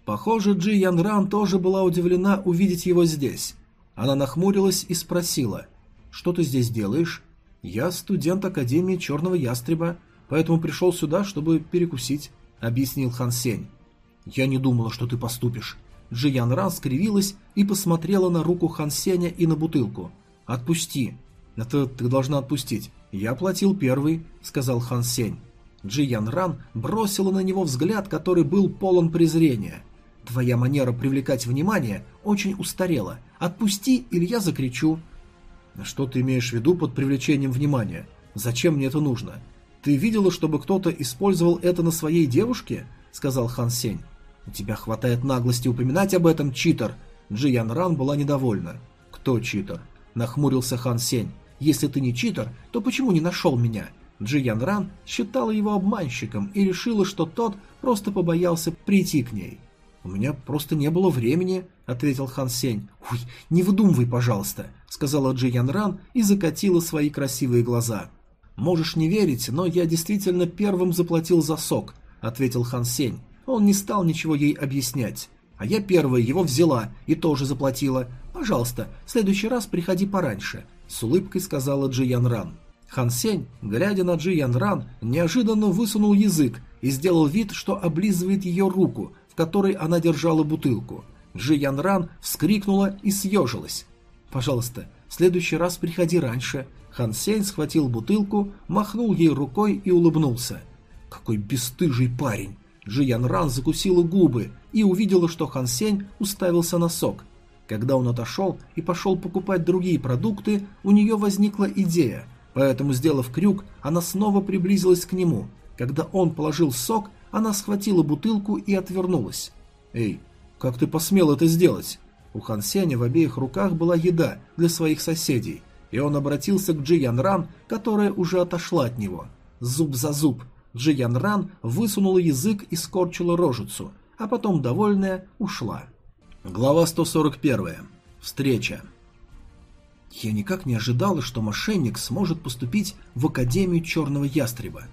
Похоже, Джи Ян Ран тоже была удивлена увидеть его здесь. Она нахмурилась и спросила – что ты здесь делаешь? Я студент Академии Черного Ястреба, поэтому пришел сюда, чтобы перекусить, объяснил Хан Сень. Я не думала, что ты поступишь. Джи Ян Ран скривилась и посмотрела на руку Хан Сеня и на бутылку. «Отпусти». «Это ты должна отпустить. Я платил первый», — сказал Хан Сень. Джи Ян Ран бросила на него взгляд, который был полон презрения. «Твоя манера привлекать внимание очень устарела. Отпусти, или я закричу. Что ты имеешь в виду под привлечением внимания? Зачем мне это нужно? Ты видела, чтобы кто-то использовал это на своей девушке? Сказал Хан Сень. У тебя хватает наглости упоминать об этом, читер. Джи Ян Ран была недовольна. Кто читер? Нахмурился Хан Сень. Если ты не читер, то почему не нашел меня? Джи Ян Ран считала его обманщиком и решила, что тот просто побоялся прийти к ней. «У меня просто не было времени», — ответил Хан Сень. «Ой, не выдумывай, пожалуйста», — сказала Джи Ян Ран и закатила свои красивые глаза. «Можешь не верить, но я действительно первым заплатил за сок», — ответил Хан Сень. Он не стал ничего ей объяснять. «А я первая его взяла и тоже заплатила. Пожалуйста, в следующий раз приходи пораньше», — с улыбкой сказала Джи Ян Ран. Хан Сень, глядя на Джи Ян Ран, неожиданно высунул язык и сделал вид, что облизывает ее руку, которой она держала бутылку. Джи Ян Ран вскрикнула и съежилась. «Пожалуйста, в следующий раз приходи раньше». Хан Сень схватил бутылку, махнул ей рукой и улыбнулся. «Какой бесстыжий парень!» Джи Ян Ран закусила губы и увидела, что Хан Сень уставился на сок. Когда он отошел и пошел покупать другие продукты, у нее возникла идея, поэтому, сделав крюк, она снова приблизилась к нему. Когда он положил сок, она схватила бутылку и отвернулась. «Эй, как ты посмел это сделать?» У Хан Сеня в обеих руках была еда для своих соседей, и он обратился к Джи Ян Ран, которая уже отошла от него. Зуб за зуб. Джи Ян Ран высунула язык и скорчила рожицу, а потом, довольная, ушла. Глава 141. Встреча. Я никак не ожидала, что мошенник сможет поступить в Академию Черного Ястреба.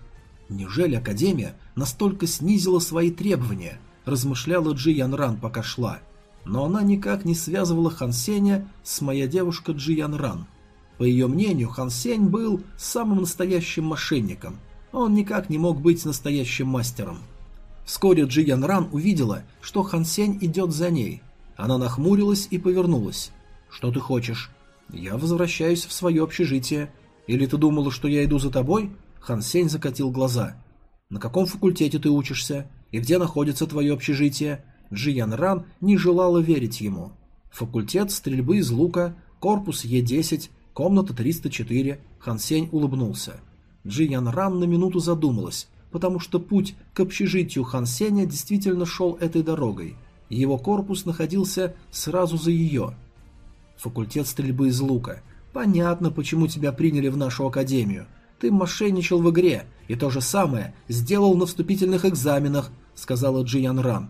Неужели Академия настолько снизила свои требования, размышляла Джи Ян Ран, пока шла. Но она никак не связывала Хан Сеня с моя девушка Джи Ян Ран. По ее мнению, Хан Сень был самым настоящим мошенником. Он никак не мог быть настоящим мастером. Вскоре Джи Ян Ран увидела, что Хан Сень идет за ней. Она нахмурилась и повернулась. «Что ты хочешь?» «Я возвращаюсь в свое общежитие. Или ты думала, что я иду за тобой?» Хан Сень закатил глаза. «На каком факультете ты учишься? И где находится твое общежитие?» Джи Ян Ран не желала верить ему. «Факультет стрельбы из лука, корпус Е10, комната 304». Хан Сень улыбнулся. Джи Ян Ран на минуту задумалась, потому что путь к общежитию Хан Сеня действительно шел этой дорогой. Его корпус находился сразу за ее. Факультет стрельбы из лука. Понятно, почему тебя приняли в нашу академию. Ты мошенничал в игре, и то же самое сделал на вступительных экзаменах, сказала Джиян Ран.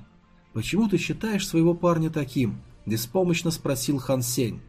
Почему ты считаешь своего парня таким? беспомощно спросил Хан Сень.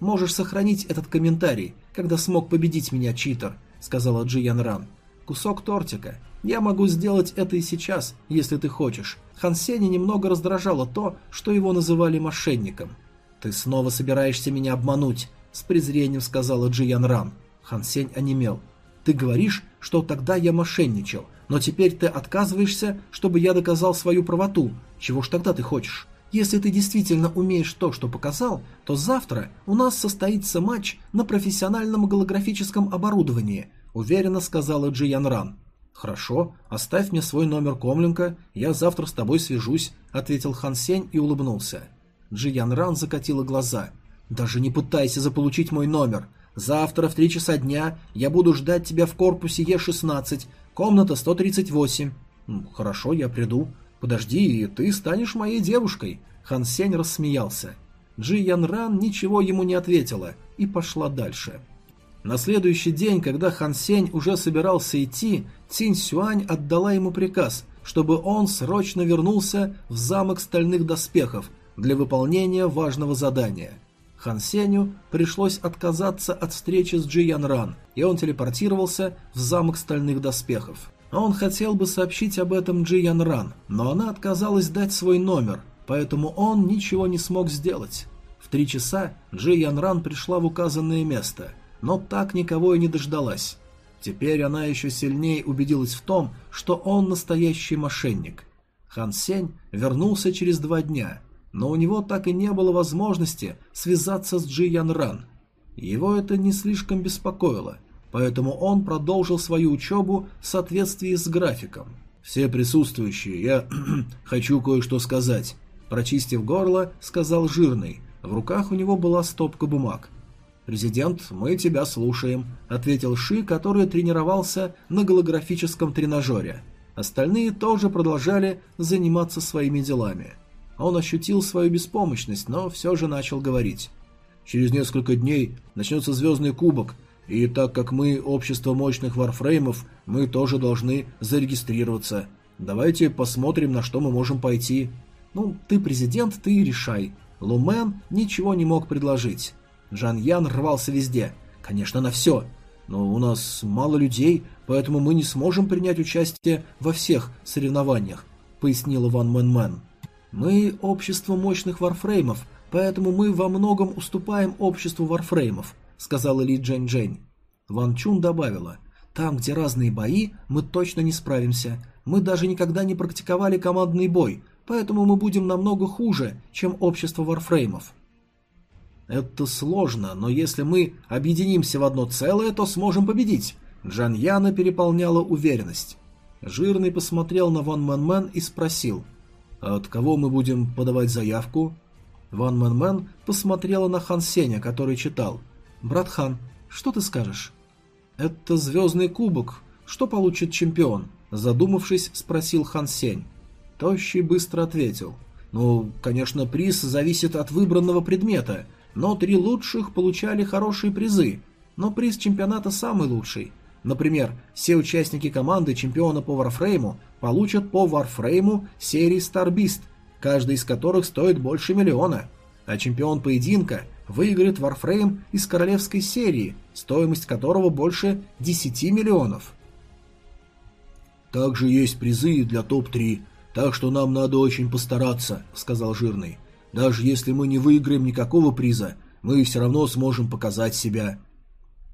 Можешь сохранить этот комментарий, когда смог победить меня, читер, сказала Джиян Ран. Кусок тортика. Я могу сделать это и сейчас, если ты хочешь. Хан Сеня немного раздражало то, что его называли мошенником. «Ты снова собираешься меня обмануть», — с презрением сказала Джиян Ран. Хан Сень онемел. Ты говоришь, что тогда я мошенничал, но теперь ты отказываешься, чтобы я доказал свою правоту. Чего ж тогда ты хочешь? Если ты действительно умеешь то, что показал, то завтра у нас состоится матч на профессиональном голографическом оборудовании, уверенно сказала Джиян Ран. Хорошо, оставь мне свой номер комленка, я завтра с тобой свяжусь, ответил Хан Сень и улыбнулся. Джиян Ран закатила глаза. Даже не пытайся заполучить мой номер. Завтра в три часа дня я буду ждать тебя в корпусе Е16, комната 138. Хорошо, я приду. Подожди, и ты станешь моей девушкой. Хан Сень рассмеялся. Джи Ян Ран ничего ему не ответила и пошла дальше. На следующий день, когда Хан Сень уже собирался идти, Цинь Сюань отдала ему приказ, чтобы он срочно вернулся в замок стальных доспехов для выполнения важного задания – Хан Сеню пришлось отказаться от встречи с Джи Ян Ран, и он телепортировался в замок стальных доспехов. Он хотел бы сообщить об этом Джи Ян Ран, но она отказалась дать свой номер, поэтому он ничего не смог сделать. В три часа Джи Ян Ран пришла в указанное место, но так никого и не дождалась. Теперь она еще сильнее убедилась в том, что он настоящий мошенник. Хан Сень вернулся через два дня – но у него так и не было возможности связаться с Джи Ян Ран. Его это не слишком беспокоило, поэтому он продолжил свою учебу в соответствии с графиком. «Все присутствующие, я хочу кое-что сказать», – прочистив горло, сказал Жирный. В руках у него была стопка бумаг. «Президент, мы тебя слушаем», – ответил Ши, который тренировался на голографическом тренажере. Остальные тоже продолжали заниматься своими делами. Он ощутил свою беспомощность, но все же начал говорить. «Через несколько дней начнется Звездный Кубок, и так как мы общество мощных варфреймов, мы тоже должны зарегистрироваться. Давайте посмотрим, на что мы можем пойти». «Ну, ты президент, ты решай». Лумен ничего не мог предложить. Джан Ян рвался везде. «Конечно, на все. Но у нас мало людей, поэтому мы не сможем принять участие во всех соревнованиях», пояснил Ван Мэн Мэн. Мы общество мощных варфреймов, поэтому мы во многом уступаем обществу варфреймов, сказала Ли Джень Джень. Ван Чун добавила, там, где разные бои, мы точно не справимся. Мы даже никогда не практиковали командный бой, поэтому мы будем намного хуже, чем общество варфреймов. Это сложно, но если мы объединимся в одно целое, то сможем победить. Джан Яна переполняла уверенность. Жирный посмотрел на Ван Мэн Мэн и спросил – «А от кого мы будем подавать заявку?» Ван Мэн Мэн посмотрела на Хан Сеня, который читал. «Брат Хан, что ты скажешь?» «Это звездный кубок. Что получит чемпион?» Задумавшись, спросил Хан Сень. Тощий быстро ответил. «Ну, конечно, приз зависит от выбранного предмета, но три лучших получали хорошие призы, но приз чемпионата самый лучший. Например, все участники команды чемпиона по Варфрейму получат по Варфрейму серии Старбист, каждый из которых стоит больше миллиона, а чемпион поединка выиграет Варфрейм из королевской серии, стоимость которого больше 10 миллионов. «Также есть призы для топ-3, так что нам надо очень постараться», — сказал Жирный. «Даже если мы не выиграем никакого приза, мы все равно сможем показать себя».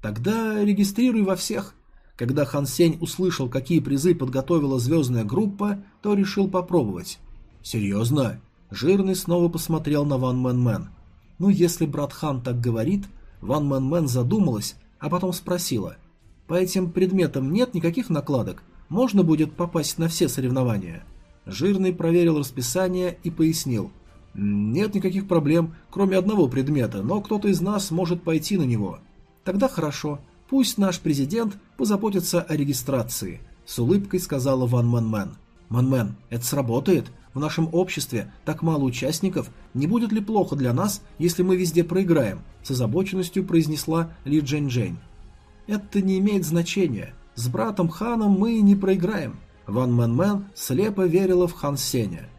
«Тогда регистрируй во всех». Когда Хан Сень услышал, какие призы подготовила звездная группа, то решил попробовать. «Серьезно?» Жирный снова посмотрел на Ван Мэн Мэн. «Ну, если брат Хан так говорит...» Ван Мэн Мэн задумалась, а потом спросила. «По этим предметам нет никаких накладок? можно будет попасть на все соревнования. Жирный проверил расписание и пояснил. Нет никаких проблем, кроме одного предмета, но кто-то из нас может пойти на него. Тогда хорошо, пусть наш президент позаботится о регистрации, с улыбкой сказала Ван Мэн Мэн. Мэн Мэн, это сработает? В нашем обществе так мало участников, не будет ли плохо для нас, если мы везде проиграем? С озабоченностью произнесла Ли Джень Джень. Это не имеет значения. С братом Ханом мы не проиграем. Ван Мэн Мэн слепо верила в Хан Сеня.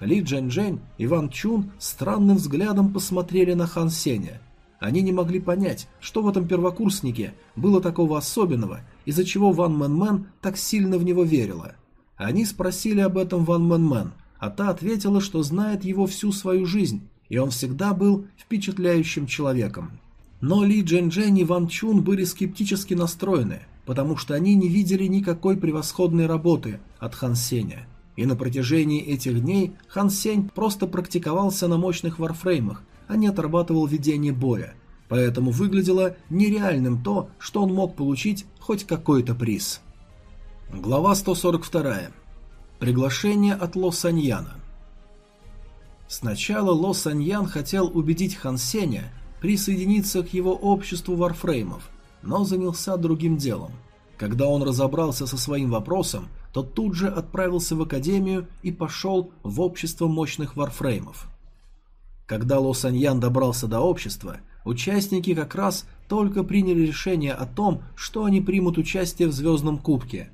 Ли Джень Джень и Ван Чун странным взглядом посмотрели на Хан Сеня. Они не могли понять, что в этом первокурснике было такого особенного, из-за чего Ван Мэн Мэн так сильно в него верила. Они спросили об этом Ван Мэн Мэн, а та ответила, что знает его всю свою жизнь, и он всегда был впечатляющим человеком. Но Ли Джень Джень и Ван Чун были скептически настроены – потому что они не видели никакой превосходной работы от Хан Сеня. И на протяжении этих дней Хан Сень просто практиковался на мощных варфреймах, а не отрабатывал ведение боя. Поэтому выглядело нереальным то, что он мог получить хоть какой-то приз. Глава 142. Приглашение от Ло Саньяна. Сначала Ло Саньян хотел убедить Хан Сеня присоединиться к его обществу варфреймов, но занялся другим делом. Когда он разобрался со своим вопросом, то тут же отправился в академию и пошел в общество мощных варфреймов. Когда Ло Саньян добрался до общества, участники как раз только приняли решение о том, что они примут участие в Звездном Кубке.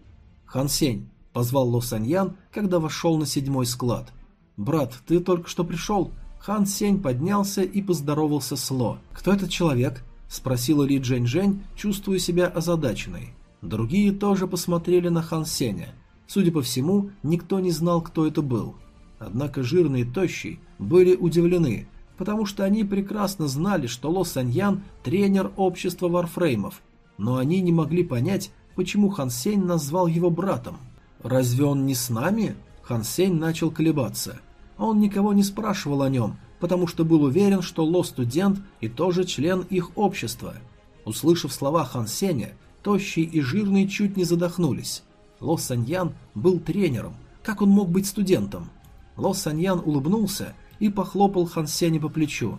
«Хан Сень», — позвал Ло Саньян, когда вошел на седьмой склад. «Брат, ты только что пришел?» Хан Сень поднялся и поздоровался с Ло. «Кто этот человек?» Спросила Ли Джень Жень, чувствуя себя озадаченной. Другие тоже посмотрели на Хан Сеня. Судя по всему, никто не знал, кто это был. Однако жирные и тощий были удивлены, потому что они прекрасно знали, что Ло Саньян – тренер общества варфреймов, но они не могли понять, почему Хан Сень назвал его братом. «Разве он не с нами?» Хан Сень начал колебаться. Он никого не спрашивал о нем, потому что был уверен, что Ло студент и тоже член их общества. Услышав слова Хан Сеня, тощий и жирный чуть не задохнулись. Ло Саньян был тренером, как он мог быть студентом? Ло Саньян улыбнулся и похлопал Хан Сеня по плечу.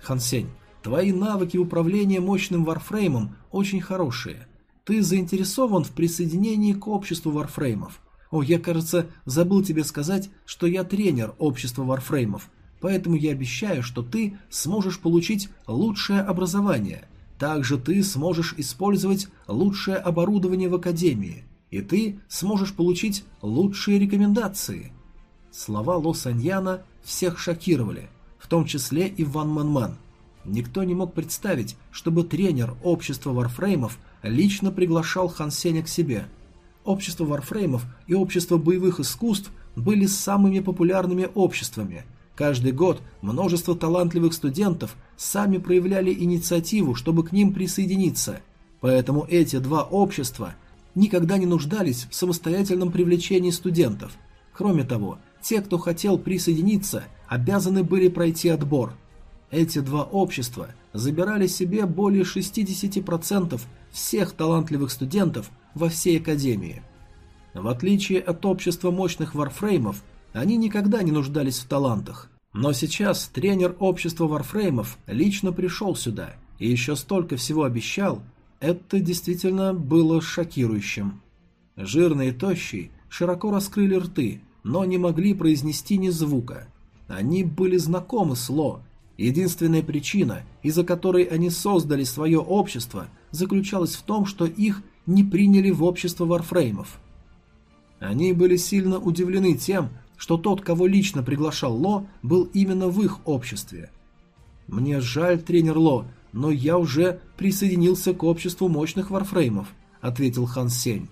«Хан Сень, твои навыки управления мощным варфреймом очень хорошие. Ты заинтересован в присоединении к обществу варфреймов. О, я, кажется, забыл тебе сказать, что я тренер общества варфреймов, поэтому я обещаю, что ты сможешь получить лучшее образование. Также ты сможешь использовать лучшее оборудование в академии, и ты сможешь получить лучшие рекомендации. Слова Ло Саньяна всех шокировали, в том числе и Ван Мэн. Никто не мог представить, чтобы тренер общества варфреймов лично приглашал Хан Сеня к себе. Общество варфреймов и общество боевых искусств были самыми популярными обществами – Каждый год множество талантливых студентов сами проявляли инициативу, чтобы к ним присоединиться. Поэтому эти два общества никогда не нуждались в самостоятельном привлечении студентов. Кроме того, те, кто хотел присоединиться, обязаны были пройти отбор. Эти два общества забирали себе более 60% всех талантливых студентов во всей академии. В отличие от общества мощных варфреймов, Они никогда не нуждались в талантах. Но сейчас тренер общества варфреймов лично пришел сюда и еще столько всего обещал. Это действительно было шокирующим. Жирный и тощий широко раскрыли рты, но не могли произнести ни звука. Они были знакомы с Ло. Единственная причина, из-за которой они создали свое общество, заключалась в том, что их не приняли в общество варфреймов. Они были сильно удивлены тем, что тот, кого лично приглашал Ло, был именно в их обществе. «Мне жаль, тренер Ло, но я уже присоединился к обществу мощных варфреймов», — ответил Хан Сень.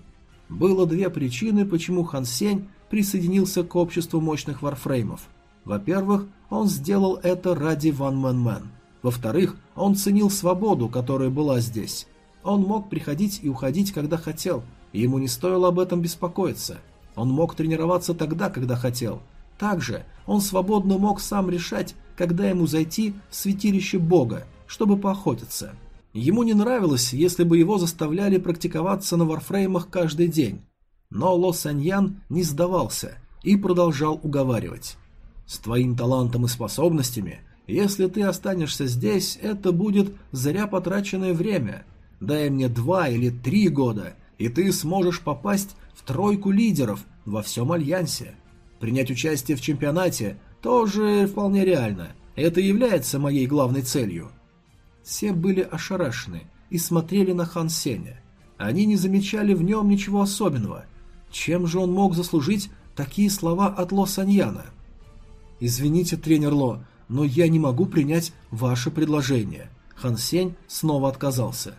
Было две причины, почему Хан Сень присоединился к обществу мощных варфреймов. Во-первых, он сделал это ради Ван Мэн Мэн. Во-вторых, он ценил свободу, которая была здесь. Он мог приходить и уходить, когда хотел, и ему не стоило об этом беспокоиться — он мог тренироваться тогда, когда хотел. Также он свободно мог сам решать, когда ему зайти в святилище Бога, чтобы поохотиться. Ему не нравилось, если бы его заставляли практиковаться на варфреймах каждый день. Но Ло Саньян не сдавался и продолжал уговаривать. «С твоим талантом и способностями, если ты останешься здесь, это будет зря потраченное время. Дай мне два или три года, и ты сможешь попасть в тройку лидеров во всем Альянсе. Принять участие в чемпионате тоже вполне реально. Это является моей главной целью. Все были ошарашены и смотрели на Хан Сеня. Они не замечали в нем ничего особенного. Чем же он мог заслужить такие слова от Ло Саньяна? «Извините, тренер Ло, но я не могу принять ваше предложение». Хан Сень снова отказался.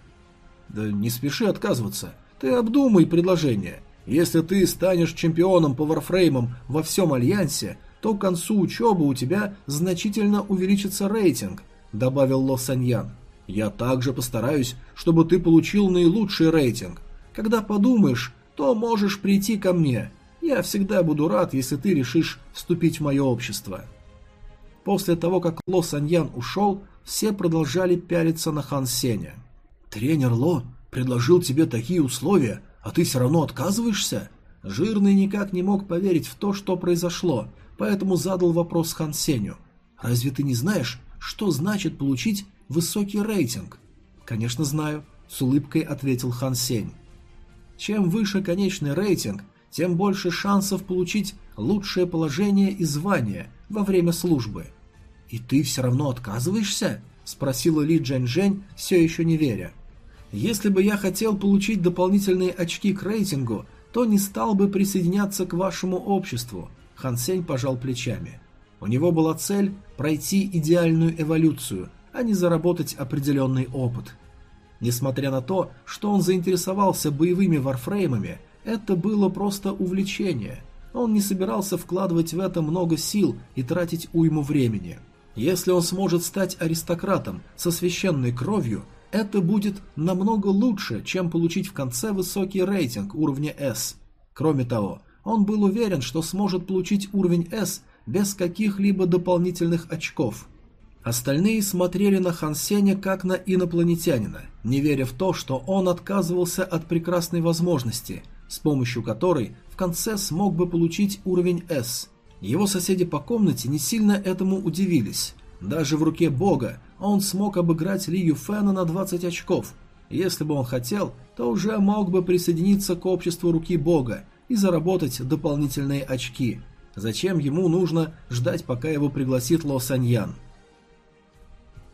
«Да не спеши отказываться. Ты обдумай предложение. Если ты станешь чемпионом по варфреймам во всем Альянсе, то к концу учебы у тебя значительно увеличится рейтинг», — добавил Ло Саньян. «Я также постараюсь, чтобы ты получил наилучший рейтинг. Когда подумаешь, то можешь прийти ко мне. Я всегда буду рад, если ты решишь вступить в мое общество». После того, как Ло Саньян ушел, все продолжали пялиться на Хан Сеня. «Тренер Ло предложил тебе такие условия, а ты все равно отказываешься?» Жирный никак не мог поверить в то, что произошло, поэтому задал вопрос Хан Сеню. «Разве ты не знаешь, что значит получить высокий рейтинг?» «Конечно знаю», — с улыбкой ответил Хан Сень. «Чем выше конечный рейтинг, тем больше шансов получить лучшее положение и звание во время службы». «И ты все равно отказываешься?» — спросила Ли Джань-Жень, все еще не веря. Если бы я хотел получить дополнительные очки к рейтингу, то не стал бы присоединяться к вашему обществу. Хан Сень пожал плечами. У него была цель пройти идеальную эволюцию, а не заработать определенный опыт. Несмотря на то, что он заинтересовался боевыми варфреймами, это было просто увлечение. Он не собирался вкладывать в это много сил и тратить уйму времени. Если он сможет стать аристократом со священной кровью, это будет намного лучше, чем получить в конце высокий рейтинг уровня S. Кроме того, он был уверен, что сможет получить уровень S без каких-либо дополнительных очков. Остальные смотрели на Хан Сеня как на инопланетянина, не веря в то, что он отказывался от прекрасной возможности, с помощью которой в конце смог бы получить уровень S. Его соседи по комнате не сильно этому удивились. Даже в руке бога он смог обыграть Ли Юфена на 20 очков. Если бы он хотел, то уже мог бы присоединиться к обществу руки бога и заработать дополнительные очки. Зачем ему нужно ждать, пока его пригласит Ло Саньян?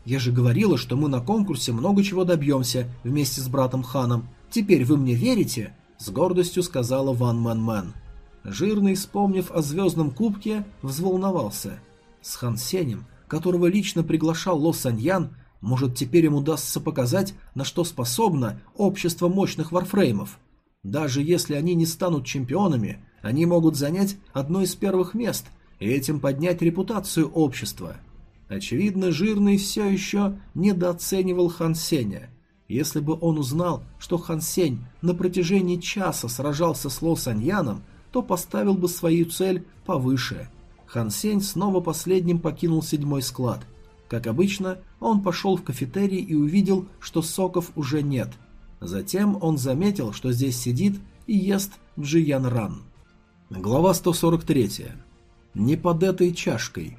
«Я же говорила, что мы на конкурсе много чего добьемся вместе с братом Ханом. Теперь вы мне верите?» С гордостью сказала Ван Мэн Мэн. Жирный, вспомнив о звездном кубке, взволновался. С Хан Сенем которого лично приглашал Ло Саньян, может теперь им удастся показать, на что способно общество мощных варфреймов. Даже если они не станут чемпионами, они могут занять одно из первых мест и этим поднять репутацию общества. Очевидно, Жирный все еще недооценивал Хан Сеня. Если бы он узнал, что Хан Сень на протяжении часа сражался с Ло Саньяном, то поставил бы свою цель повыше – Хан Сень снова последним покинул седьмой склад. Как обычно, он пошел в кафетерий и увидел, что соков уже нет. Затем он заметил, что здесь сидит и ест Джиян Ран. Глава 143. Не под этой чашкой.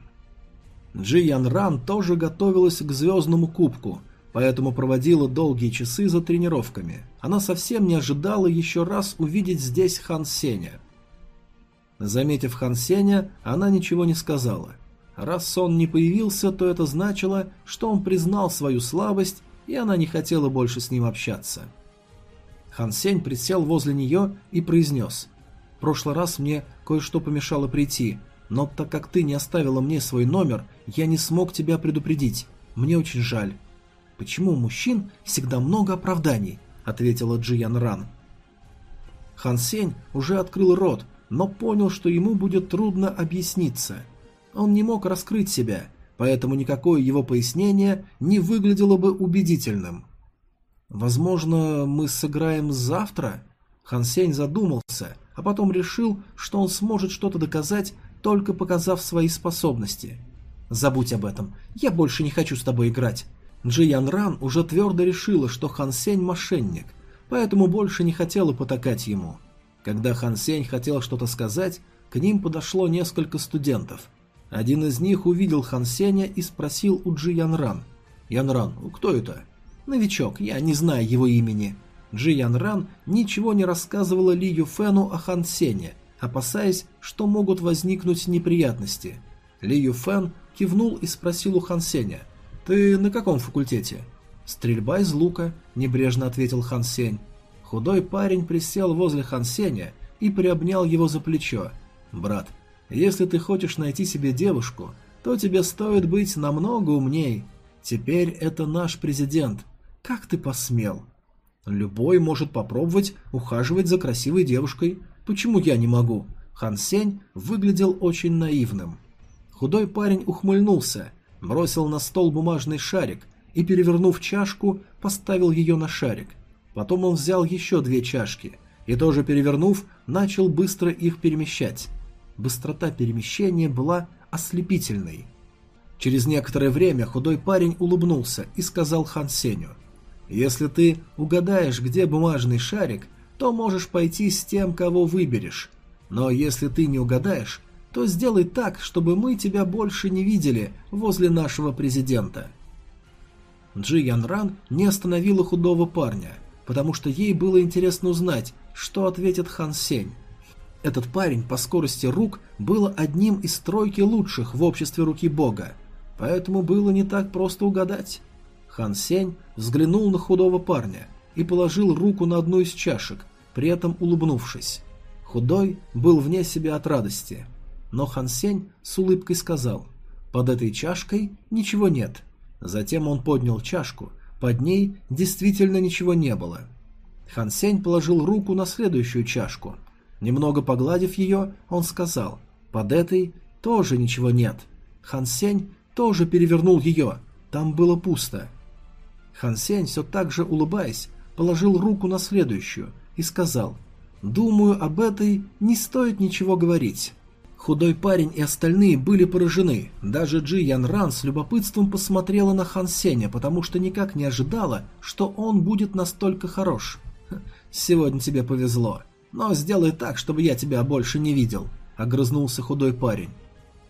Джи Ян Ран тоже готовилась к звездному кубку, поэтому проводила долгие часы за тренировками. Она совсем не ожидала еще раз увидеть здесь Хан Сеня. Заметив Хан Сеня, она ничего не сказала. Раз он не появился, то это значило, что он признал свою слабость, и она не хотела больше с ним общаться. Хан Сень присел возле нее и произнес. «В прошлый раз мне кое-что помешало прийти, но так как ты не оставила мне свой номер, я не смог тебя предупредить. Мне очень жаль». «Почему у мужчин всегда много оправданий?» — ответила Джи Ян Ран. Хан Сень уже открыл рот, но понял, что ему будет трудно объясниться. Он не мог раскрыть себя, поэтому никакое его пояснение не выглядело бы убедительным. «Возможно, мы сыграем завтра?» Хан Сень задумался, а потом решил, что он сможет что-то доказать, только показав свои способности. «Забудь об этом. Я больше не хочу с тобой играть». Джи Ян Ран уже твердо решила, что Хан Сень мошенник, поэтому больше не хотела потакать ему. Когда Хан Сень хотел что-то сказать, к ним подошло несколько студентов. Один из них увидел Хан Сеня и спросил у Джи Ян Ран. «Ян Ран, кто это?» «Новичок, я не знаю его имени». Джи Ян Ран ничего не рассказывала Ли Юфену о Хан Сене, опасаясь, что могут возникнуть неприятности. Ли Юфен кивнул и спросил у Хан Сеня. «Ты на каком факультете?» «Стрельба из лука», — небрежно ответил Хан Сень. Худой парень присел возле Хан Сеня и приобнял его за плечо. «Брат, если ты хочешь найти себе девушку, то тебе стоит быть намного умней. Теперь это наш президент. Как ты посмел?» «Любой может попробовать ухаживать за красивой девушкой. Почему я не могу?» Хан Сень выглядел очень наивным. Худой парень ухмыльнулся, бросил на стол бумажный шарик и, перевернув чашку, поставил ее на шарик – Потом он взял еще две чашки и тоже перевернув, начал быстро их перемещать. Быстрота перемещения была ослепительной. Через некоторое время худой парень улыбнулся и сказал Хан Сеню, «Если ты угадаешь, где бумажный шарик, то можешь пойти с тем, кого выберешь. Но если ты не угадаешь, то сделай так, чтобы мы тебя больше не видели возле нашего президента». Джи Ян Ран не остановила худого парня, потому что ей было интересно узнать, что ответит Хан Сень. Этот парень по скорости рук был одним из тройки лучших в обществе руки бога, поэтому было не так просто угадать. Хан Сень взглянул на худого парня и положил руку на одну из чашек, при этом улыбнувшись. Худой был вне себя от радости, но Хан Сень с улыбкой сказал, «Под этой чашкой ничего нет». Затем он поднял чашку – под ней действительно ничего не было. Хан Сень положил руку на следующую чашку. Немного погладив ее, он сказал, под этой тоже ничего нет. Хан Сень тоже перевернул ее, там было пусто. Хан Сень, все так же улыбаясь, положил руку на следующую и сказал, «Думаю, об этой не стоит ничего говорить». Худой парень и остальные были поражены. Даже Джи Ян Ран с любопытством посмотрела на Хан Сеня, потому что никак не ожидала, что он будет настолько хорош. «Сегодня тебе повезло. Но сделай так, чтобы я тебя больше не видел», — огрызнулся худой парень.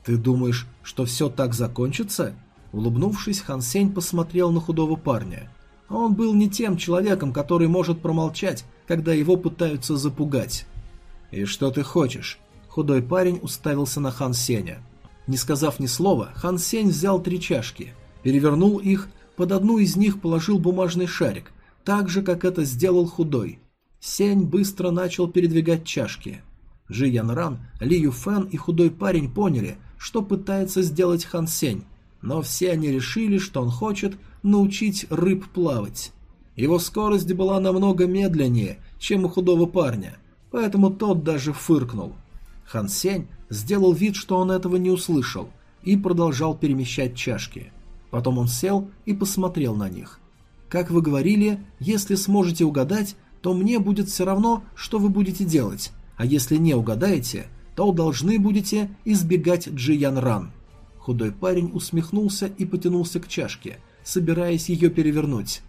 «Ты думаешь, что все так закончится?» Улыбнувшись, Хан Сень посмотрел на худого парня. Он был не тем человеком, который может промолчать, когда его пытаются запугать. «И что ты хочешь? Худой парень уставился на Хан Сеня. Не сказав ни слова, Хан Сень взял три чашки, перевернул их, под одну из них положил бумажный шарик, так же, как это сделал Худой. Сень быстро начал передвигать чашки. Жи Ян Ран, Ли Ю Фэн и Худой парень поняли, что пытается сделать Хан Сень, но все они решили, что он хочет научить рыб плавать. Его скорость была намного медленнее, чем у худого парня, поэтому тот даже фыркнул. Хан Сень сделал вид, что он этого не услышал, и продолжал перемещать чашки. Потом он сел и посмотрел на них. «Как вы говорили, если сможете угадать, то мне будет все равно, что вы будете делать, а если не угадаете, то должны будете избегать Джи Ян Ран». Худой парень усмехнулся и потянулся к чашке, собираясь ее перевернуть.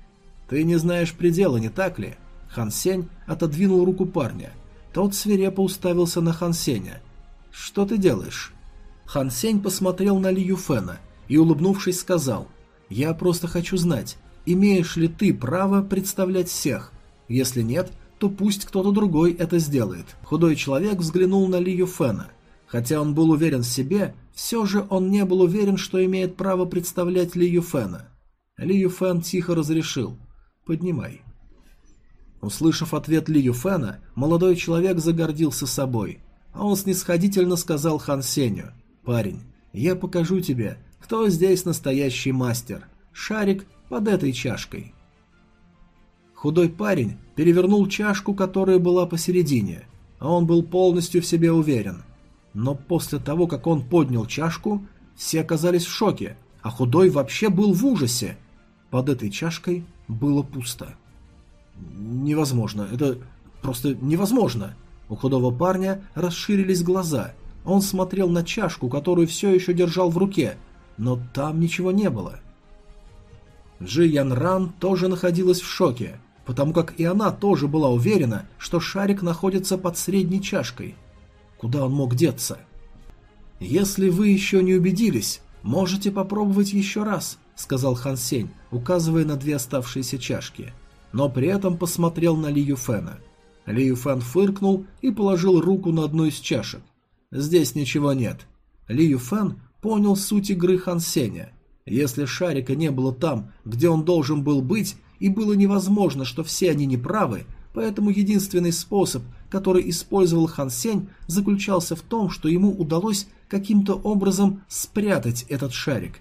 «Ты не знаешь предела, не так ли?» Хан Сень отодвинул руку парня – тот свирепо уставился на Хан Сеня. «Что ты делаешь?» Хан Сень посмотрел на Ли Юфена и, улыбнувшись, сказал, «Я просто хочу знать, имеешь ли ты право представлять всех? Если нет, то пусть кто-то другой это сделает». Худой человек взглянул на Ли Юфена. Хотя он был уверен в себе, все же он не был уверен, что имеет право представлять Ли Юфена. Ли Юфен тихо разрешил «Поднимай». Услышав ответ Ли Юфена, молодой человек загордился собой, а он снисходительно сказал Хан Сеню «Парень, я покажу тебе, кто здесь настоящий мастер. Шарик под этой чашкой». Худой парень перевернул чашку, которая была посередине, а он был полностью в себе уверен. Но после того, как он поднял чашку, все оказались в шоке, а худой вообще был в ужасе. Под этой чашкой было пусто. Невозможно, это просто невозможно. У худого парня расширились глаза. Он смотрел на чашку, которую все еще держал в руке, но там ничего не было. Джи Ян Ран тоже находилась в шоке, потому как и она тоже была уверена, что шарик находится под средней чашкой. Куда он мог деться? «Если вы еще не убедились, можете попробовать еще раз», — сказал Хан Сень, указывая на две оставшиеся чашки — но при этом посмотрел на Ли Юфена. Ли Юфен фыркнул и положил руку на одну из чашек. «Здесь ничего нет». Ли Юфен понял суть игры Хан Сеня. Если шарика не было там, где он должен был быть, и было невозможно, что все они неправы, поэтому единственный способ, который использовал Хан Сень, заключался в том, что ему удалось каким-то образом спрятать этот шарик.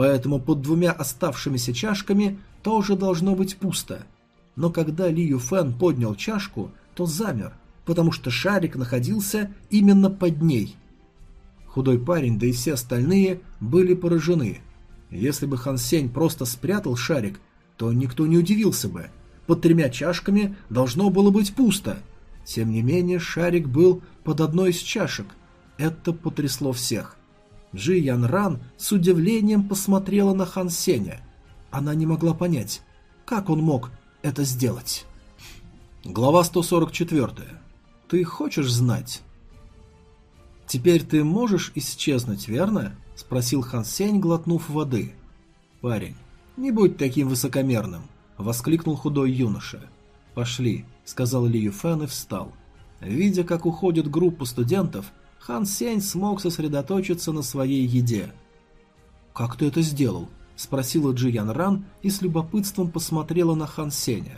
Поэтому под двумя оставшимися чашками тоже должно быть пусто – но когда Ли Юфен поднял чашку, то замер, потому что шарик находился именно под ней. Худой парень, да и все остальные были поражены. Если бы Хан Сень просто спрятал шарик, то никто не удивился бы. Под тремя чашками должно было быть пусто. Тем не менее, шарик был под одной из чашек. Это потрясло всех. Джи Ян Ран с удивлением посмотрела на Хан Сеня. Она не могла понять, как он мог это сделать. Глава 144. Ты хочешь знать? Теперь ты можешь исчезнуть, верно? Спросил Хан Сень, глотнув воды. Парень, не будь таким высокомерным, воскликнул худой юноша. Пошли, сказал Ли Юфен и встал. Видя, как уходит группа студентов, Хан Сень смог сосредоточиться на своей еде. «Как ты это сделал?» спросила Джи Ян Ран и с любопытством посмотрела на Хан Сеня.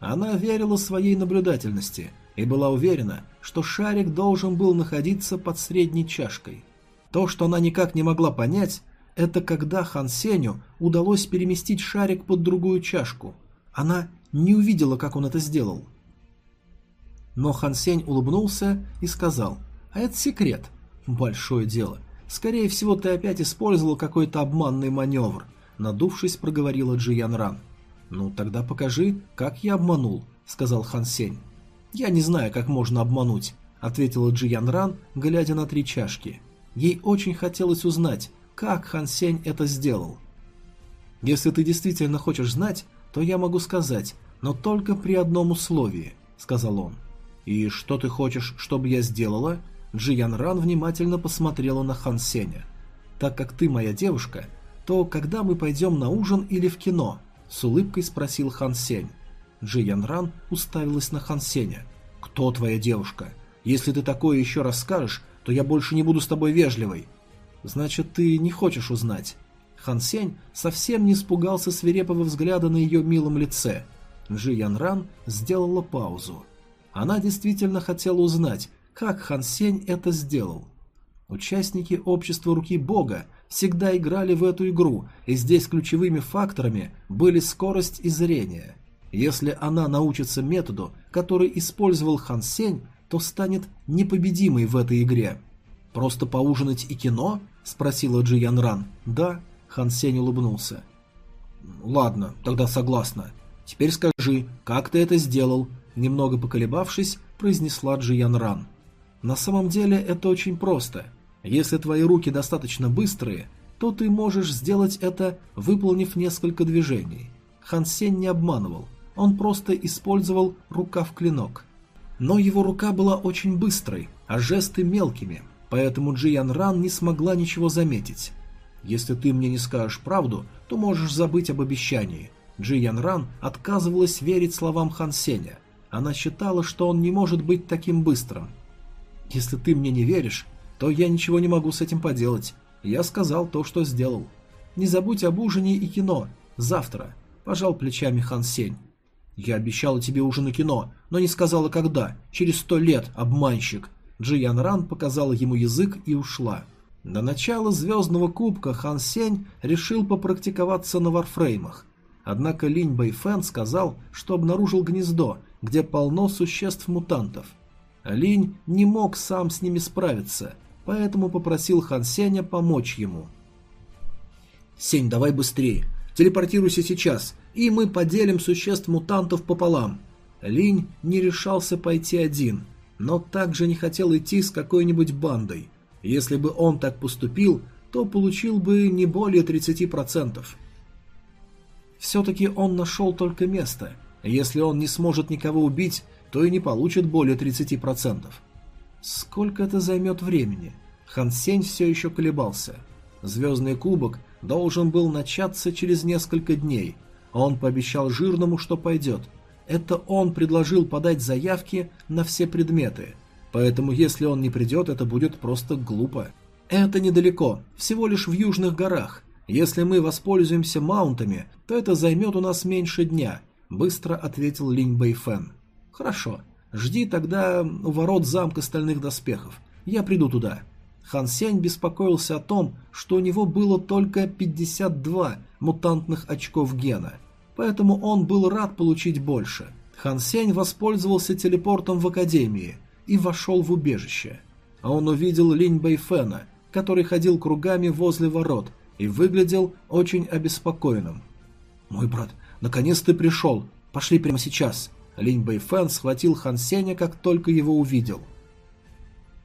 Она верила своей наблюдательности и была уверена, что шарик должен был находиться под средней чашкой. То, что она никак не могла понять, это когда Хан Сеню удалось переместить шарик под другую чашку. Она не увидела, как он это сделал. Но Хан Сень улыбнулся и сказал, «А это секрет. Большое дело. Скорее всего, ты опять использовал какой-то обманный маневр», — надувшись, проговорила Джиян Ран. «Ну, тогда покажи, как я обманул», — сказал Хан Сень. «Я не знаю, как можно обмануть», — ответила Джиян Ран, глядя на три чашки. Ей очень хотелось узнать, как Хан Сень это сделал. «Если ты действительно хочешь знать, то я могу сказать, но только при одном условии», — сказал он. «И что ты хочешь, чтобы я сделала?» Джи Ян Ран внимательно посмотрела на Хан Сеня. «Так как ты моя девушка, то когда мы пойдем на ужин или в кино?» С улыбкой спросил Хан Сень. Джи Ян Ран уставилась на Хан Сеня. «Кто твоя девушка? Если ты такое еще раз скажешь, то я больше не буду с тобой вежливой». «Значит, ты не хочешь узнать?» Хан Сень совсем не испугался свирепого взгляда на ее милом лице. Джи Ян Ран сделала паузу. Она действительно хотела узнать, как Хан Сень это сделал. Участники общества руки бога всегда играли в эту игру, и здесь ключевыми факторами были скорость и зрение. Если она научится методу, который использовал Хан Сень, то станет непобедимой в этой игре. «Просто поужинать и кино?» – спросила Джи Ян Ран. «Да», – Хан Сень улыбнулся. «Ладно, тогда согласна. Теперь скажи, как ты это сделал?» Немного поколебавшись, произнесла Джи Ян Ран. На самом деле это очень просто. Если твои руки достаточно быстрые, то ты можешь сделать это, выполнив несколько движений. Хан Сень не обманывал, он просто использовал рука в клинок. Но его рука была очень быстрой, а жесты мелкими. поэтому Джи Ян Ран не смогла ничего заметить. «Если ты мне не скажешь правду, то можешь забыть об обещании». Джи Ян Ран отказывалась верить словам Хан Сеня. Она считала, что он не может быть таким быстрым. «Если ты мне не веришь, то я ничего не могу с этим поделать. Я сказал то, что сделал. Не забудь об ужине и кино. Завтра», – пожал плечами Хан Сень. «Я обещала тебе ужин и кино, но не сказала когда. Через сто лет, обманщик!» Джи Ян Ран показала ему язык и ушла. До начала Звездного Кубка Хан Сень решил попрактиковаться на варфреймах. Однако Линь Бэйфэн сказал, что обнаружил гнездо, где полно существ-мутантов. Линь не мог сам с ними справиться, поэтому попросил Хан Сеня помочь ему. «Сень, давай быстрее. Телепортируйся сейчас и мы поделим существ-мутантов пополам. Линь не решался пойти один, но также не хотел идти с какой-нибудь бандой. Если бы он так поступил, то получил бы не более 30%. Все-таки он нашел только место. Если он не сможет никого убить, то и не получит более 30%. Сколько это займет времени? Хан Сень все еще колебался. Звездный кубок должен был начаться через несколько дней, он пообещал Жирному, что пойдет. Это он предложил подать заявки на все предметы. Поэтому если он не придет, это будет просто глупо. Это недалеко, всего лишь в южных горах. Если мы воспользуемся маунтами, то это займет у нас меньше дня, быстро ответил Линь Бэйфэн. Хорошо, жди тогда у ворот замка стальных доспехов. Я приду туда. Хан Сень беспокоился о том, что у него было только 52 мутантных очков гена поэтому он был рад получить больше. Хан Сень воспользовался телепортом в Академии и вошел в убежище. А он увидел Линь Бэйфэна, который ходил кругами возле ворот и выглядел очень обеспокоенным. «Мой брат, наконец ты пришел. Пошли прямо сейчас». Линь Бэйфэн схватил Хан Сеня, как только его увидел.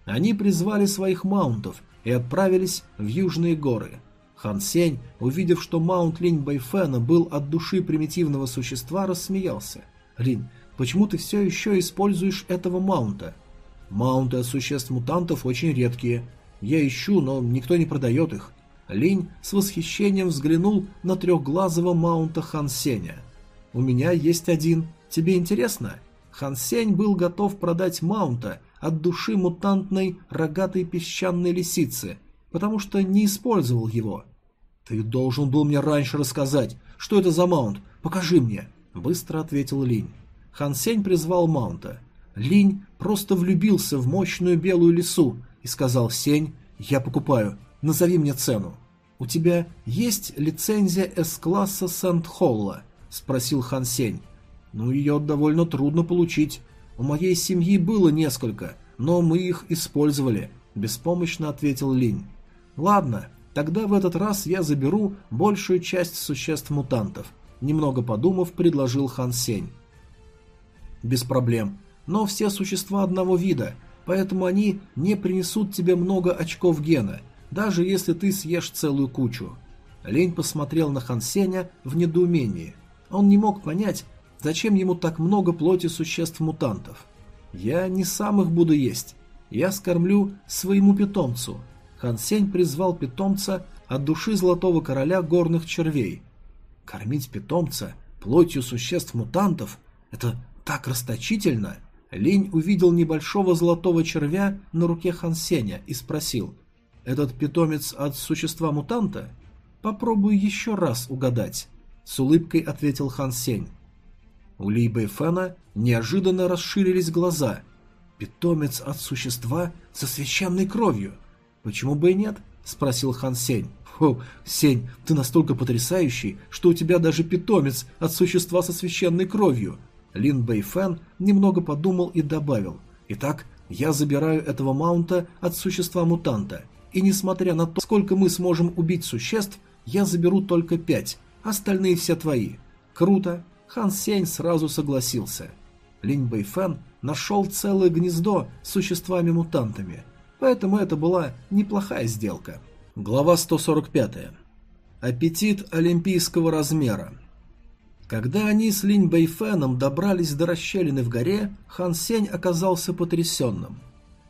Они призвали своих маунтов и отправились в Южные горы – Хан Сень, увидев, что маунт Линь Бэйфэна был от души примитивного существа, рассмеялся. «Линь, почему ты все еще используешь этого маунта?» «Маунты от существ-мутантов очень редкие. Я ищу, но никто не продает их». Линь с восхищением взглянул на трехглазого маунта Хан Сеня. «У меня есть один. Тебе интересно?» Хан Сень был готов продать маунта от души мутантной рогатой песчаной лисицы, потому что не использовал его. «Ты должен был мне раньше рассказать. Что это за маунт? Покажи мне!» Быстро ответил Линь. Хан Сень призвал маунта. Линь просто влюбился в мощную белую лису и сказал «Сень, я покупаю. Назови мне цену». «У тебя есть лицензия С-класса Сент-Холла?» – спросил Хан Сень. «Ну, ее довольно трудно получить. У моей семьи было несколько, но мы их использовали», – беспомощно ответил Линь. «Ладно, Тогда в этот раз я заберу большую часть существ-мутантов. Немного подумав, предложил Хан Сень. Без проблем. Но все существа одного вида, поэтому они не принесут тебе много очков гена, даже если ты съешь целую кучу. Лень посмотрел на Хан Сеня в недоумении. Он не мог понять, зачем ему так много плоти существ-мутантов. Я не сам их буду есть. Я скормлю своему питомцу. Хан Сень призвал питомца от души Золотого Короля Горных Червей. Кормить питомца плотью существ-мутантов – это так расточительно. Линь увидел небольшого золотого червя на руке Хан Сеня и спросил, «Этот питомец от существа-мутанта?» «Попробуй еще раз угадать», – с улыбкой ответил Хан Сень. У Ли Бэйфэна неожиданно расширились глаза. «Питомец от существа со священной кровью!» «Почему бы и нет?» – спросил Хан Сень. «Фу, Сень, ты настолько потрясающий, что у тебя даже питомец от существа со священной кровью!» Лин Бэй Фэн немного подумал и добавил. «Итак, я забираю этого маунта от существа-мутанта, и несмотря на то, сколько мы сможем убить существ, я заберу только пять, остальные все твои». «Круто!» Хан Сень сразу согласился. Линь Бэй Фэн нашел целое гнездо с существами-мутантами – Поэтому это была неплохая сделка. Глава 145. Аппетит олимпийского размера. Когда они с Линь Бэйфеном добрались до расщелины в горе, Хан Сень оказался потрясенным.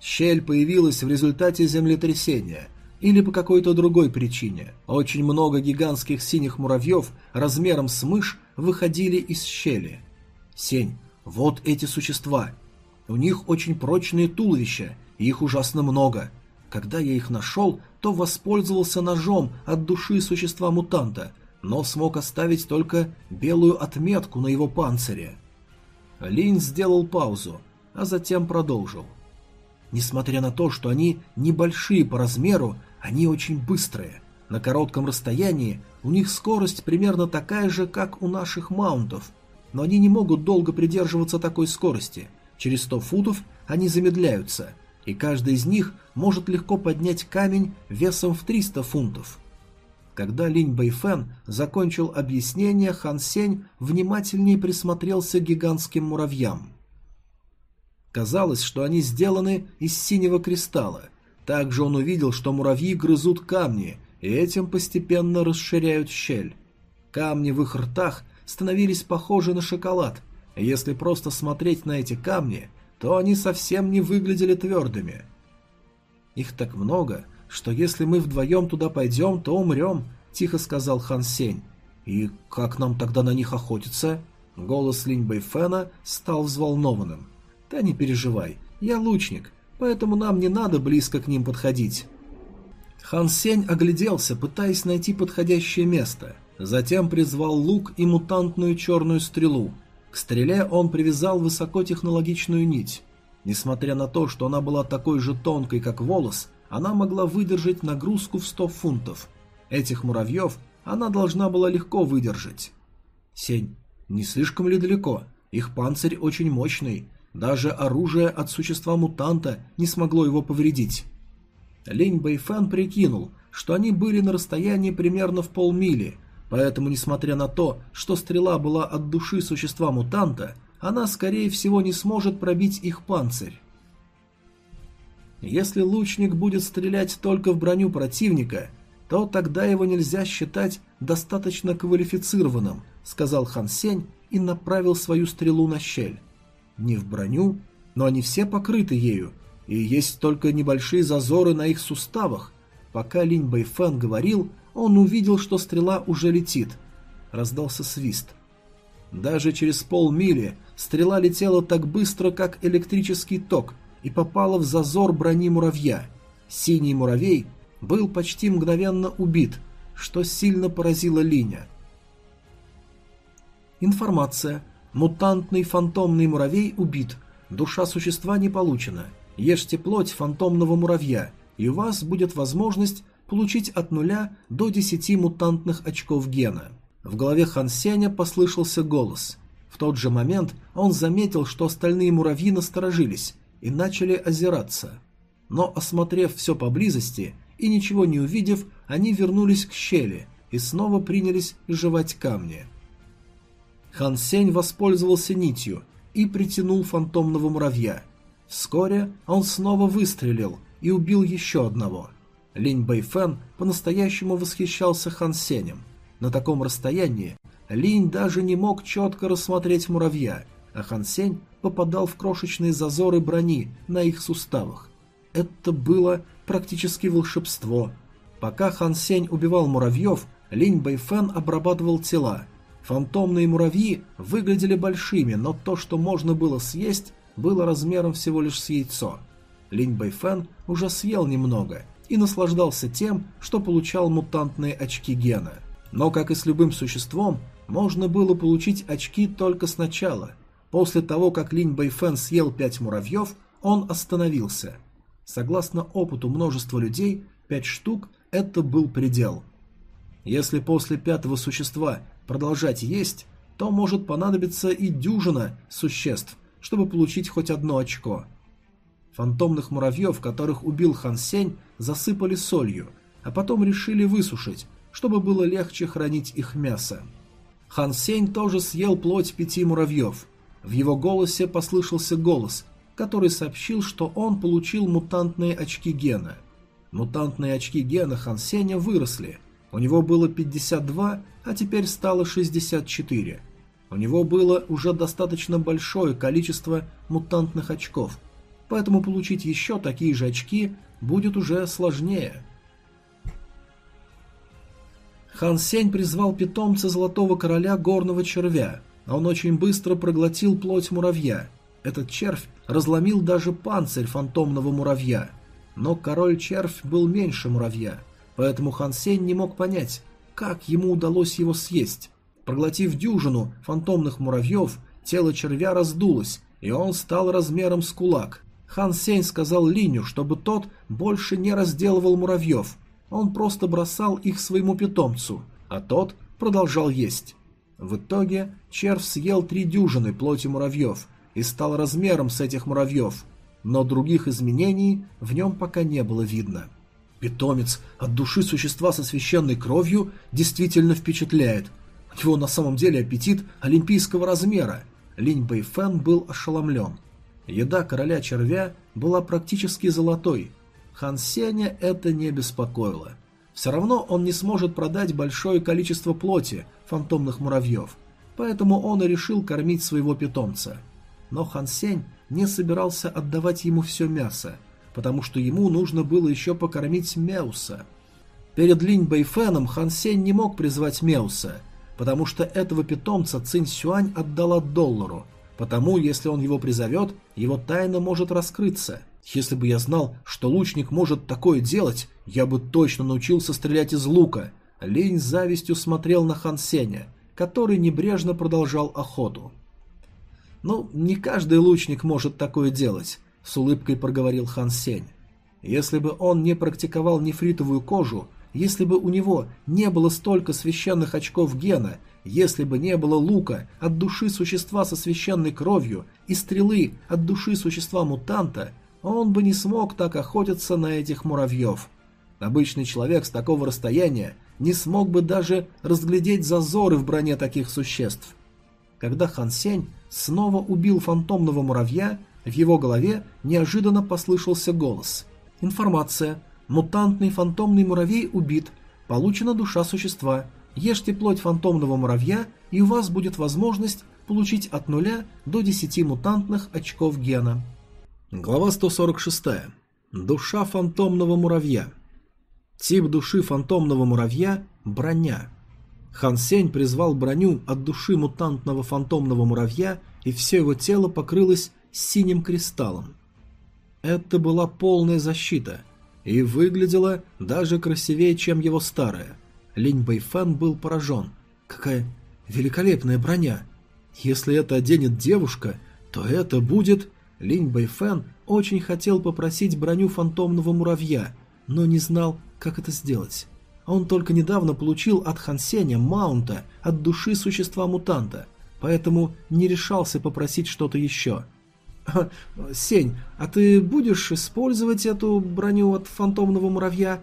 Щель появилась в результате землетрясения или по какой-то другой причине. Очень много гигантских синих муравьев размером с мышь выходили из щели. Сень, вот эти существа. У них очень прочные туловища, их ужасно много. Когда я их нашел, то воспользовался ножом от души существа-мутанта, но смог оставить только белую отметку на его панцире. Линь сделал паузу, а затем продолжил. Несмотря на то, что они небольшие по размеру, они очень быстрые. На коротком расстоянии у них скорость примерно такая же, как у наших маунтов, но они не могут долго придерживаться такой скорости. Через 100 футов они замедляются, и каждый из них может легко поднять камень весом в 300 фунтов. Когда Линь Бэйфэн закончил объяснение, Хан Сень внимательнее присмотрелся к гигантским муравьям. Казалось, что они сделаны из синего кристалла. Также он увидел, что муравьи грызут камни, и этим постепенно расширяют щель. Камни в их ртах становились похожи на шоколад. Если просто смотреть на эти камни, то они совсем не выглядели твердыми. Их так много, что если мы вдвоем туда пойдем, то умрем, тихо сказал Хан Сень. И как нам тогда на них охотиться? Голос Линь Бэйфэна стал взволнованным. Да не переживай, я лучник, поэтому нам не надо близко к ним подходить. Хан Сень огляделся, пытаясь найти подходящее место. Затем призвал лук и мутантную черную стрелу. К стреле он привязал высокотехнологичную нить. Несмотря на то, что она была такой же тонкой, как волос, она могла выдержать нагрузку в 100 фунтов. Этих муравьев она должна была легко выдержать. Сень, не слишком ли далеко? Их панцирь очень мощный. Даже оружие от существа-мутанта не смогло его повредить. Линь Бэйфэн прикинул, что они были на расстоянии примерно в полмили – Поэтому, несмотря на то, что стрела была от души существа-мутанта, она, скорее всего, не сможет пробить их панцирь. Если лучник будет стрелять только в броню противника, то тогда его нельзя считать достаточно квалифицированным, сказал Хан Сень и направил свою стрелу на щель. Не в броню, но они все покрыты ею, и есть только небольшие зазоры на их суставах. Пока Линь Бэйфэн говорил, он увидел, что стрела уже летит. Раздался свист. Даже через полмили стрела летела так быстро, как электрический ток, и попала в зазор брони муравья. Синий муравей был почти мгновенно убит, что сильно поразило Линя. Информация. Мутантный фантомный муравей убит. Душа существа не получена. Ешьте плоть фантомного муравья, и у вас будет возможность получить от нуля до 10 мутантных очков гена. В голове Хан Сеня послышался голос. В тот же момент он заметил, что остальные муравьи насторожились и начали озираться. Но, осмотрев все поблизости и ничего не увидев, они вернулись к щели и снова принялись жевать камни. Хан Сень воспользовался нитью и притянул фантомного муравья. Вскоре он снова выстрелил и убил еще одного – Линь Бэйфэн по-настоящему восхищался Хан Сенем. На таком расстоянии Линь даже не мог четко рассмотреть муравья, а Хан Сень попадал в крошечные зазоры брони на их суставах. Это было практически волшебство. Пока Хан Сень убивал муравьев, Линь Бэйфэн обрабатывал тела. Фантомные муравьи выглядели большими, но то, что можно было съесть, было размером всего лишь с яйцо. Линь Бэйфэн уже съел немного – и наслаждался тем, что получал мутантные очки гена. Но, как и с любым существом, можно было получить очки только сначала. После того, как Линь Бэйфэн съел пять муравьев, он остановился. Согласно опыту множества людей, пять штук – это был предел. Если после пятого существа продолжать есть, то может понадобиться и дюжина существ, чтобы получить хоть одно очко – Фантомных муравьев, которых убил Хан Сень, засыпали солью, а потом решили высушить, чтобы было легче хранить их мясо. Хан Сень тоже съел плоть пяти муравьев. В его голосе послышался голос, который сообщил, что он получил мутантные очки гена. Мутантные очки гена Хан Сеня выросли. У него было 52, а теперь стало 64. У него было уже достаточно большое количество мутантных очков – поэтому получить еще такие же очки будет уже сложнее. Хан Сень призвал питомца Золотого Короля Горного Червя. Он очень быстро проглотил плоть муравья. Этот червь разломил даже панцирь фантомного муравья. Но король-червь был меньше муравья, поэтому Хан Сень не мог понять, как ему удалось его съесть. Проглотив дюжину фантомных муравьев, тело червя раздулось, и он стал размером с кулак. Хан Сень сказал Линю, чтобы тот больше не разделывал муравьев. Он просто бросал их своему питомцу, а тот продолжал есть. В итоге червь съел три дюжины плоти муравьев и стал размером с этих муравьев, но других изменений в нем пока не было видно. Питомец от души существа со священной кровью действительно впечатляет. У него на самом деле аппетит олимпийского размера. Линь Бэйфэн был ошеломлен. Еда короля червя была практически золотой. Хан Сеня это не беспокоило. Все равно он не сможет продать большое количество плоти фантомных муравьев, поэтому он и решил кормить своего питомца. Но Хан Сень не собирался отдавать ему все мясо, потому что ему нужно было еще покормить Меуса. Перед Линь Бэйфеном Хан Сень не мог призвать Меуса, потому что этого питомца Цинь Сюань отдала доллару, потому если он его призовет, его тайна может раскрыться. Если бы я знал, что лучник может такое делать, я бы точно научился стрелять из лука. Линь с завистью смотрел на Хан Сеня, который небрежно продолжал охоту. «Ну, не каждый лучник может такое делать», — с улыбкой проговорил Хан Сень. «Если бы он не практиковал нефритовую кожу, если бы у него не было столько священных очков гена, если бы не было лука от души существа со священной кровью и стрелы от души существа-мутанта, он бы не смог так охотиться на этих муравьев. Обычный человек с такого расстояния не смог бы даже разглядеть зазоры в броне таких существ. Когда Хан Сень снова убил фантомного муравья, в его голове неожиданно послышался голос. Информация. Мутантный фантомный муравей убит. Получена душа существа. Ешьте плоть фантомного муравья, и у вас будет возможность получить от нуля до 10 мутантных очков гена. Глава 146. Душа фантомного муравья. Тип души фантомного муравья – броня. Хан Сень призвал броню от души мутантного фантомного муравья, и все его тело покрылось синим кристаллом. Это была полная защита, и выглядела даже красивее, чем его старая. Линь Бэйфэн был поражен. Какая великолепная броня! Если это оденет девушка, то это будет... Линь Бэйфэн очень хотел попросить броню фантомного муравья, но не знал, как это сделать. Он только недавно получил от Хансеня маунта от души существа-мутанта, поэтому не решался попросить что-то еще. «Сень, а ты будешь использовать эту броню от фантомного муравья?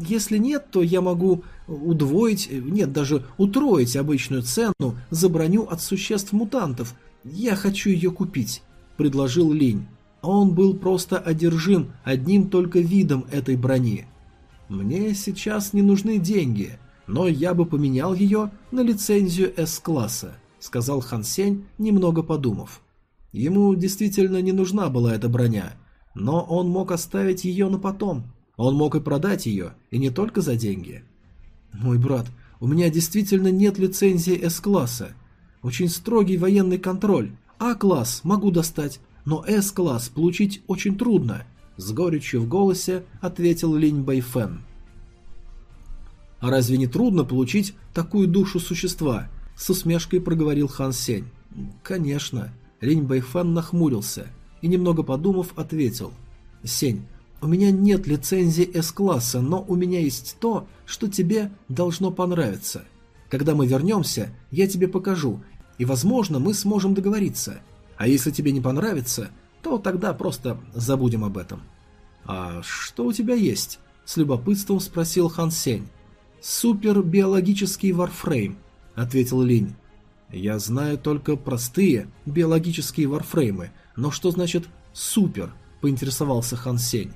Если нет, то я могу удвоить, нет, даже утроить обычную цену за броню от существ-мутантов. Я хочу ее купить», — предложил Линь. Он был просто одержим одним только видом этой брони. Мне сейчас не нужны деньги, но я бы поменял ее на лицензию С-класса, сказал Хан Сень, немного подумав. Ему действительно не нужна была эта броня, но он мог оставить ее на потом. Он мог и продать ее, и не только за деньги. Мой брат, у меня действительно нет лицензии С-класса. Очень строгий военный контроль. А-класс могу достать, но С-класс получить очень трудно. С горечью в голосе ответил Линь Бэйфэн. «А разве не трудно получить такую душу существа?» С усмешкой проговорил Хан Сень. «Конечно». Линь Бэйфэн нахмурился и, немного подумав, ответил. «Сень, у меня нет лицензии С-класса, но у меня есть то, что тебе должно понравиться. Когда мы вернемся, я тебе покажу, и, возможно, мы сможем договориться. А если тебе не понравится, то тогда просто забудем об этом. «А что у тебя есть?» – с любопытством спросил Хан Сень. «Супербиологический варфрейм», – ответил Линь. «Я знаю только простые биологические варфреймы, но что значит «супер»?» – поинтересовался Хан Сень.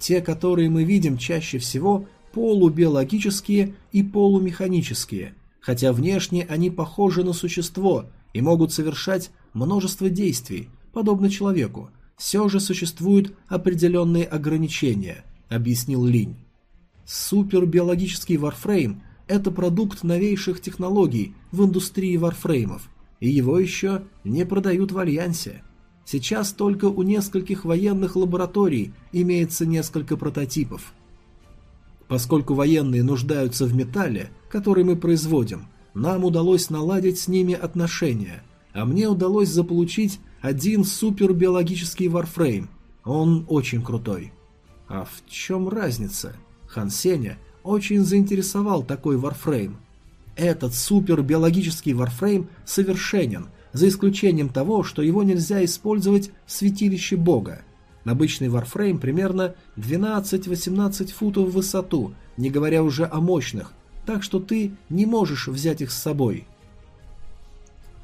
«Те, которые мы видим чаще всего, полубиологические и полумеханические, хотя внешне они похожи на существо и могут совершать множество действий, подобно человеку, все же существуют определенные ограничения, объяснил Линь. Супербиологический варфрейм – это продукт новейших технологий в индустрии варфреймов, и его еще не продают в Альянсе. Сейчас только у нескольких военных лабораторий имеется несколько прототипов. Поскольку военные нуждаются в металле, который мы производим, нам удалось наладить с ними отношения, а мне удалось заполучить один супербиологический варфрейм. Он очень крутой. А в чем разница? Хан Сеня очень заинтересовал такой варфрейм. Этот супербиологический варфрейм совершенен, за исключением того, что его нельзя использовать в святилище бога. Обычный варфрейм примерно 12-18 футов в высоту, не говоря уже о мощных, так что ты не можешь взять их с собой.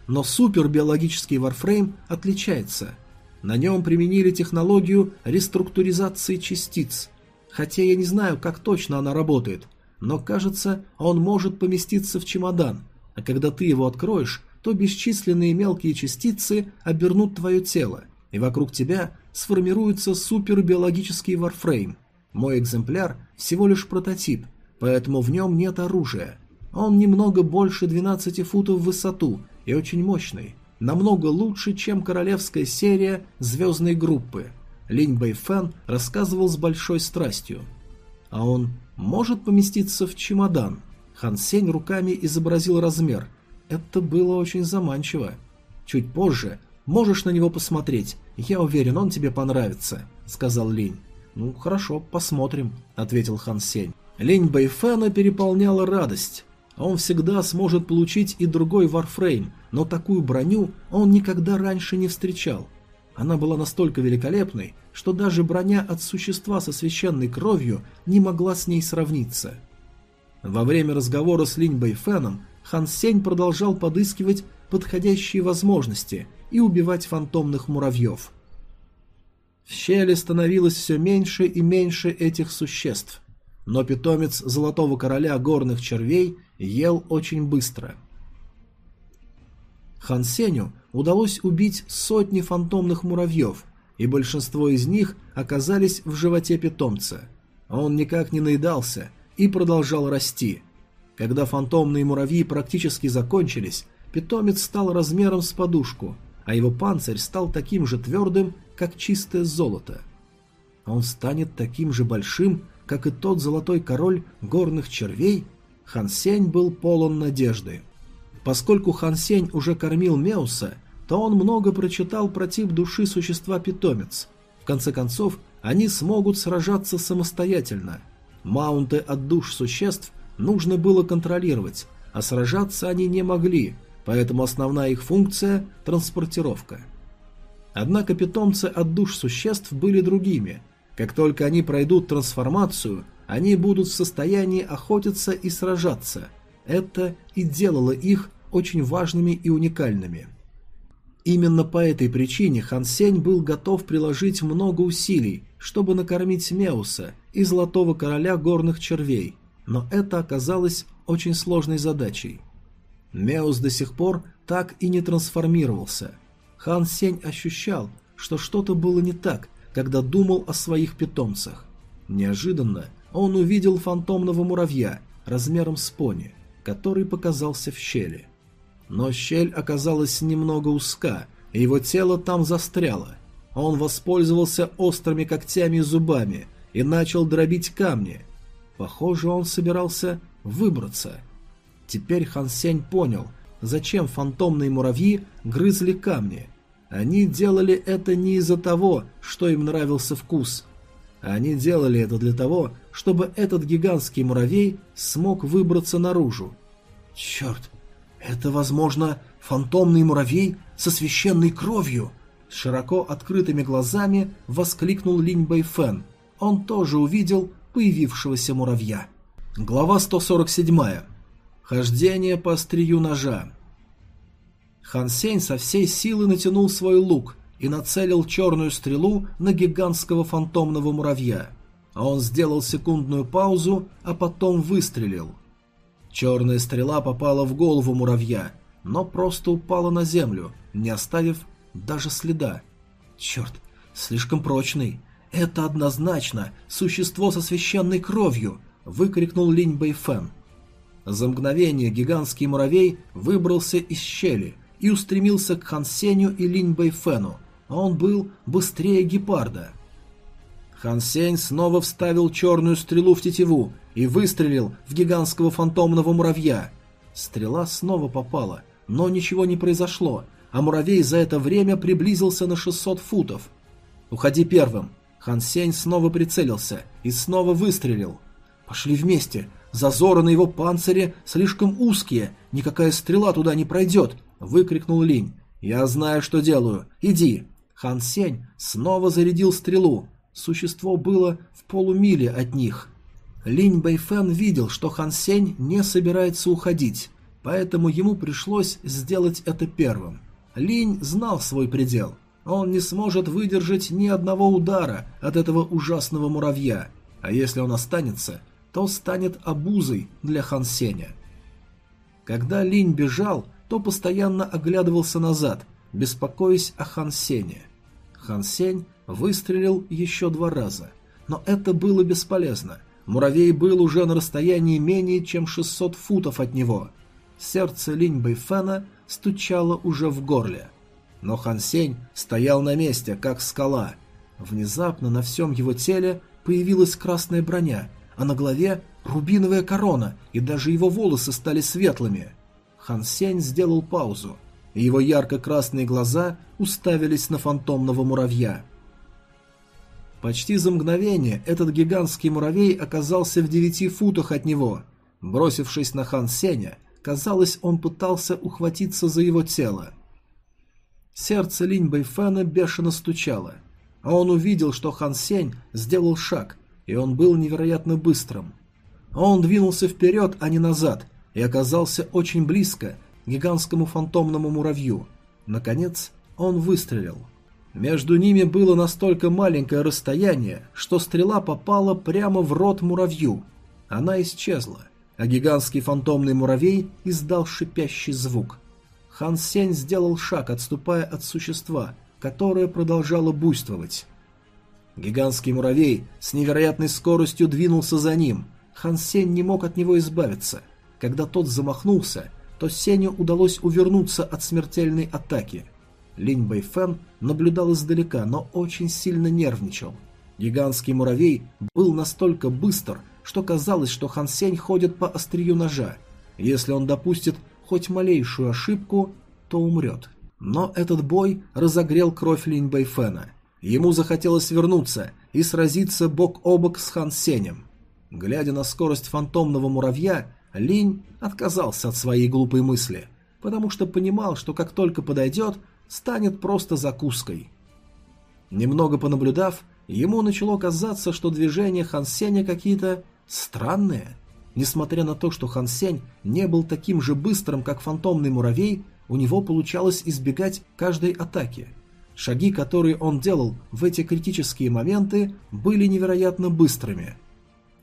Но супербиологический варфрейм отличается. На нем применили технологию реструктуризации частиц. Хотя я не знаю, как точно она работает, но кажется, он может поместиться в чемодан, а когда ты его откроешь, то бесчисленные мелкие частицы обернут твое тело, и вокруг тебя сформируется супербиологический варфрейм. Мой экземпляр всего лишь прототип, поэтому в нем нет оружия. Он немного больше 12 футов в высоту и очень мощный, намного лучше, чем королевская серия звездной группы. Линь Бэйфэн рассказывал с большой страстью. А он может поместиться в чемодан? Хан Сень руками изобразил размер, это было очень заманчиво. Чуть позже можешь на него посмотреть, я уверен, он тебе понравится», — сказал Линь. «Ну, хорошо, посмотрим», — ответил Хан Сень. Линь Бэйфэна переполняла радость. Он всегда сможет получить и другой варфрейм, но такую броню он никогда раньше не встречал. Она была настолько великолепной, что даже броня от существа со священной кровью не могла с ней сравниться. Во время разговора с Линь Бэйфэном Хан Сень продолжал подыскивать подходящие возможности и убивать фантомных муравьев. В щели становилось все меньше и меньше этих существ, но питомец Золотого Короля Горных Червей ел очень быстро. Хан Сеню удалось убить сотни фантомных муравьев, и большинство из них оказались в животе питомца. Он никак не наедался и продолжал расти – когда фантомные муравьи практически закончились, питомец стал размером с подушку, а его панцирь стал таким же твердым, как чистое золото. Он станет таким же большим, как и тот золотой король горных червей? Хан Сень был полон надежды. Поскольку Хан Сень уже кормил Меуса, то он много прочитал про тип души существа-питомец. В конце концов, они смогут сражаться самостоятельно. Маунты от душ существ – нужно было контролировать, а сражаться они не могли, поэтому основная их функция – транспортировка. Однако питомцы от душ существ были другими. Как только они пройдут трансформацию, они будут в состоянии охотиться и сражаться. Это и делало их очень важными и уникальными. Именно по этой причине Хан Сень был готов приложить много усилий, чтобы накормить Меуса и Золотого Короля Горных Червей – но это оказалось очень сложной задачей. Меус до сих пор так и не трансформировался. Хан Сень ощущал, что что-то было не так, когда думал о своих питомцах. Неожиданно он увидел фантомного муравья размером с пони, который показался в щели. Но щель оказалась немного узка, и его тело там застряло. Он воспользовался острыми когтями и зубами и начал дробить камни – Похоже, он собирался выбраться. Теперь Хан Сень понял, зачем фантомные муравьи грызли камни. Они делали это не из-за того, что им нравился вкус. Они делали это для того, чтобы этот гигантский муравей смог выбраться наружу. «Черт, это, возможно, фантомный муравей со священной кровью!» С широко открытыми глазами воскликнул Линь Бэйфэн. Он тоже увидел появившегося муравья. Глава 147. Хождение по острию ножа. Хан Сень со всей силы натянул свой лук и нацелил черную стрелу на гигантского фантомного муравья. А он сделал секундную паузу, а потом выстрелил. Черная стрела попала в голову муравья, но просто упала на землю, не оставив даже следа. Черт, слишком прочный. Это однозначно существо со священной кровью, выкрикнул Линь Бэйфэн. За мгновение гигантский муравей выбрался из щели и устремился к Хан Сенью и Линь Бэйфэну, а он был быстрее гепарда. Хан Сень снова вставил черную стрелу в тетиву и выстрелил в гигантского фантомного муравья. Стрела снова попала, но ничего не произошло, а муравей за это время приблизился на 600 футов. «Уходи первым!» Хан Сень снова прицелился и снова выстрелил. «Пошли вместе! Зазоры на его панцире слишком узкие, никакая стрела туда не пройдет!» — выкрикнул Линь. «Я знаю, что делаю. Иди!» Хан Сень снова зарядил стрелу. Существо было в полумиле от них. Линь Бэйфэн видел, что Хан Сень не собирается уходить, поэтому ему пришлось сделать это первым. Линь знал свой предел. Он не сможет выдержать ни одного удара от этого ужасного муравья, а если он останется, то станет обузой для Хан Сеня. Когда Линь бежал, то постоянно оглядывался назад, беспокоясь о Хан Сене. Хан Сень выстрелил еще два раза, но это было бесполезно. Муравей был уже на расстоянии менее чем 600 футов от него. Сердце Линь Бэйфэна стучало уже в горле. Но Хан Сень стоял на месте, как скала. Внезапно на всем его теле появилась красная броня, а на голове рубиновая корона, и даже его волосы стали светлыми. Хан Сень сделал паузу и его ярко-красные глаза уставились на фантомного муравья. Почти за мгновение этот гигантский муравей оказался в девяти футах от него. Бросившись на Хан Сеня, казалось, он пытался ухватиться за его тело. Сердце Линь Бэйфэна бешено стучало, а он увидел, что Хан Сень сделал шаг, и он был невероятно быстрым. Он двинулся вперед, а не назад, и оказался очень близко гигантскому фантомному муравью. Наконец, он выстрелил. Между ними было настолько маленькое расстояние, что стрела попала прямо в рот муравью. Она исчезла, а гигантский фантомный муравей издал шипящий звук. Хан Сень сделал шаг, отступая от существа, которое продолжало буйствовать. Гигантский муравей с невероятной скоростью двинулся за ним. Хан Сень не мог от него избавиться. Когда тот замахнулся, то Сеню удалось увернуться от смертельной атаки. Линь Бэйфэн наблюдал издалека, но очень сильно нервничал. Гигантский муравей был настолько быстр, что казалось, что Хан Сень ходит по острию ножа. Если он допустит хоть малейшую ошибку, то умрет. Но этот бой разогрел кровь Линь Бэйфэна. Ему захотелось вернуться и сразиться бок о бок с Хан Сенем. Глядя на скорость фантомного муравья, Линь отказался от своей глупой мысли, потому что понимал, что как только подойдет, станет просто закуской. Немного понаблюдав, ему начало казаться, что движения Хан Сеня какие-то странные. Несмотря на то, что Хан Сень не был таким же быстрым, как фантомный муравей, у него получалось избегать каждой атаки. Шаги, которые он делал в эти критические моменты, были невероятно быстрыми.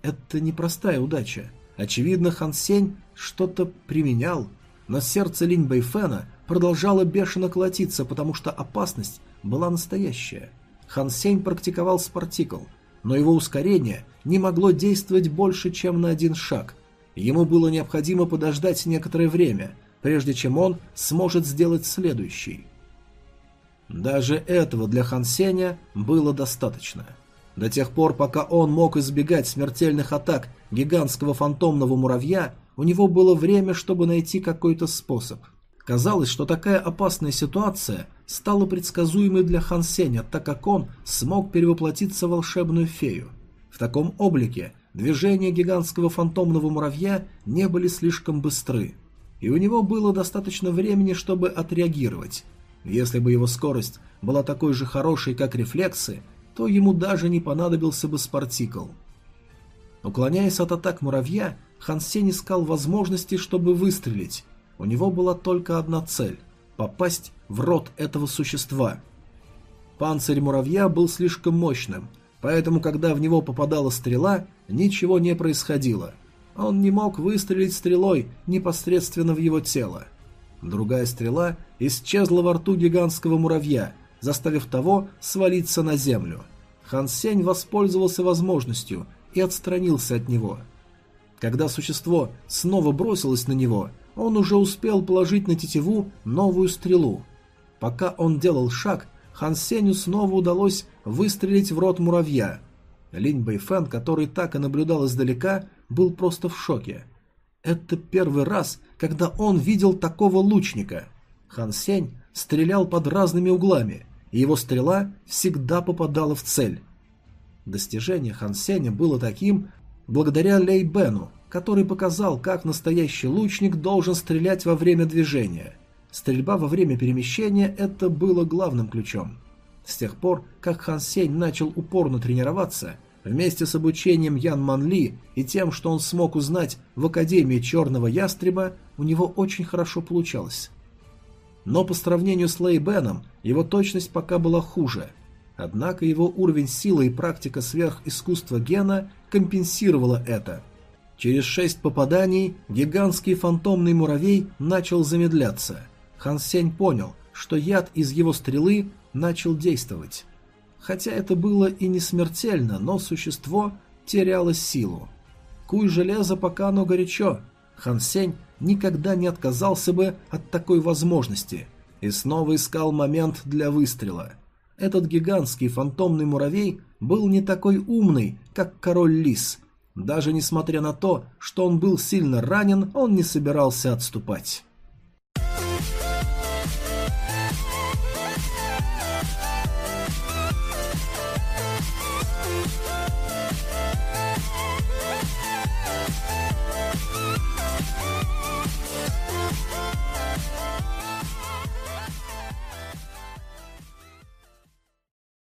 Это непростая удача. Очевидно, Хан Сень что-то применял, но сердце Линь Бэйфэна продолжало бешено колотиться, потому что опасность была настоящая. Хан Сень практиковал спартикл, но его ускорение не могло действовать больше, чем на один шаг. Ему было необходимо подождать некоторое время, прежде чем он сможет сделать следующий. Даже этого для Хан Сеня было достаточно – до тех пор, пока он мог избегать смертельных атак гигантского фантомного муравья, у него было время, чтобы найти какой-то способ. Казалось, что такая опасная ситуация стала предсказуемой для Хан Сеня, так как он смог перевоплотиться в волшебную фею. В таком облике движения гигантского фантомного муравья не были слишком быстры, и у него было достаточно времени, чтобы отреагировать. Если бы его скорость была такой же хорошей, как рефлексы, то ему даже не понадобился бы спартикл. Уклоняясь от атак муравья, Хан Сень искал возможности, чтобы выстрелить. У него была только одна цель – попасть в рот этого существа. Панцирь муравья был слишком мощным, поэтому когда в него попадала стрела, ничего не происходило. Он не мог выстрелить стрелой непосредственно в его тело. Другая стрела исчезла во рту гигантского муравья, заставив того свалиться на землю. Хан Сень воспользовался возможностью и отстранился от него. Когда существо снова бросилось на него, он уже успел положить на тетиву новую стрелу. Пока он делал шаг, Хан Сенью снова удалось выстрелить в рот муравья. Линь Бэйфэн, который так и наблюдал издалека, был просто в шоке. Это первый раз, когда он видел такого лучника. Хан Сень стрелял под разными углами, и его стрела всегда попадала в цель. Достижение Хан Сеня было таким благодаря Лей Бену, который показал, как настоящий лучник должен стрелять во время движения. Стрельба во время перемещения – это было главным ключом. С тех пор, как Хан Сень начал упорно тренироваться, вместе с обучением Ян Ман Ли и тем, что он смог узнать в Академии Черного Ястреба, у него очень хорошо получалось. Но по сравнению с Лэй Беном, его точность пока была хуже. Однако его уровень силы и практика сверхискусства гена компенсировала это. Через шесть попаданий гигантский фантомный муравей начал замедляться. Хан Сень понял, что яд из его стрелы начал действовать. Хотя это было и не смертельно, но существо теряло силу. Куй железо, пока оно горячо. Хан Сень никогда не отказался бы от такой возможности и снова искал момент для выстрела. Этот гигантский фантомный муравей был не такой умный, как король лис. Даже несмотря на то, что он был сильно ранен, он не собирался отступать.